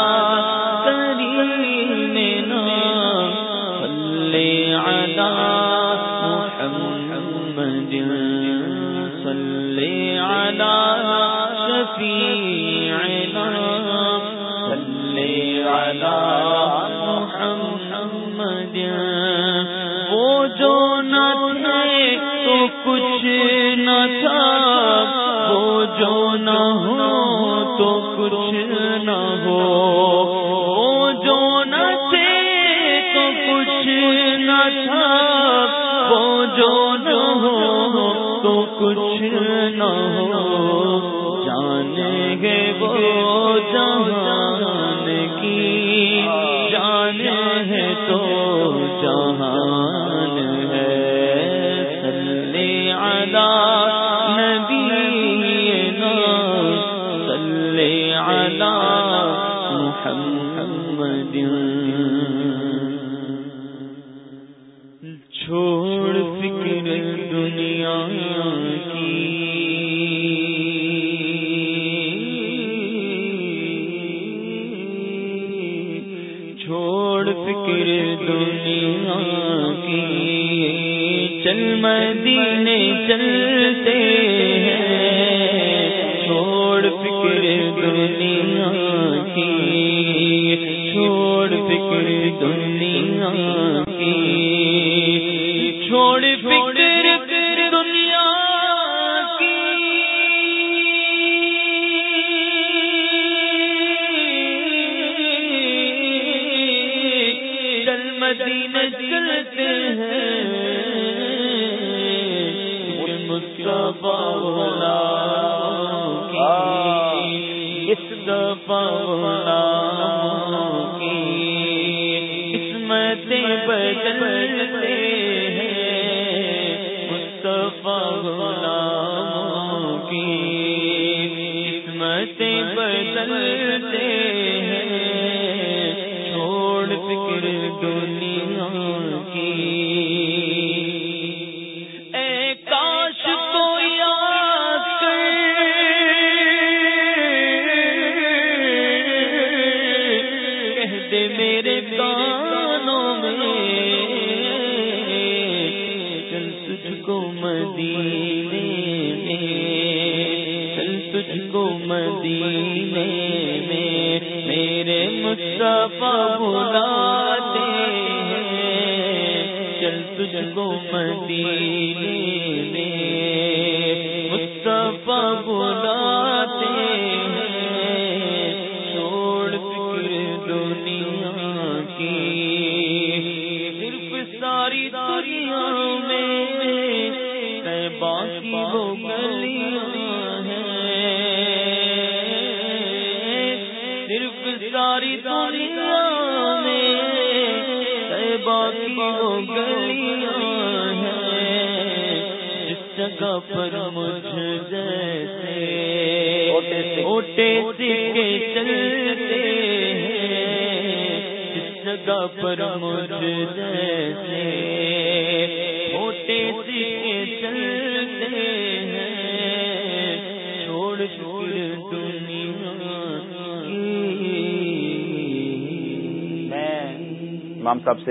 جو نہ ہو تو کچھ نہ ہو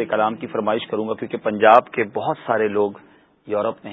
سے کلام کی فرمائش کروں گا کیونکہ پنجاب کے بہت سارے لوگ یورپ میں